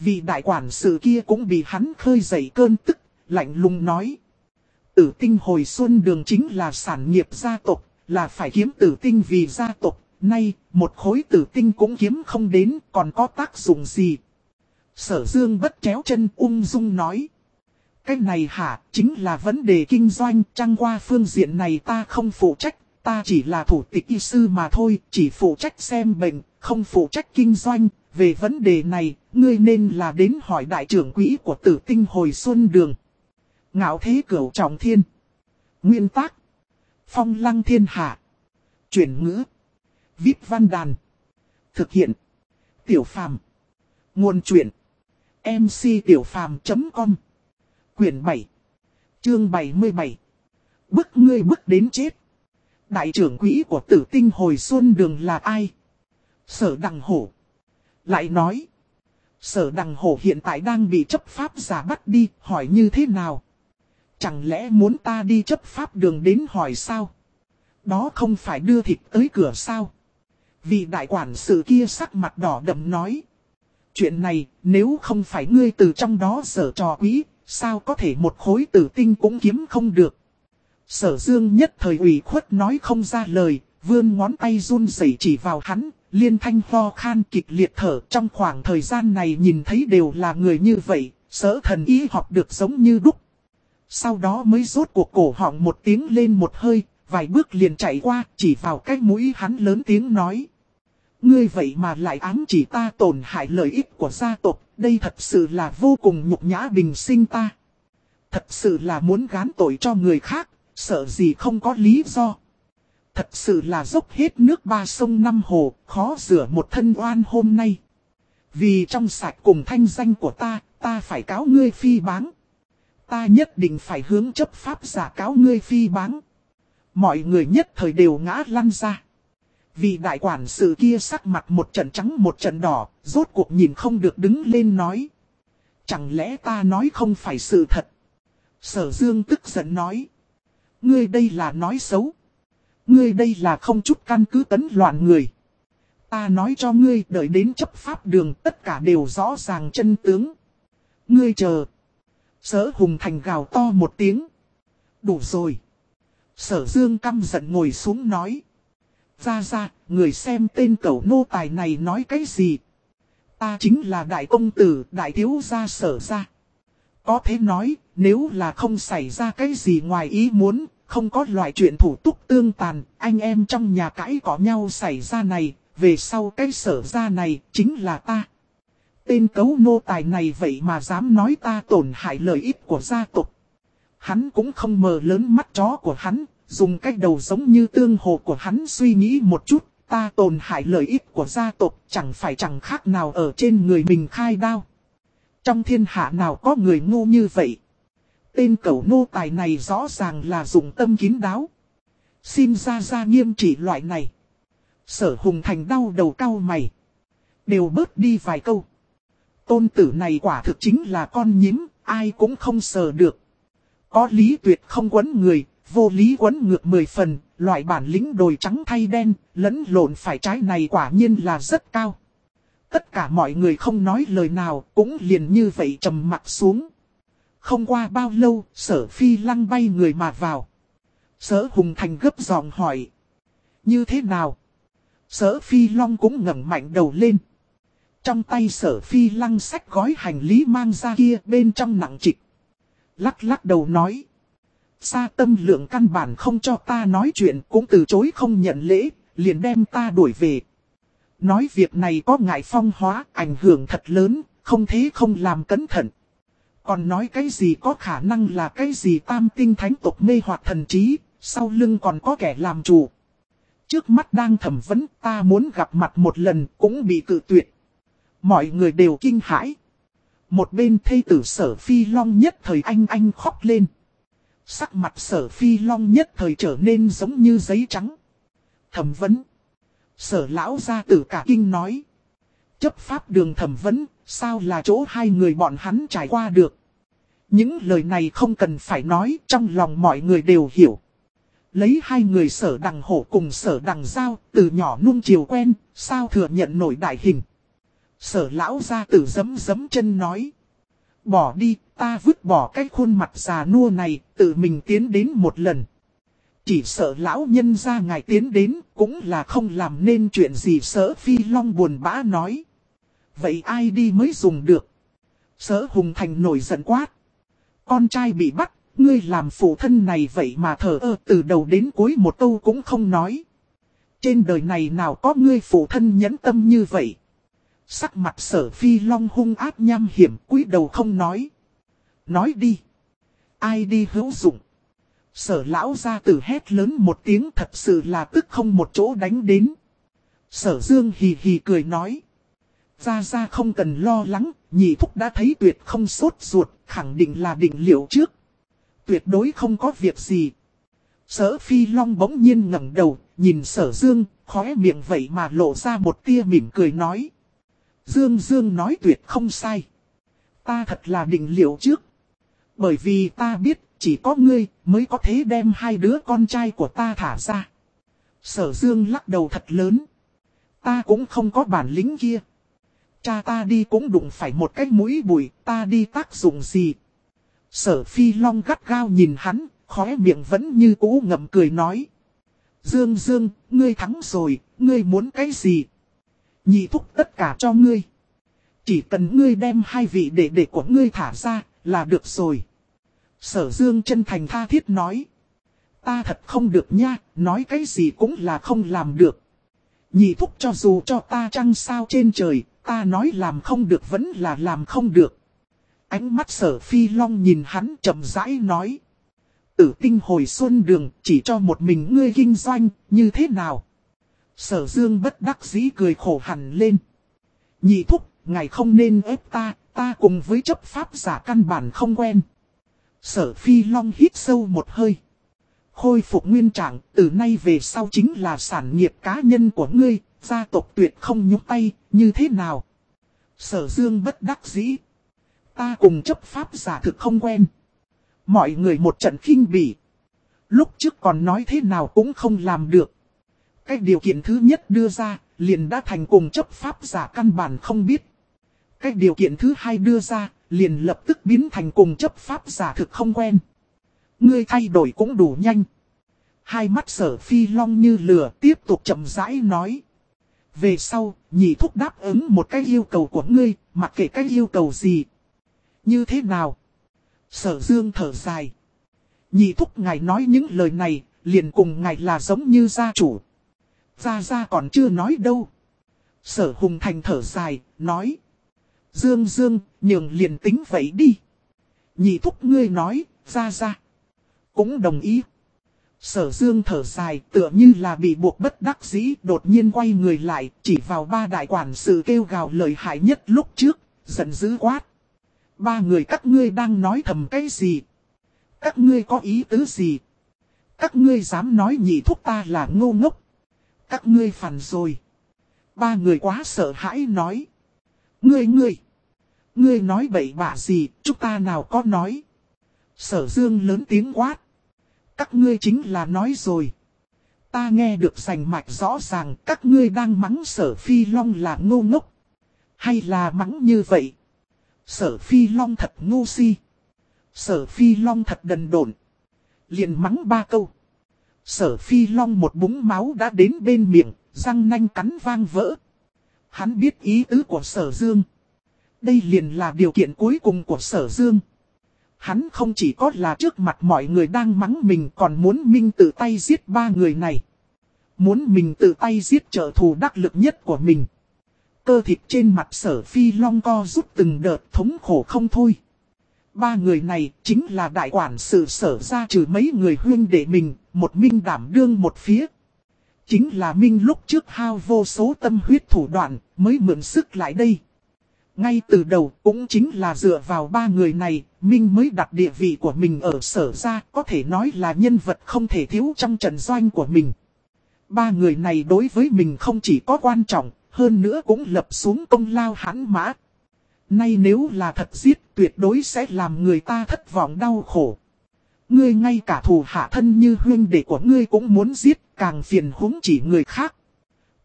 Vì đại quản sự kia cũng bị hắn khơi dậy cơn tức, lạnh lùng nói. Tử tinh hồi xuân đường chính là sản nghiệp gia tộc, là phải kiếm tử tinh vì gia tộc. Nay, một khối tử tinh cũng kiếm không đến, còn có tác dụng gì? Sở dương bất chéo chân ung dung nói. Cái này hả, chính là vấn đề kinh doanh, trăng qua phương diện này ta không phụ trách, ta chỉ là thủ tịch y sư mà thôi, chỉ phụ trách xem bệnh, không phụ trách kinh doanh, về vấn đề này, ngươi nên là đến hỏi đại trưởng quỹ của tử tinh hồi xuân đường. Ngạo thế cửu trọng thiên. Nguyên tác. Phong lăng thiên hạ. Chuyển ngữ. Viết văn đàn. Thực hiện. Tiểu phàm. Nguồn truyện. MC Tiểu phàm.com Quyển 7. Chương 77. Bức ngươi bức đến chết. Đại trưởng quỹ của tử tinh hồi xuân đường là ai? Sở đằng hổ. Lại nói, sở đằng hổ hiện tại đang bị chấp pháp giả bắt đi, hỏi như thế nào? Chẳng lẽ muốn ta đi chấp pháp đường đến hỏi sao? Đó không phải đưa thịt tới cửa sao? Vì đại quản sự kia sắc mặt đỏ đậm nói. Chuyện này, nếu không phải ngươi từ trong đó sở trò quý, sao có thể một khối tử tinh cũng kiếm không được? Sở dương nhất thời ủy khuất nói không ra lời, vươn ngón tay run rẩy chỉ vào hắn, Liên thanh ho khan kịch liệt thở trong khoảng thời gian này nhìn thấy đều là người như vậy, sở thần ý học được giống như đúc. Sau đó mới rốt cuộc cổ họng một tiếng lên một hơi, vài bước liền chạy qua, chỉ vào cái mũi hắn lớn tiếng nói. Ngươi vậy mà lại ám chỉ ta tổn hại lợi ích của gia tộc, đây thật sự là vô cùng nhục nhã bình sinh ta. Thật sự là muốn gán tội cho người khác, sợ gì không có lý do. Thật sự là dốc hết nước ba sông năm hồ, khó rửa một thân oan hôm nay. Vì trong sạch cùng thanh danh của ta, ta phải cáo ngươi phi báng. Ta nhất định phải hướng chấp pháp giả cáo ngươi phi báng. Mọi người nhất thời đều ngã lăn ra. Vì đại quản sự kia sắc mặt một trận trắng một trận đỏ, rốt cuộc nhìn không được đứng lên nói. Chẳng lẽ ta nói không phải sự thật? Sở Dương tức giận nói. Ngươi đây là nói xấu. Ngươi đây là không chút căn cứ tấn loạn người. Ta nói cho ngươi đợi đến chấp pháp đường tất cả đều rõ ràng chân tướng. Ngươi chờ. Sở Hùng Thành gào to một tiếng. Đủ rồi. Sở Dương căm giận ngồi xuống nói. Ra ra, người xem tên cậu nô tài này nói cái gì? Ta chính là đại công tử, đại thiếu gia sở ra. Có thể nói, nếu là không xảy ra cái gì ngoài ý muốn, không có loại chuyện thủ túc tương tàn, anh em trong nhà cãi có nhau xảy ra này, về sau cái sở ra này, chính là ta. Tên cấu nô tài này vậy mà dám nói ta tổn hại lợi ích của gia tộc. Hắn cũng không mờ lớn mắt chó của hắn, dùng cách đầu giống như tương hồ của hắn suy nghĩ một chút, ta tổn hại lợi ích của gia tộc chẳng phải chẳng khác nào ở trên người mình khai đao. Trong thiên hạ nào có người ngu như vậy? Tên cẩu nô tài này rõ ràng là dùng tâm kín đáo. Xin ra ra nghiêm trị loại này. Sở hùng thành đau đầu cao mày. Đều bớt đi vài câu. Tôn tử này quả thực chính là con nhím, ai cũng không sờ được. Có lý tuyệt không quấn người, vô lý quấn ngược mười phần, loại bản lĩnh đồi trắng thay đen, lẫn lộn phải trái này quả nhiên là rất cao. Tất cả mọi người không nói lời nào, cũng liền như vậy trầm mặt xuống. Không qua bao lâu, sở phi lăng bay người mà vào. Sở hùng thành gấp giọng hỏi. Như thế nào? Sở phi long cũng ngẩng mạnh đầu lên. Trong tay sở phi lăng sách gói hành lý mang ra kia bên trong nặng trịch. Lắc lắc đầu nói. Sa tâm lượng căn bản không cho ta nói chuyện cũng từ chối không nhận lễ, liền đem ta đuổi về. Nói việc này có ngại phong hóa, ảnh hưởng thật lớn, không thế không làm cẩn thận. Còn nói cái gì có khả năng là cái gì tam tinh thánh tộc mê hoặc thần trí, sau lưng còn có kẻ làm chủ. Trước mắt đang thẩm vấn ta muốn gặp mặt một lần cũng bị cự tuyệt. Mọi người đều kinh hãi. Một bên thây tử sở phi long nhất thời anh anh khóc lên. Sắc mặt sở phi long nhất thời trở nên giống như giấy trắng. Thẩm vấn. Sở lão gia tử cả kinh nói. Chấp pháp đường thẩm vấn, sao là chỗ hai người bọn hắn trải qua được. Những lời này không cần phải nói, trong lòng mọi người đều hiểu. Lấy hai người sở đằng hổ cùng sở đằng giao, từ nhỏ nuông chiều quen, sao thừa nhận nổi đại hình. Sở lão ra tử dấm dấm chân nói. Bỏ đi, ta vứt bỏ cái khuôn mặt già nua này, tự mình tiến đến một lần. Chỉ sợ lão nhân ra ngài tiến đến, cũng là không làm nên chuyện gì sở phi long buồn bã nói. Vậy ai đi mới dùng được? Sở hùng thành nổi giận quát. Con trai bị bắt, ngươi làm phụ thân này vậy mà thở ơ từ đầu đến cuối một câu cũng không nói. Trên đời này nào có ngươi phụ thân nhẫn tâm như vậy? Sắc mặt sở phi long hung áp nham hiểm quý đầu không nói. Nói đi. Ai đi hữu dụng. Sở lão ra tử hét lớn một tiếng thật sự là tức không một chỗ đánh đến. Sở dương hì hì cười nói. Ra ra không cần lo lắng, nhị thúc đã thấy tuyệt không sốt ruột, khẳng định là định liệu trước. Tuyệt đối không có việc gì. Sở phi long bỗng nhiên ngẩng đầu, nhìn sở dương, khóe miệng vậy mà lộ ra một tia mỉm cười nói. Dương Dương nói tuyệt không sai. Ta thật là định liệu trước. Bởi vì ta biết chỉ có ngươi mới có thể đem hai đứa con trai của ta thả ra. Sở Dương lắc đầu thật lớn. Ta cũng không có bản lĩnh kia. Cha ta đi cũng đụng phải một cái mũi bụi, ta đi tác dụng gì. Sở Phi Long gắt gao nhìn hắn, khóe miệng vẫn như cũ ngậm cười nói. Dương Dương, ngươi thắng rồi, ngươi muốn cái gì? Nhị thúc tất cả cho ngươi. Chỉ cần ngươi đem hai vị đệ đệ của ngươi thả ra, là được rồi. Sở Dương chân thành tha thiết nói. Ta thật không được nha, nói cái gì cũng là không làm được. Nhị thúc cho dù cho ta trăng sao trên trời, ta nói làm không được vẫn là làm không được. Ánh mắt sở phi long nhìn hắn chậm rãi nói. Tử tinh hồi xuân đường chỉ cho một mình ngươi kinh doanh, như thế nào? Sở dương bất đắc dĩ cười khổ hẳn lên. Nhị thúc, ngài không nên ép ta, ta cùng với chấp pháp giả căn bản không quen. Sở phi long hít sâu một hơi. Khôi phục nguyên trạng, từ nay về sau chính là sản nghiệp cá nhân của ngươi, gia tộc tuyệt không nhúc tay, như thế nào? Sở dương bất đắc dĩ. Ta cùng chấp pháp giả thực không quen. Mọi người một trận khinh bỉ. Lúc trước còn nói thế nào cũng không làm được. Cái điều kiện thứ nhất đưa ra, liền đã thành cùng chấp pháp giả căn bản không biết. Cái điều kiện thứ hai đưa ra, liền lập tức biến thành cùng chấp pháp giả thực không quen. Ngươi thay đổi cũng đủ nhanh. Hai mắt sở phi long như lửa tiếp tục chậm rãi nói. Về sau, nhị thúc đáp ứng một cái yêu cầu của ngươi, mặc kệ cái yêu cầu gì. Như thế nào? Sở dương thở dài. Nhị thúc ngài nói những lời này, liền cùng ngài là giống như gia chủ. Gia Gia còn chưa nói đâu. Sở hùng thành thở dài, nói. Dương Dương, nhường liền tính vậy đi. Nhị thúc ngươi nói, Gia Gia. Cũng đồng ý. Sở dương thở dài tựa như là bị buộc bất đắc dĩ đột nhiên quay người lại chỉ vào ba đại quản sự kêu gào lời hại nhất lúc trước, giận dữ quát. Ba người các ngươi đang nói thầm cái gì? Các ngươi có ý tứ gì? Các ngươi dám nói nhị thúc ta là ngô ngốc. Các ngươi phản rồi. Ba người quá sợ hãi nói. Ngươi ngươi. Ngươi nói bậy bạ gì, chúng ta nào có nói. Sở dương lớn tiếng quát. Các ngươi chính là nói rồi. Ta nghe được rành mạch rõ ràng các ngươi đang mắng sở phi long là ngô ngốc. Hay là mắng như vậy? Sở phi long thật ngu si. Sở phi long thật đần độn. liền mắng ba câu. Sở phi long một búng máu đã đến bên miệng, răng nanh cắn vang vỡ. Hắn biết ý tứ của sở dương. Đây liền là điều kiện cuối cùng của sở dương. Hắn không chỉ có là trước mặt mọi người đang mắng mình còn muốn Minh tự tay giết ba người này. Muốn mình tự tay giết trợ thù đắc lực nhất của mình. Cơ thịt trên mặt sở phi long co rút từng đợt thống khổ không thôi. Ba người này chính là đại quản sự sở ra trừ mấy người huyên để mình, một minh đảm đương một phía. Chính là minh lúc trước hao vô số tâm huyết thủ đoạn mới mượn sức lại đây. Ngay từ đầu cũng chính là dựa vào ba người này, Minh mới đặt địa vị của mình ở sở ra, có thể nói là nhân vật không thể thiếu trong trận doanh của mình. Ba người này đối với mình không chỉ có quan trọng, hơn nữa cũng lập xuống công lao hãn mã. Nay nếu là thật giết tuyệt đối sẽ làm người ta thất vọng đau khổ. Ngươi ngay cả thù hạ thân như huyên đệ của ngươi cũng muốn giết, càng phiền huống chỉ người khác.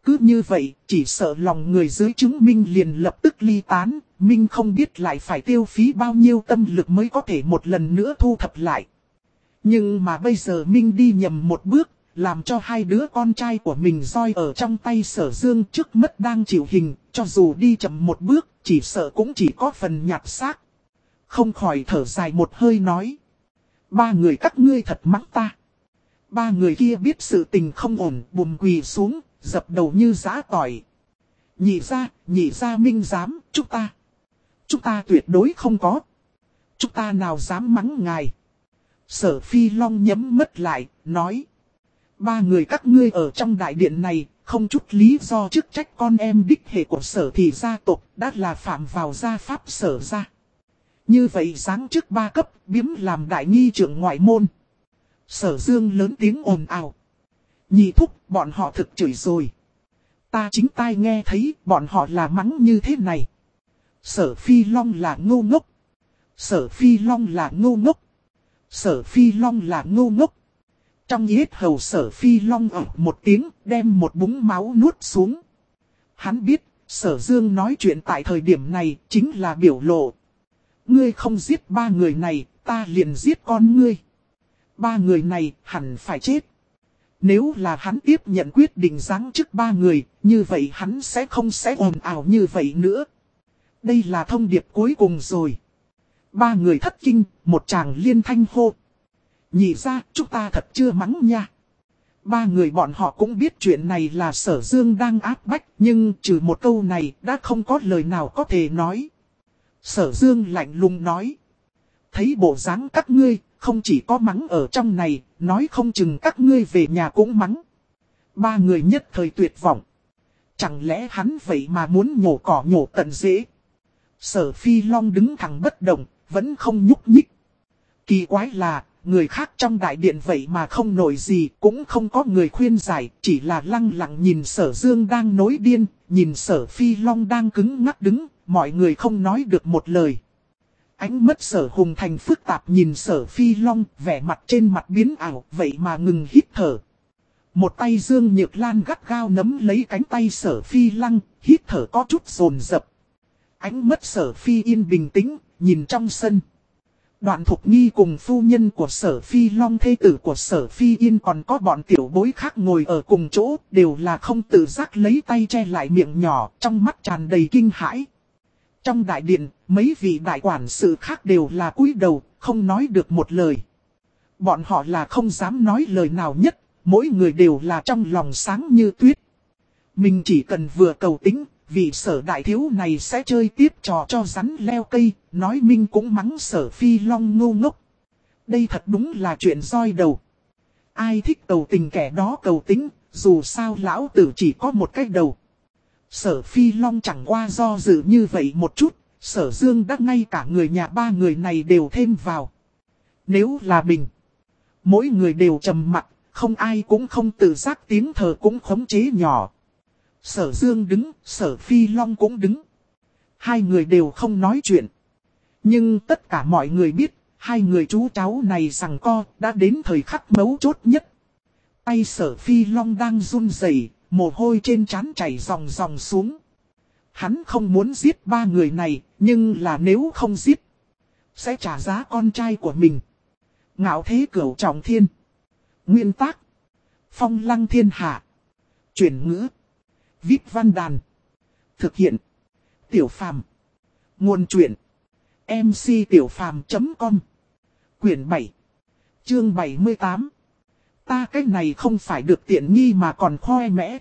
Cứ như vậy, chỉ sợ lòng người dưới chứng minh liền lập tức ly tán, Minh không biết lại phải tiêu phí bao nhiêu tâm lực mới có thể một lần nữa thu thập lại. Nhưng mà bây giờ Minh đi nhầm một bước, làm cho hai đứa con trai của mình roi ở trong tay sở dương trước mất đang chịu hình, cho dù đi chậm một bước, chỉ sợ cũng chỉ có phần nhạt xác. Không khỏi thở dài một hơi nói. Ba người các ngươi thật mắng ta. Ba người kia biết sự tình không ổn, bùm quỳ xuống, dập đầu như giã tỏi. Nhị ra, nhị ra minh dám, chúng ta. Chúng ta tuyệt đối không có. Chúng ta nào dám mắng ngài. Sở phi long nhấm mất lại, nói. Ba người các ngươi ở trong đại điện này, không chút lý do chức trách con em đích hệ của sở thì gia tộc đã là phạm vào gia pháp sở ra. Như vậy sáng trước ba cấp, biếm làm đại nghi trưởng ngoại môn. Sở dương lớn tiếng ồn ào. Nhị thúc, bọn họ thực chửi rồi. Ta chính tai nghe thấy bọn họ là mắng như thế này. Sở phi long là ngô ngốc. Sở phi long là ngô ngốc. Sở phi long là ngô ngốc. Trong yết hầu sở phi long ẩm một tiếng đem một búng máu nuốt xuống. Hắn biết, sở dương nói chuyện tại thời điểm này chính là biểu lộ. Ngươi không giết ba người này, ta liền giết con ngươi. Ba người này hẳn phải chết. Nếu là hắn tiếp nhận quyết định giáng chức ba người, như vậy hắn sẽ không sẽ ồn ào như vậy nữa. Đây là thông điệp cuối cùng rồi. Ba người thất kinh, một chàng liên thanh hô. Nhị ra, chúng ta thật chưa mắng nha. Ba người bọn họ cũng biết chuyện này là sở dương đang áp bách, nhưng trừ một câu này đã không có lời nào có thể nói. Sở dương lạnh lùng nói. Thấy bộ dáng các ngươi, không chỉ có mắng ở trong này, nói không chừng các ngươi về nhà cũng mắng. Ba người nhất thời tuyệt vọng. Chẳng lẽ hắn vậy mà muốn nhổ cỏ nhổ tận dễ. Sở phi long đứng thẳng bất động, vẫn không nhúc nhích. Kỳ quái là, người khác trong đại điện vậy mà không nổi gì, cũng không có người khuyên giải, chỉ là lăng lặng nhìn sở dương đang nối điên, nhìn sở phi long đang cứng ngắc đứng, mọi người không nói được một lời. Ánh mất sở hùng thành phức tạp nhìn sở phi long, vẻ mặt trên mặt biến ảo, vậy mà ngừng hít thở. Một tay dương nhược lan gắt gao nắm lấy cánh tay sở phi lăng, hít thở có chút rồn rập. Ánh mất sở phi yên bình tĩnh, nhìn trong sân. Đoạn thục nghi cùng phu nhân của sở phi long thê tử của sở phi yên còn có bọn tiểu bối khác ngồi ở cùng chỗ, đều là không tự giác lấy tay che lại miệng nhỏ, trong mắt tràn đầy kinh hãi. Trong đại điện, mấy vị đại quản sự khác đều là cúi đầu, không nói được một lời. Bọn họ là không dám nói lời nào nhất, mỗi người đều là trong lòng sáng như tuyết. Mình chỉ cần vừa cầu tính, vì sở đại thiếu này sẽ chơi tiếp trò cho rắn leo cây, nói minh cũng mắng sở phi long ngô ngốc. Đây thật đúng là chuyện roi đầu. Ai thích cầu tình kẻ đó cầu tính, dù sao lão tử chỉ có một cách đầu. Sở phi long chẳng qua do dự như vậy một chút, sở dương đã ngay cả người nhà ba người này đều thêm vào. Nếu là mình, mỗi người đều trầm mặt, không ai cũng không tự giác tiếng thờ cũng khống chế nhỏ. Sở Dương đứng, sở Phi Long cũng đứng. Hai người đều không nói chuyện. Nhưng tất cả mọi người biết, hai người chú cháu này rằng co đã đến thời khắc mấu chốt nhất. Tay sở Phi Long đang run rẩy, mồ hôi trên trán chảy dòng dòng xuống. Hắn không muốn giết ba người này, nhưng là nếu không giết, sẽ trả giá con trai của mình. Ngạo thế cửu trọng thiên. Nguyên tác. Phong lăng thiên hạ. Chuyển ngữ. viết văn đàn. Thực hiện. Tiểu phàm. Nguồn truyện. MC tiểu phàm.com. Quyển 7. Chương 78. Ta cái này không phải được tiện nghi mà còn khoe mẽ.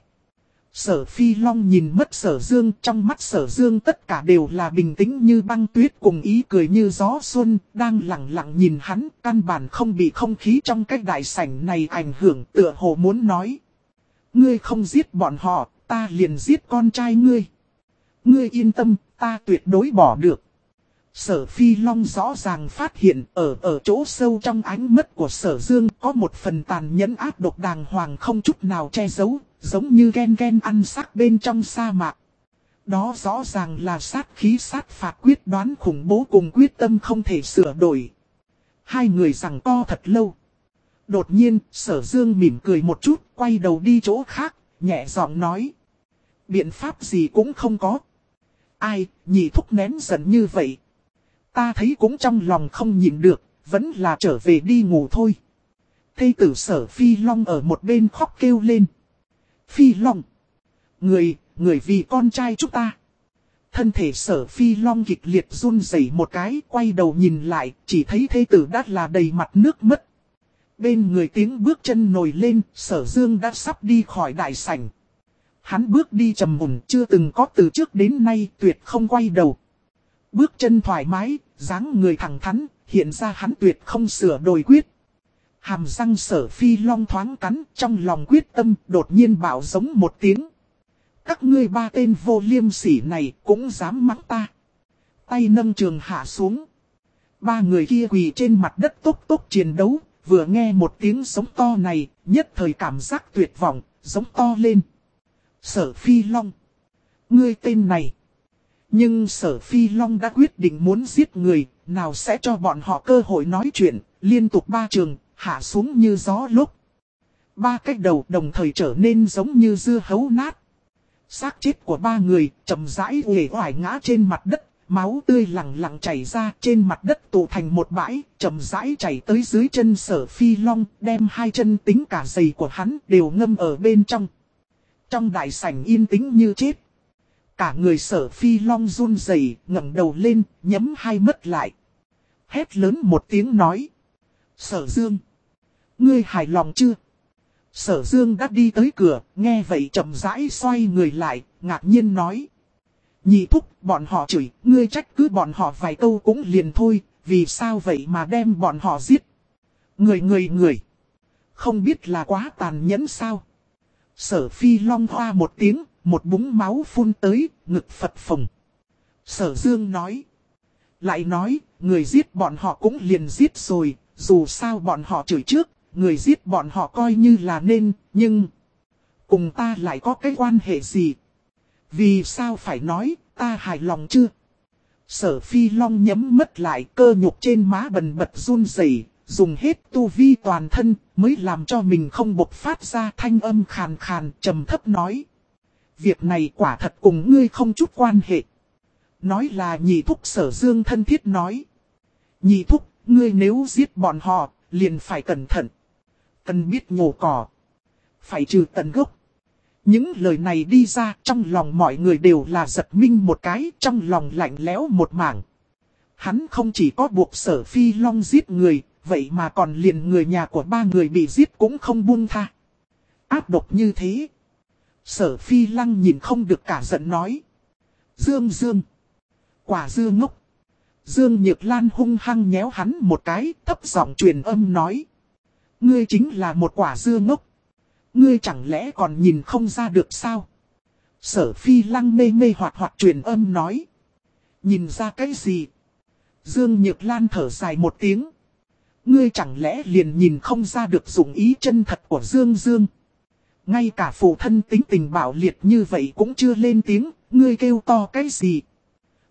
Sở Phi Long nhìn mất sở dương trong mắt sở dương tất cả đều là bình tĩnh như băng tuyết cùng ý cười như gió xuân, đang lặng lặng nhìn hắn, căn bản không bị không khí trong cái đại sảnh này ảnh hưởng tựa hồ muốn nói. Ngươi không giết bọn họ, ta liền giết con trai ngươi. Ngươi yên tâm, ta tuyệt đối bỏ được. Sở Phi Long rõ ràng phát hiện ở ở chỗ sâu trong ánh mắt của sở dương có một phần tàn nhẫn áp độc đàng hoàng không chút nào che giấu, giống như ghen ghen ăn xác bên trong sa mạc. Đó rõ ràng là sát khí sát phạt quyết đoán khủng bố cùng quyết tâm không thể sửa đổi. Hai người rằng co thật lâu. Đột nhiên, sở dương mỉm cười một chút, quay đầu đi chỗ khác, nhẹ giọng nói. Biện pháp gì cũng không có. Ai, nhị thúc nén giận như vậy. Ta thấy cũng trong lòng không nhịn được, vẫn là trở về đi ngủ thôi. Thây tử sở Phi Long ở một bên khóc kêu lên. Phi Long. Người, người vì con trai chúng ta. Thân thể sở Phi Long kịch liệt run rẩy một cái, quay đầu nhìn lại, chỉ thấy thây tử đã là đầy mặt nước mất. Bên người tiếng bước chân nổi lên, sở dương đã sắp đi khỏi đại sảnh. Hắn bước đi trầm mùn chưa từng có từ trước đến nay tuyệt không quay đầu. Bước chân thoải mái, dáng người thẳng thắn, hiện ra hắn tuyệt không sửa đổi quyết. Hàm răng sở phi long thoáng cắn trong lòng quyết tâm đột nhiên bảo giống một tiếng. Các ngươi ba tên vô liêm sỉ này cũng dám mắng ta. Tay nâng trường hạ xuống. Ba người kia quỳ trên mặt đất tốt tốt chiến đấu, vừa nghe một tiếng sống to này, nhất thời cảm giác tuyệt vọng, giống to lên. Sở Phi Long. Ngươi tên này. Nhưng Sở Phi Long đã quyết định muốn giết người, nào sẽ cho bọn họ cơ hội nói chuyện, liên tục ba trường, hạ xuống như gió lúc. Ba cách đầu đồng thời trở nên giống như dưa hấu nát. xác chết của ba người chậm rãi uể oải ngã trên mặt đất, máu tươi lặng lặng chảy ra trên mặt đất tụ thành một bãi, chậm rãi chảy tới dưới chân sở phi long, đem hai chân tính cả giày của hắn đều ngâm ở bên trong. Trong đại sảnh yên tĩnh như chết. Cả người sở phi long run rẩy ngẩng đầu lên, nhắm hai mắt lại. Hét lớn một tiếng nói. Sở dương. Ngươi hài lòng chưa? Sở Dương đã đi tới cửa, nghe vậy chậm rãi xoay người lại, ngạc nhiên nói. Nhị thúc, bọn họ chửi, ngươi trách cứ bọn họ vài câu cũng liền thôi, vì sao vậy mà đem bọn họ giết? Người người người, không biết là quá tàn nhẫn sao? Sở phi long hoa một tiếng, một búng máu phun tới, ngực phật phồng. Sở Dương nói. Lại nói, người giết bọn họ cũng liền giết rồi, dù sao bọn họ chửi trước, người giết bọn họ coi như là nên, nhưng... Cùng ta lại có cái quan hệ gì? Vì sao phải nói, ta hài lòng chưa? Sở phi long nhấm mất lại cơ nhục trên má bần bật run rẩy dùng hết tu vi toàn thân mới làm cho mình không bộc phát ra thanh âm khàn khàn trầm thấp nói. Việc này quả thật cùng ngươi không chút quan hệ. Nói là nhị thúc sở dương thân thiết nói. Nhị thúc, ngươi nếu giết bọn họ, liền phải cẩn thận. Cần biết nhổ cỏ. Phải trừ tận gốc. Những lời này đi ra trong lòng mọi người đều là giật minh một cái, trong lòng lạnh lẽo một mảng. Hắn không chỉ có buộc sở phi long giết người, vậy mà còn liền người nhà của ba người bị giết cũng không buông tha. Áp độc như thế. Sở phi lăng nhìn không được cả giận nói. Dương Dương. Quả dưa ngốc. Dương Nhược Lan hung hăng nhéo hắn một cái, thấp giọng truyền âm nói. Ngươi chính là một quả dưa ngốc. Ngươi chẳng lẽ còn nhìn không ra được sao? Sở phi lăng mê mê hoạt hoạt truyền âm nói. Nhìn ra cái gì? Dương Nhược Lan thở dài một tiếng. Ngươi chẳng lẽ liền nhìn không ra được dụng ý chân thật của Dương Dương? Ngay cả phụ thân tính tình bảo liệt như vậy cũng chưa lên tiếng, ngươi kêu to cái gì?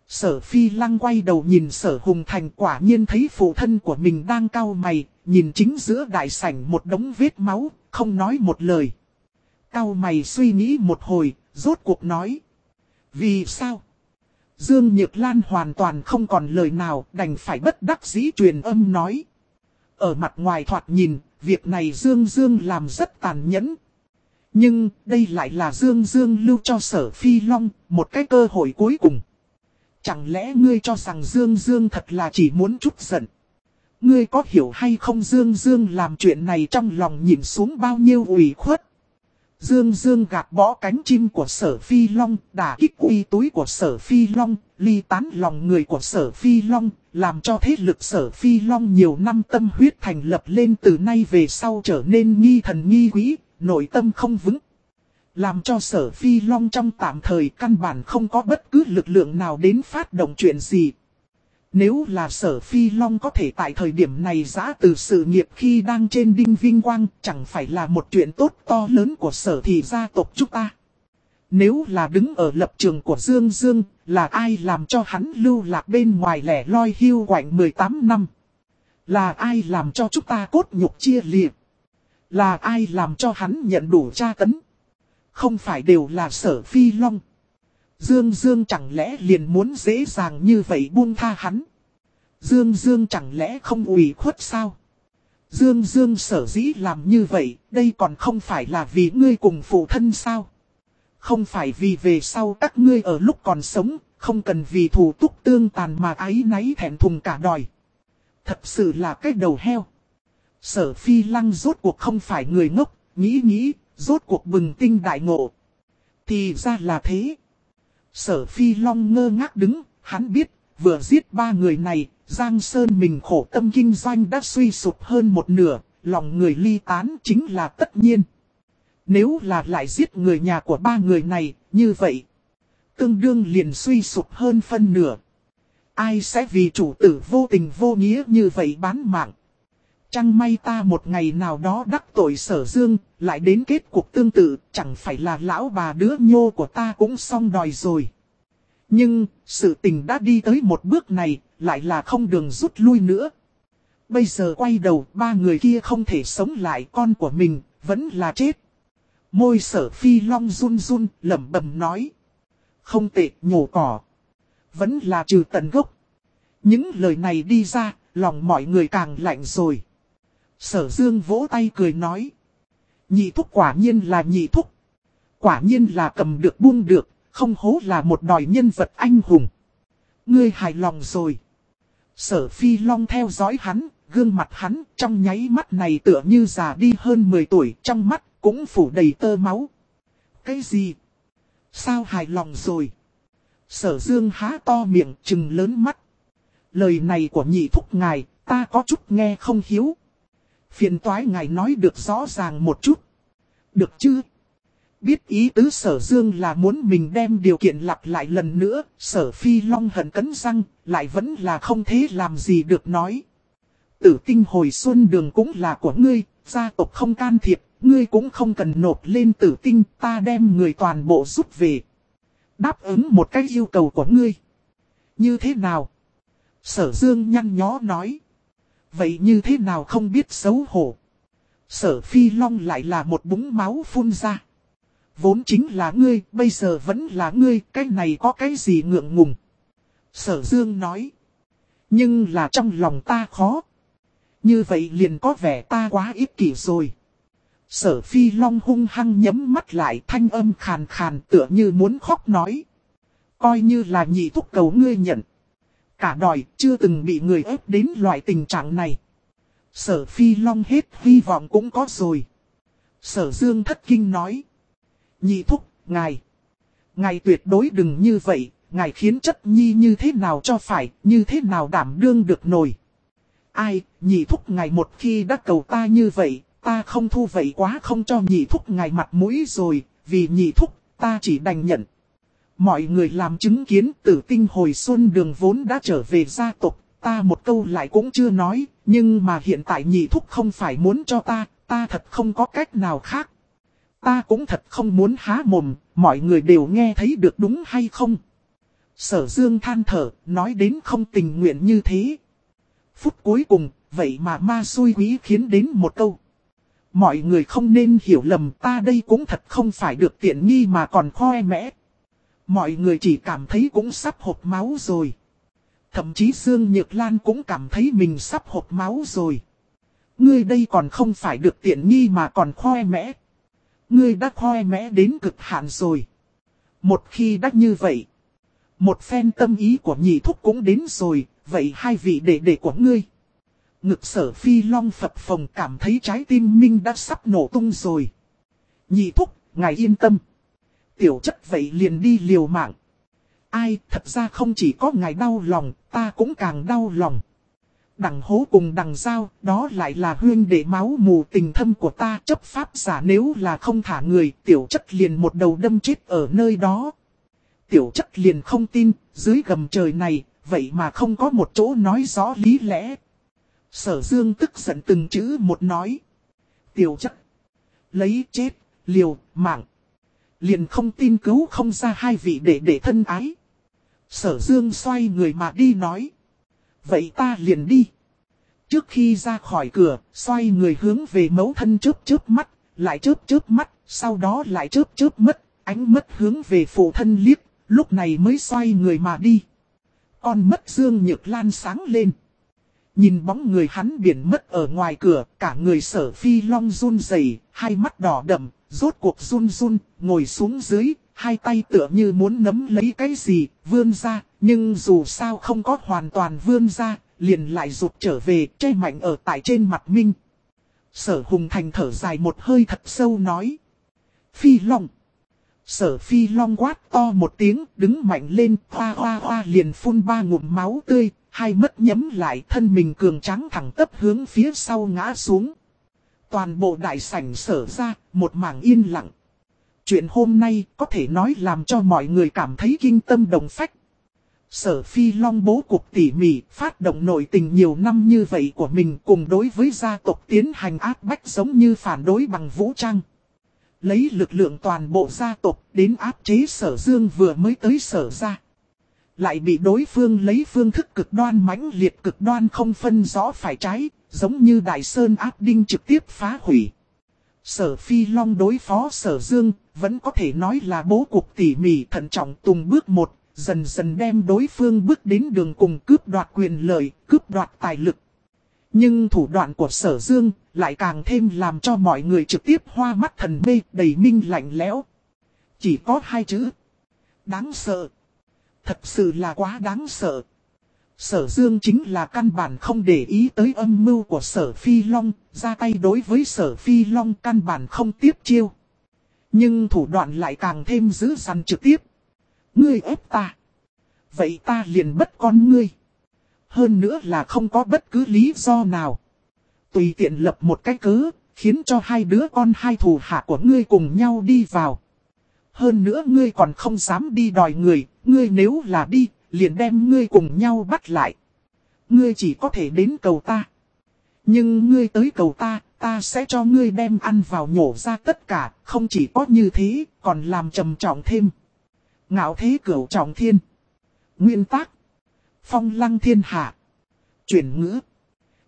Sở phi lăng quay đầu nhìn sở hùng thành quả nhiên thấy phụ thân của mình đang cao mày, nhìn chính giữa đại sảnh một đống vết máu, không nói một lời. Cao mày suy nghĩ một hồi, rốt cuộc nói. Vì sao? Dương Nhược Lan hoàn toàn không còn lời nào, đành phải bất đắc dĩ truyền âm nói. Ở mặt ngoài thoạt nhìn, việc này Dương Dương làm rất tàn nhẫn. Nhưng, đây lại là Dương Dương lưu cho sở phi long, một cái cơ hội cuối cùng. Chẳng lẽ ngươi cho rằng Dương Dương thật là chỉ muốn chút giận? Ngươi có hiểu hay không Dương Dương làm chuyện này trong lòng nhìn xuống bao nhiêu ủy khuất? Dương Dương gạt bỏ cánh chim của sở phi long, đả kích uy túi của sở phi long, ly tán lòng người của sở phi long, làm cho thế lực sở phi long nhiều năm tâm huyết thành lập lên từ nay về sau trở nên nghi thần nghi quý, nội tâm không vững. Làm cho sở phi long trong tạm thời căn bản không có bất cứ lực lượng nào đến phát động chuyện gì. Nếu là sở phi long có thể tại thời điểm này giã từ sự nghiệp khi đang trên đinh vinh quang chẳng phải là một chuyện tốt to lớn của sở thì gia tộc chúng ta. Nếu là đứng ở lập trường của Dương Dương, là ai làm cho hắn lưu lạc bên ngoài lẻ loi hưu quạnh 18 năm? Là ai làm cho chúng ta cốt nhục chia liệt? Là ai làm cho hắn nhận đủ tra tấn? Không phải đều là sở phi long. Dương Dương chẳng lẽ liền muốn dễ dàng như vậy buông tha hắn. Dương Dương chẳng lẽ không ủy khuất sao? Dương Dương sở dĩ làm như vậy, đây còn không phải là vì ngươi cùng phụ thân sao? Không phải vì về sau các ngươi ở lúc còn sống, không cần vì thù túc tương tàn mà ái náy thẹn thùng cả đòi. Thật sự là cái đầu heo. Sở phi lăng rốt cuộc không phải người ngốc, nghĩ nghĩ, rốt cuộc bừng tinh đại ngộ. Thì ra là thế. Sở phi long ngơ ngác đứng, hắn biết, vừa giết ba người này, Giang Sơn mình khổ tâm kinh doanh đã suy sụp hơn một nửa, lòng người ly tán chính là tất nhiên. Nếu là lại giết người nhà của ba người này, như vậy, tương đương liền suy sụp hơn phân nửa. Ai sẽ vì chủ tử vô tình vô nghĩa như vậy bán mạng? Trăng may ta một ngày nào đó đắc tội sở dương, lại đến kết cuộc tương tự, chẳng phải là lão bà đứa nhô của ta cũng xong đòi rồi. Nhưng, sự tình đã đi tới một bước này, lại là không đường rút lui nữa. Bây giờ quay đầu, ba người kia không thể sống lại con của mình, vẫn là chết. Môi sở phi long run run, lẩm bẩm nói. Không tệ, nhổ cỏ. Vẫn là trừ tận gốc. Những lời này đi ra, lòng mọi người càng lạnh rồi. Sở dương vỗ tay cười nói. Nhị thúc quả nhiên là nhị thúc. Quả nhiên là cầm được buông được, không hố là một đòi nhân vật anh hùng. Ngươi hài lòng rồi. Sở Phi Long theo dõi hắn, gương mặt hắn trong nháy mắt này tựa như già đi hơn 10 tuổi, trong mắt cũng phủ đầy tơ máu. Cái gì? Sao hài lòng rồi? Sở Dương há to miệng trừng lớn mắt. Lời này của nhị thúc ngài, ta có chút nghe không hiếu. Phiền toái ngài nói được rõ ràng một chút. Được chứ? Biết ý tứ sở dương là muốn mình đem điều kiện lặp lại lần nữa, sở phi long hận cấn răng, lại vẫn là không thế làm gì được nói. Tử tinh hồi xuân đường cũng là của ngươi, gia tộc không can thiệp, ngươi cũng không cần nộp lên tử tinh, ta đem người toàn bộ rút về. Đáp ứng một cái yêu cầu của ngươi. Như thế nào? Sở dương nhăn nhó nói. Vậy như thế nào không biết xấu hổ? Sở phi long lại là một búng máu phun ra. Vốn chính là ngươi, bây giờ vẫn là ngươi, cái này có cái gì ngượng ngùng. Sở dương nói. Nhưng là trong lòng ta khó. Như vậy liền có vẻ ta quá ích kỷ rồi. Sở phi long hung hăng nhắm mắt lại thanh âm khàn khàn tựa như muốn khóc nói. Coi như là nhị thúc cầu ngươi nhận. Cả đòi chưa từng bị người ép đến loại tình trạng này. Sở phi long hết hy vọng cũng có rồi. Sở dương thất kinh nói. Nhị thúc, ngài. Ngài tuyệt đối đừng như vậy, ngài khiến chất nhi như thế nào cho phải, như thế nào đảm đương được nổi. Ai, nhị thúc ngài một khi đã cầu ta như vậy, ta không thu vậy quá không cho nhị thúc ngài mặt mũi rồi, vì nhị thúc, ta chỉ đành nhận. Mọi người làm chứng kiến tử tinh hồi xuân đường vốn đã trở về gia tộc, ta một câu lại cũng chưa nói, nhưng mà hiện tại nhị thúc không phải muốn cho ta, ta thật không có cách nào khác. Ta cũng thật không muốn há mồm, mọi người đều nghe thấy được đúng hay không. Sở dương than thở, nói đến không tình nguyện như thế. Phút cuối cùng, vậy mà ma xui quý khiến đến một câu. Mọi người không nên hiểu lầm ta đây cũng thật không phải được tiện nghi mà còn khoe mẽ. Mọi người chỉ cảm thấy cũng sắp hộp máu rồi. Thậm chí Dương Nhược Lan cũng cảm thấy mình sắp hộp máu rồi. Ngươi đây còn không phải được tiện nghi mà còn khoe mẽ. Ngươi đã khoe mẽ đến cực hạn rồi. Một khi đã như vậy. Một phen tâm ý của nhị thúc cũng đến rồi. Vậy hai vị đệ đệ của ngươi. Ngực sở phi long phập phồng cảm thấy trái tim minh đã sắp nổ tung rồi. Nhị thúc, ngài yên tâm. Tiểu chất vậy liền đi liều mạng. Ai, thật ra không chỉ có ngài đau lòng, ta cũng càng đau lòng. Đằng hố cùng đằng giao, đó lại là huyên để máu mù tình thâm của ta chấp pháp giả nếu là không thả người, tiểu chất liền một đầu đâm chết ở nơi đó. Tiểu chất liền không tin, dưới gầm trời này, vậy mà không có một chỗ nói rõ lý lẽ. Sở dương tức giận từng chữ một nói. Tiểu chất, lấy chết, liều, mạng. Liền không tin cứu không ra hai vị để để thân ái. Sở dương xoay người mà đi nói. Vậy ta liền đi. Trước khi ra khỏi cửa, xoay người hướng về mẫu thân chớp chớp mắt, lại chớp chớp mắt, sau đó lại chớp chớp mất, ánh mất hướng về phụ thân liếc, lúc này mới xoay người mà đi. Con mất dương nhược lan sáng lên. Nhìn bóng người hắn biển mất ở ngoài cửa, cả người sở phi long run rẩy, hai mắt đỏ đậm, rốt cuộc run run, ngồi xuống dưới, hai tay tựa như muốn nắm lấy cái gì, vươn ra, nhưng dù sao không có hoàn toàn vươn ra, liền lại rụt trở về, che mạnh ở tại trên mặt Minh. Sở Hùng Thành thở dài một hơi thật sâu nói. Phi Long. Sở Phi Long quát to một tiếng, đứng mạnh lên, hoa hoa hoa liền phun ba ngụm máu tươi, hai mất nhấm lại thân mình cường trắng thẳng tấp hướng phía sau ngã xuống. Toàn bộ đại sảnh sở ra, một mảng yên lặng. Chuyện hôm nay có thể nói làm cho mọi người cảm thấy kinh tâm đồng phách. Sở Phi Long bố cục tỉ mỉ, phát động nội tình nhiều năm như vậy của mình cùng đối với gia tộc tiến hành áp bách giống như phản đối bằng vũ trang. Lấy lực lượng toàn bộ gia tộc đến áp chế sở dương vừa mới tới sở ra. Lại bị đối phương lấy phương thức cực đoan mãnh liệt cực đoan không phân rõ phải trái, giống như Đại Sơn áp đinh trực tiếp phá hủy. Sở Phi Long đối phó Sở Dương, vẫn có thể nói là bố cục tỉ mỉ thận trọng tùng bước một, dần dần đem đối phương bước đến đường cùng cướp đoạt quyền lợi, cướp đoạt tài lực. Nhưng thủ đoạn của Sở Dương lại càng thêm làm cho mọi người trực tiếp hoa mắt thần mê đầy minh lạnh lẽo. Chỉ có hai chữ. Đáng sợ. Thật sự là quá đáng sợ. Sở Dương chính là căn bản không để ý tới âm mưu của sở Phi Long, ra tay đối với sở Phi Long căn bản không tiếp chiêu. Nhưng thủ đoạn lại càng thêm dữ dằn trực tiếp. Ngươi ép ta. Vậy ta liền bất con ngươi. Hơn nữa là không có bất cứ lý do nào. Tùy tiện lập một cái cớ, khiến cho hai đứa con hai thù hạ của ngươi cùng nhau đi vào. Hơn nữa ngươi còn không dám đi đòi người, ngươi nếu là đi, liền đem ngươi cùng nhau bắt lại. Ngươi chỉ có thể đến cầu ta. Nhưng ngươi tới cầu ta, ta sẽ cho ngươi đem ăn vào nhổ ra tất cả, không chỉ có như thế, còn làm trầm trọng thêm. Ngạo thế cửu trọng thiên. Nguyên tác. Phong lăng thiên hạ. Chuyển ngữ.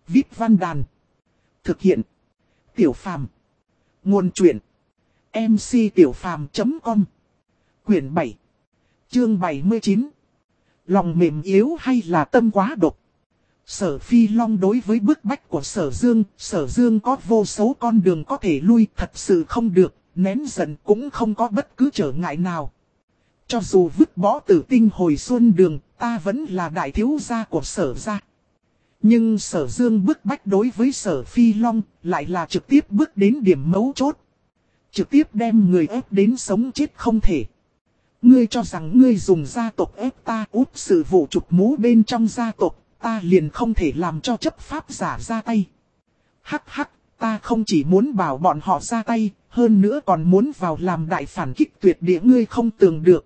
Viết văn đàn. Thực hiện. Tiểu phàm. Nguồn truyện. MC Tiểu phàm.com Quyển 7. Chương 79. Lòng mềm yếu hay là tâm quá độc? Sở Phi Long đối với bức bách của Sở Dương, Sở Dương có vô số con đường có thể lui thật sự không được, nén giận cũng không có bất cứ trở ngại nào. Cho dù vứt bỏ tử tinh hồi xuân đường, ta vẫn là đại thiếu gia của Sở gia. Nhưng Sở Dương bức bách đối với Sở Phi Long lại là trực tiếp bước đến điểm mấu chốt. Trực tiếp đem người ép đến sống chết không thể. Ngươi cho rằng ngươi dùng gia tộc ép ta út sự vụ trục mũ bên trong gia tộc, ta liền không thể làm cho chấp pháp giả ra tay. Hắc hắc, ta không chỉ muốn bảo bọn họ ra tay, hơn nữa còn muốn vào làm đại phản kích tuyệt địa ngươi không tưởng được.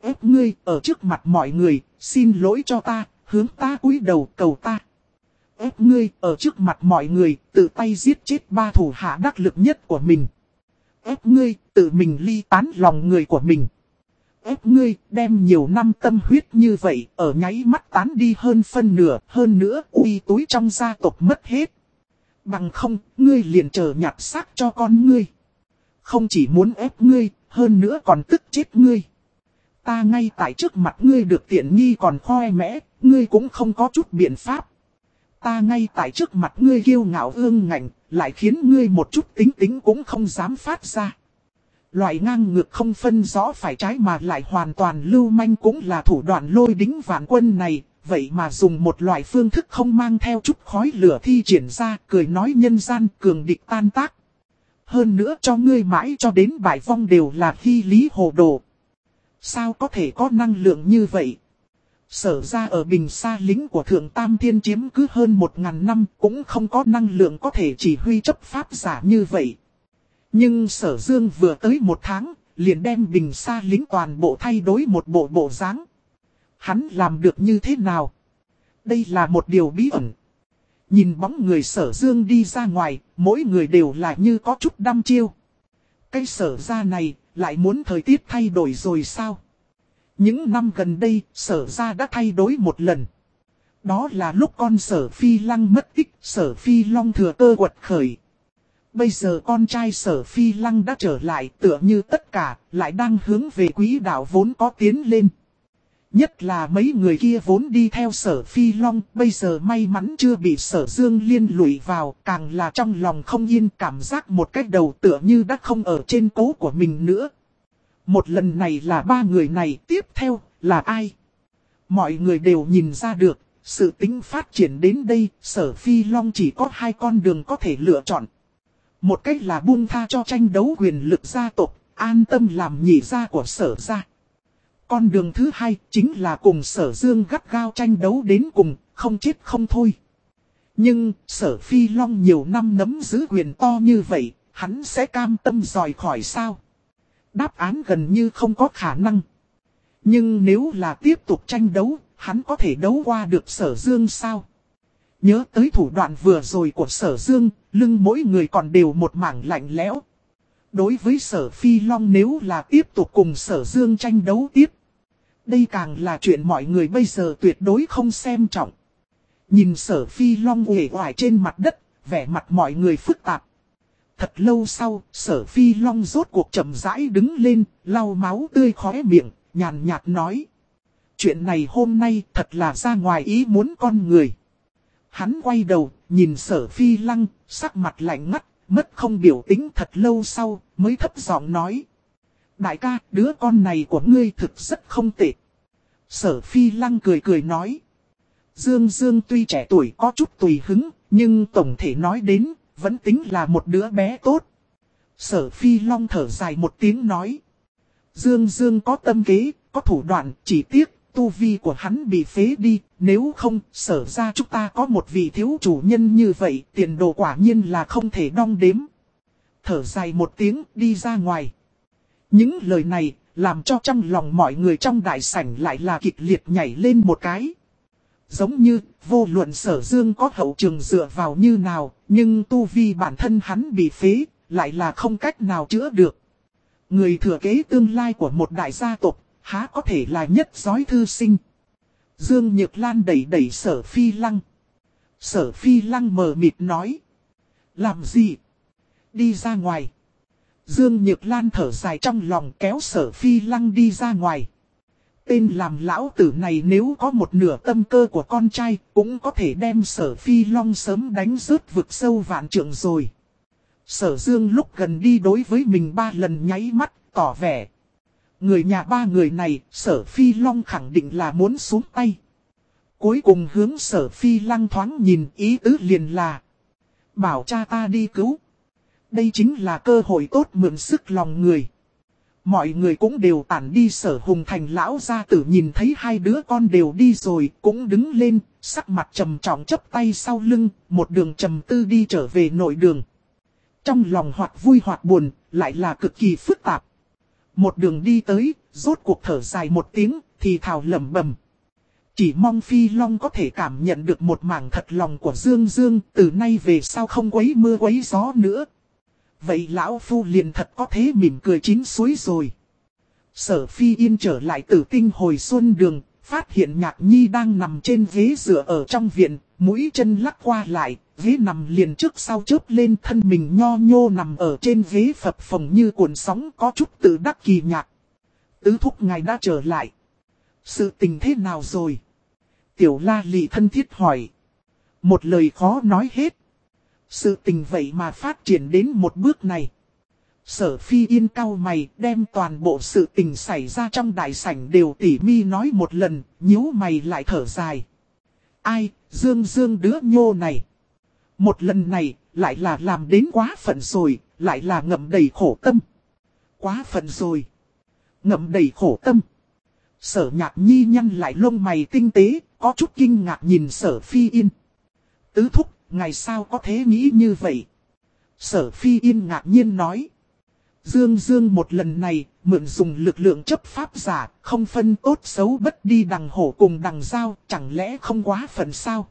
Ép ngươi ở trước mặt mọi người, xin lỗi cho ta, hướng ta cúi đầu cầu ta. Ép ngươi ở trước mặt mọi người, tự tay giết chết ba thủ hạ đắc lực nhất của mình. Ép ngươi tự mình ly tán lòng người của mình ép ngươi đem nhiều năm tâm huyết như vậy ở nháy mắt tán đi hơn phân nửa, hơn nữa uy túi trong gia tộc mất hết. Bằng không, ngươi liền chờ nhặt xác cho con ngươi. Không chỉ muốn ép ngươi, hơn nữa còn tức chết ngươi. Ta ngay tại trước mặt ngươi được tiện nghi còn khoe mẽ, ngươi cũng không có chút biện pháp. Ta ngay tại trước mặt ngươi kiêu ngạo ương ngạnh, lại khiến ngươi một chút tính tính cũng không dám phát ra. Loại ngang ngược không phân rõ phải trái mà lại hoàn toàn lưu manh cũng là thủ đoạn lôi đính vạn quân này, vậy mà dùng một loại phương thức không mang theo chút khói lửa thi triển ra, cười nói nhân gian cường địch tan tác. Hơn nữa cho ngươi mãi cho đến bài vong đều là hy lý hồ đồ. Sao có thể có năng lượng như vậy? Sở ra ở bình xa lính của Thượng Tam Thiên chiếm cứ hơn một ngàn năm cũng không có năng lượng có thể chỉ huy chấp pháp giả như vậy. Nhưng sở dương vừa tới một tháng, liền đem bình xa lính toàn bộ thay đổi một bộ bộ dáng. Hắn làm được như thế nào? Đây là một điều bí ẩn. Nhìn bóng người sở dương đi ra ngoài, mỗi người đều là như có chút đăm chiêu. Cái sở ra này, lại muốn thời tiết thay đổi rồi sao? Những năm gần đây, sở ra đã thay đổi một lần. Đó là lúc con sở phi lăng mất tích, sở phi long thừa cơ quật khởi, Bây giờ con trai sở phi lăng đã trở lại tựa như tất cả, lại đang hướng về quý đạo vốn có tiến lên. Nhất là mấy người kia vốn đi theo sở phi long, bây giờ may mắn chưa bị sở dương liên lụy vào, càng là trong lòng không yên cảm giác một cách đầu tựa như đã không ở trên cố của mình nữa. Một lần này là ba người này, tiếp theo là ai? Mọi người đều nhìn ra được, sự tính phát triển đến đây, sở phi long chỉ có hai con đường có thể lựa chọn. Một cách là buông tha cho tranh đấu quyền lực gia tộc, an tâm làm nhị gia của sở gia. Con đường thứ hai chính là cùng sở dương gắt gao tranh đấu đến cùng, không chết không thôi. Nhưng sở phi long nhiều năm nắm giữ quyền to như vậy, hắn sẽ cam tâm rời khỏi sao? Đáp án gần như không có khả năng. Nhưng nếu là tiếp tục tranh đấu, hắn có thể đấu qua được sở dương sao? Nhớ tới thủ đoạn vừa rồi của sở dương, lưng mỗi người còn đều một mảng lạnh lẽo. Đối với sở phi long nếu là tiếp tục cùng sở dương tranh đấu tiếp. Đây càng là chuyện mọi người bây giờ tuyệt đối không xem trọng. Nhìn sở phi long uể oải trên mặt đất, vẻ mặt mọi người phức tạp. Thật lâu sau, sở phi long rốt cuộc chậm rãi đứng lên, lau máu tươi khóe miệng, nhàn nhạt nói. Chuyện này hôm nay thật là ra ngoài ý muốn con người. Hắn quay đầu, nhìn sở phi lăng, sắc mặt lạnh ngắt, mất không biểu tính thật lâu sau, mới thấp giọng nói. Đại ca, đứa con này của ngươi thực rất không tệ. Sở phi lăng cười cười nói. Dương Dương tuy trẻ tuổi có chút tùy hứng, nhưng tổng thể nói đến, vẫn tính là một đứa bé tốt. Sở Phi Long thở dài một tiếng nói. Dương Dương có tâm kế, có thủ đoạn, chỉ tiếc, tu vi của hắn bị phế đi, nếu không, sở ra chúng ta có một vị thiếu chủ nhân như vậy, tiền đồ quả nhiên là không thể đong đếm. Thở dài một tiếng, đi ra ngoài. Những lời này, làm cho trong lòng mọi người trong đại sảnh lại là kịch liệt nhảy lên một cái. Giống như, vô luận sở dương có hậu trường dựa vào như nào, nhưng tu vi bản thân hắn bị phế, lại là không cách nào chữa được. Người thừa kế tương lai của một đại gia tộc, há có thể là nhất giói thư sinh. Dương Nhược Lan đẩy đẩy sở phi lăng. Sở phi lăng mờ mịt nói. Làm gì? Đi ra ngoài. Dương Nhược Lan thở dài trong lòng kéo sở phi lăng đi ra ngoài. Tên làm lão tử này nếu có một nửa tâm cơ của con trai, cũng có thể đem sở phi long sớm đánh rớt vực sâu vạn trượng rồi. Sở dương lúc gần đi đối với mình ba lần nháy mắt, tỏ vẻ. Người nhà ba người này, sở phi long khẳng định là muốn xuống tay. Cuối cùng hướng sở phi lăng thoáng nhìn ý tứ liền là. Bảo cha ta đi cứu. Đây chính là cơ hội tốt mượn sức lòng người. Mọi người cũng đều tản đi sở hùng thành lão gia tử nhìn thấy hai đứa con đều đi rồi, cũng đứng lên, sắc mặt trầm trọng chấp tay sau lưng, một đường trầm tư đi trở về nội đường. Trong lòng hoặc vui hoặc buồn, lại là cực kỳ phức tạp. Một đường đi tới, rốt cuộc thở dài một tiếng, thì thào lẩm bẩm. Chỉ mong Phi Long có thể cảm nhận được một mảng thật lòng của Dương Dương, từ nay về sau không quấy mưa quấy gió nữa. Vậy lão phu liền thật có thế mỉm cười chín suối rồi. Sở phi yên trở lại tử tinh hồi xuân đường, phát hiện nhạc nhi đang nằm trên ghế dựa ở trong viện, mũi chân lắc qua lại, ghế nằm liền trước sau chớp lên thân mình nho nhô nằm ở trên ghế phập phồng như cuộn sóng có chút tự đắc kỳ nhạc. Tứ thúc ngài đã trở lại. Sự tình thế nào rồi? Tiểu la lị thân thiết hỏi. Một lời khó nói hết. Sự tình vậy mà phát triển đến một bước này. Sở phi yên cao mày đem toàn bộ sự tình xảy ra trong đại sảnh đều tỉ mi nói một lần, nhíu mày lại thở dài. Ai, dương dương đứa nhô này. Một lần này, lại là làm đến quá phận rồi, lại là ngậm đầy khổ tâm. Quá phận rồi. Ngậm đầy khổ tâm. Sở nhạc nhi nhăn lại lông mày tinh tế, có chút kinh ngạc nhìn sở phi yên. Tứ thúc Ngày sao có thế nghĩ như vậy? Sở phi yên ngạc nhiên nói. Dương Dương một lần này, mượn dùng lực lượng chấp pháp giả, không phân tốt xấu bất đi đằng hổ cùng đằng giao, chẳng lẽ không quá phần sao?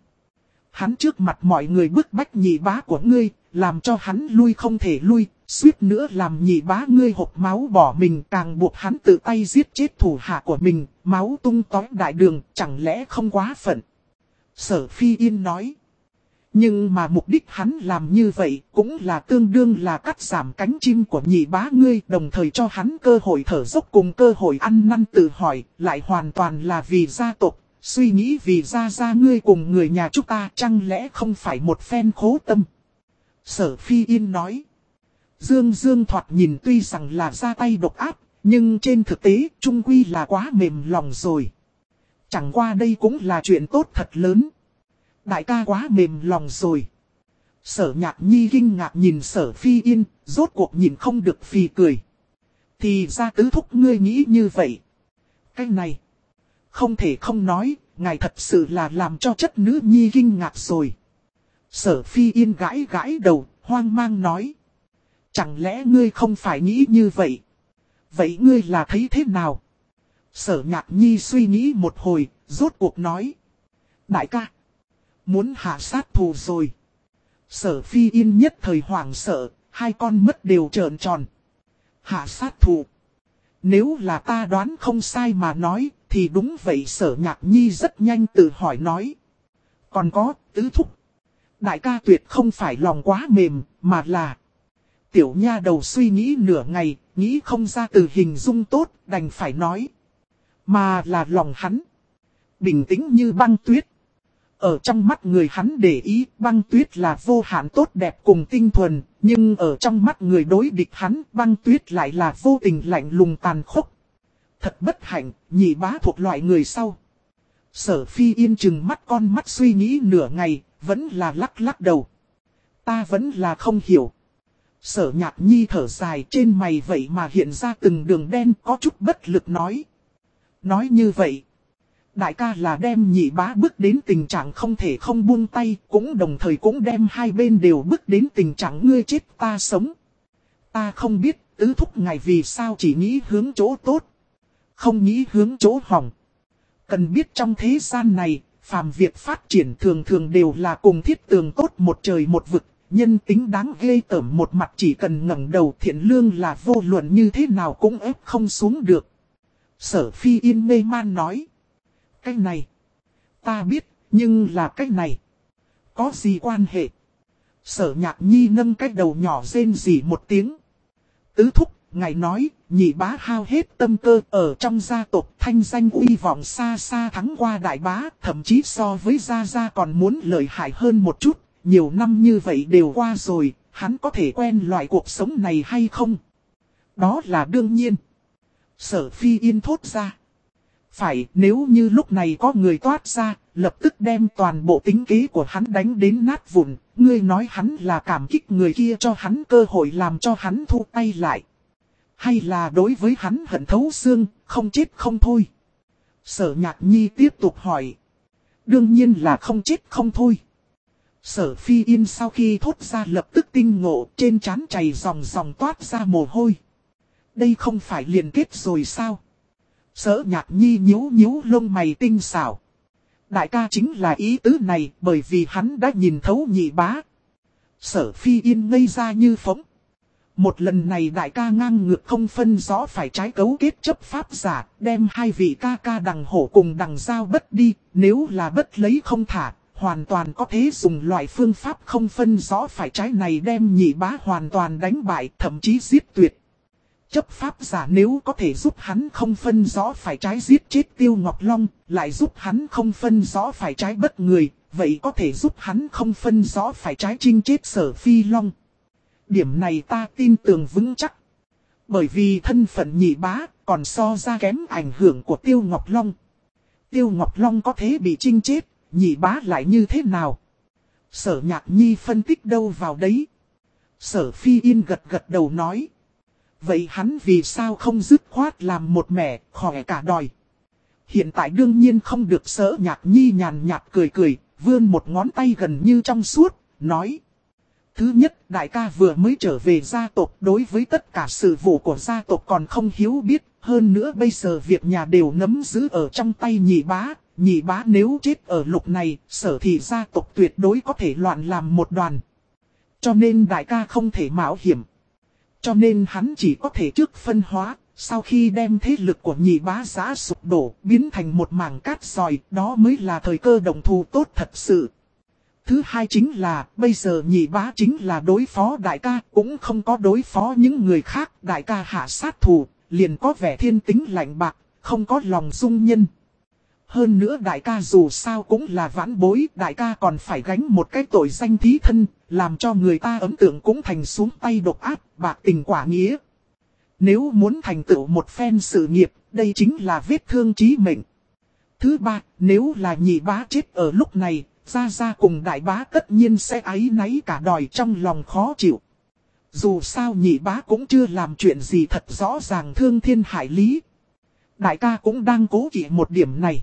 Hắn trước mặt mọi người bức bách nhị bá của ngươi, làm cho hắn lui không thể lui, suýt nữa làm nhị bá ngươi hộp máu bỏ mình càng buộc hắn tự tay giết chết thủ hạ của mình, máu tung tói đại đường, chẳng lẽ không quá phận? Sở Phi Yên nói. Nhưng mà mục đích hắn làm như vậy cũng là tương đương là cắt giảm cánh chim của nhị bá ngươi đồng thời cho hắn cơ hội thở dốc cùng cơ hội ăn năn tự hỏi lại hoàn toàn là vì gia tộc, suy nghĩ vì gia gia ngươi cùng người nhà chúng ta chăng lẽ không phải một phen khố tâm. Sở Phi Yên nói. Dương Dương thoạt nhìn tuy rằng là ra tay độc áp, nhưng trên thực tế trung quy là quá mềm lòng rồi. Chẳng qua đây cũng là chuyện tốt thật lớn. Đại ca quá mềm lòng rồi. Sở nhạc nhi kinh ngạc nhìn sở phi yên, rốt cuộc nhìn không được phì cười. Thì ra tứ thúc ngươi nghĩ như vậy. Cái này, không thể không nói, ngài thật sự là làm cho chất nữ nhi kinh ngạc rồi. Sở phi yên gãi gãi đầu, hoang mang nói. Chẳng lẽ ngươi không phải nghĩ như vậy? Vậy ngươi là thấy thế nào? Sở nhạc nhi suy nghĩ một hồi, rốt cuộc nói. Đại ca. Muốn hạ sát thù rồi. Sở phi yên nhất thời hoảng sợ, hai con mất đều trợn tròn. Hạ sát thù. Nếu là ta đoán không sai mà nói, thì đúng vậy sở nhạc nhi rất nhanh tự hỏi nói. Còn có, tứ thúc. Đại ca tuyệt không phải lòng quá mềm, mà là... Tiểu nha đầu suy nghĩ nửa ngày, nghĩ không ra từ hình dung tốt, đành phải nói. Mà là lòng hắn. Bình tĩnh như băng tuyết. Ở trong mắt người hắn để ý băng tuyết là vô hạn tốt đẹp cùng tinh thuần, nhưng ở trong mắt người đối địch hắn băng tuyết lại là vô tình lạnh lùng tàn khốc. Thật bất hạnh, nhị bá thuộc loại người sau. Sở phi yên chừng mắt con mắt suy nghĩ nửa ngày, vẫn là lắc lắc đầu. Ta vẫn là không hiểu. Sở nhạc nhi thở dài trên mày vậy mà hiện ra từng đường đen có chút bất lực nói. Nói như vậy. Đại ca là đem nhị bá bước đến tình trạng không thể không buông tay, cũng đồng thời cũng đem hai bên đều bước đến tình trạng ngươi chết ta sống. Ta không biết tứ thúc ngài vì sao chỉ nghĩ hướng chỗ tốt, không nghĩ hướng chỗ hỏng. Cần biết trong thế gian này, phàm việc phát triển thường thường đều là cùng thiết tường tốt một trời một vực, nhân tính đáng ghê tởm một mặt chỉ cần ngẩng đầu thiện lương là vô luận như thế nào cũng ép không xuống được. Sở phi yên mê man nói. Cái này, ta biết, nhưng là cái này, có gì quan hệ? Sở nhạc nhi nâng cái đầu nhỏ rên rỉ một tiếng. Tứ thúc, ngài nói, nhị bá hao hết tâm cơ ở trong gia tộc thanh danh uy vọng xa xa thắng qua đại bá, thậm chí so với gia gia còn muốn lợi hại hơn một chút, nhiều năm như vậy đều qua rồi, hắn có thể quen loại cuộc sống này hay không? Đó là đương nhiên. Sở phi yên thốt ra. Phải, nếu như lúc này có người toát ra, lập tức đem toàn bộ tính kế của hắn đánh đến nát vụn, ngươi nói hắn là cảm kích người kia cho hắn cơ hội làm cho hắn thu tay lại. Hay là đối với hắn hận thấu xương, không chết không thôi. Sở nhạc nhi tiếp tục hỏi. Đương nhiên là không chết không thôi. Sở phi yên sau khi thốt ra lập tức tinh ngộ trên trán chảy dòng dòng toát ra mồ hôi. Đây không phải liền kết rồi sao? Sở nhạc nhi nhíu nhíu lông mày tinh xảo. Đại ca chính là ý tứ này bởi vì hắn đã nhìn thấu nhị bá. Sở phi yên ngây ra như phóng. Một lần này đại ca ngang ngược không phân rõ phải trái cấu kết chấp pháp giả, đem hai vị ca ca đằng hổ cùng đằng giao bất đi, nếu là bất lấy không thả, hoàn toàn có thể dùng loại phương pháp không phân rõ phải trái này đem nhị bá hoàn toàn đánh bại, thậm chí giết tuyệt. Chấp pháp giả nếu có thể giúp hắn không phân rõ phải trái giết chết Tiêu Ngọc Long, lại giúp hắn không phân rõ phải trái bất người, vậy có thể giúp hắn không phân rõ phải trái chinh chết sở phi long. Điểm này ta tin tưởng vững chắc. Bởi vì thân phận nhị bá còn so ra kém ảnh hưởng của Tiêu Ngọc Long. Tiêu Ngọc Long có thế bị trinh chết, nhị bá lại như thế nào? Sở nhạc nhi phân tích đâu vào đấy? Sở phi yên gật gật đầu nói. Vậy hắn vì sao không dứt khoát làm một mẹ, khỏi cả đòi. Hiện tại đương nhiên không được sở nhạc nhi nhàn nhạt cười cười, vươn một ngón tay gần như trong suốt, nói. Thứ nhất, đại ca vừa mới trở về gia tộc đối với tất cả sự vụ của gia tộc còn không hiếu biết. Hơn nữa bây giờ việc nhà đều nắm giữ ở trong tay nhị bá. Nhị bá nếu chết ở lục này, sở thì gia tộc tuyệt đối có thể loạn làm một đoàn. Cho nên đại ca không thể mạo hiểm. Cho nên hắn chỉ có thể trước phân hóa, sau khi đem thế lực của nhị bá giá sụp đổ, biến thành một mảng cát sòi, đó mới là thời cơ đồng thù tốt thật sự. Thứ hai chính là, bây giờ nhị bá chính là đối phó đại ca, cũng không có đối phó những người khác, đại ca hạ sát thủ liền có vẻ thiên tính lạnh bạc, không có lòng dung nhân. Hơn nữa đại ca dù sao cũng là vãn bối, đại ca còn phải gánh một cái tội danh thí thân, làm cho người ta ấn tượng cũng thành xuống tay độc ác, bạc tình quả nghĩa. Nếu muốn thành tựu một phen sự nghiệp, đây chính là vết thương chí mệnh. Thứ ba, nếu là nhị bá chết ở lúc này, Gia Gia cùng đại bá tất nhiên sẽ ấy náy cả đòi trong lòng khó chịu. Dù sao nhị bá cũng chưa làm chuyện gì thật rõ ràng thương thiên hải lý. Đại ca cũng đang cố kỵ một điểm này.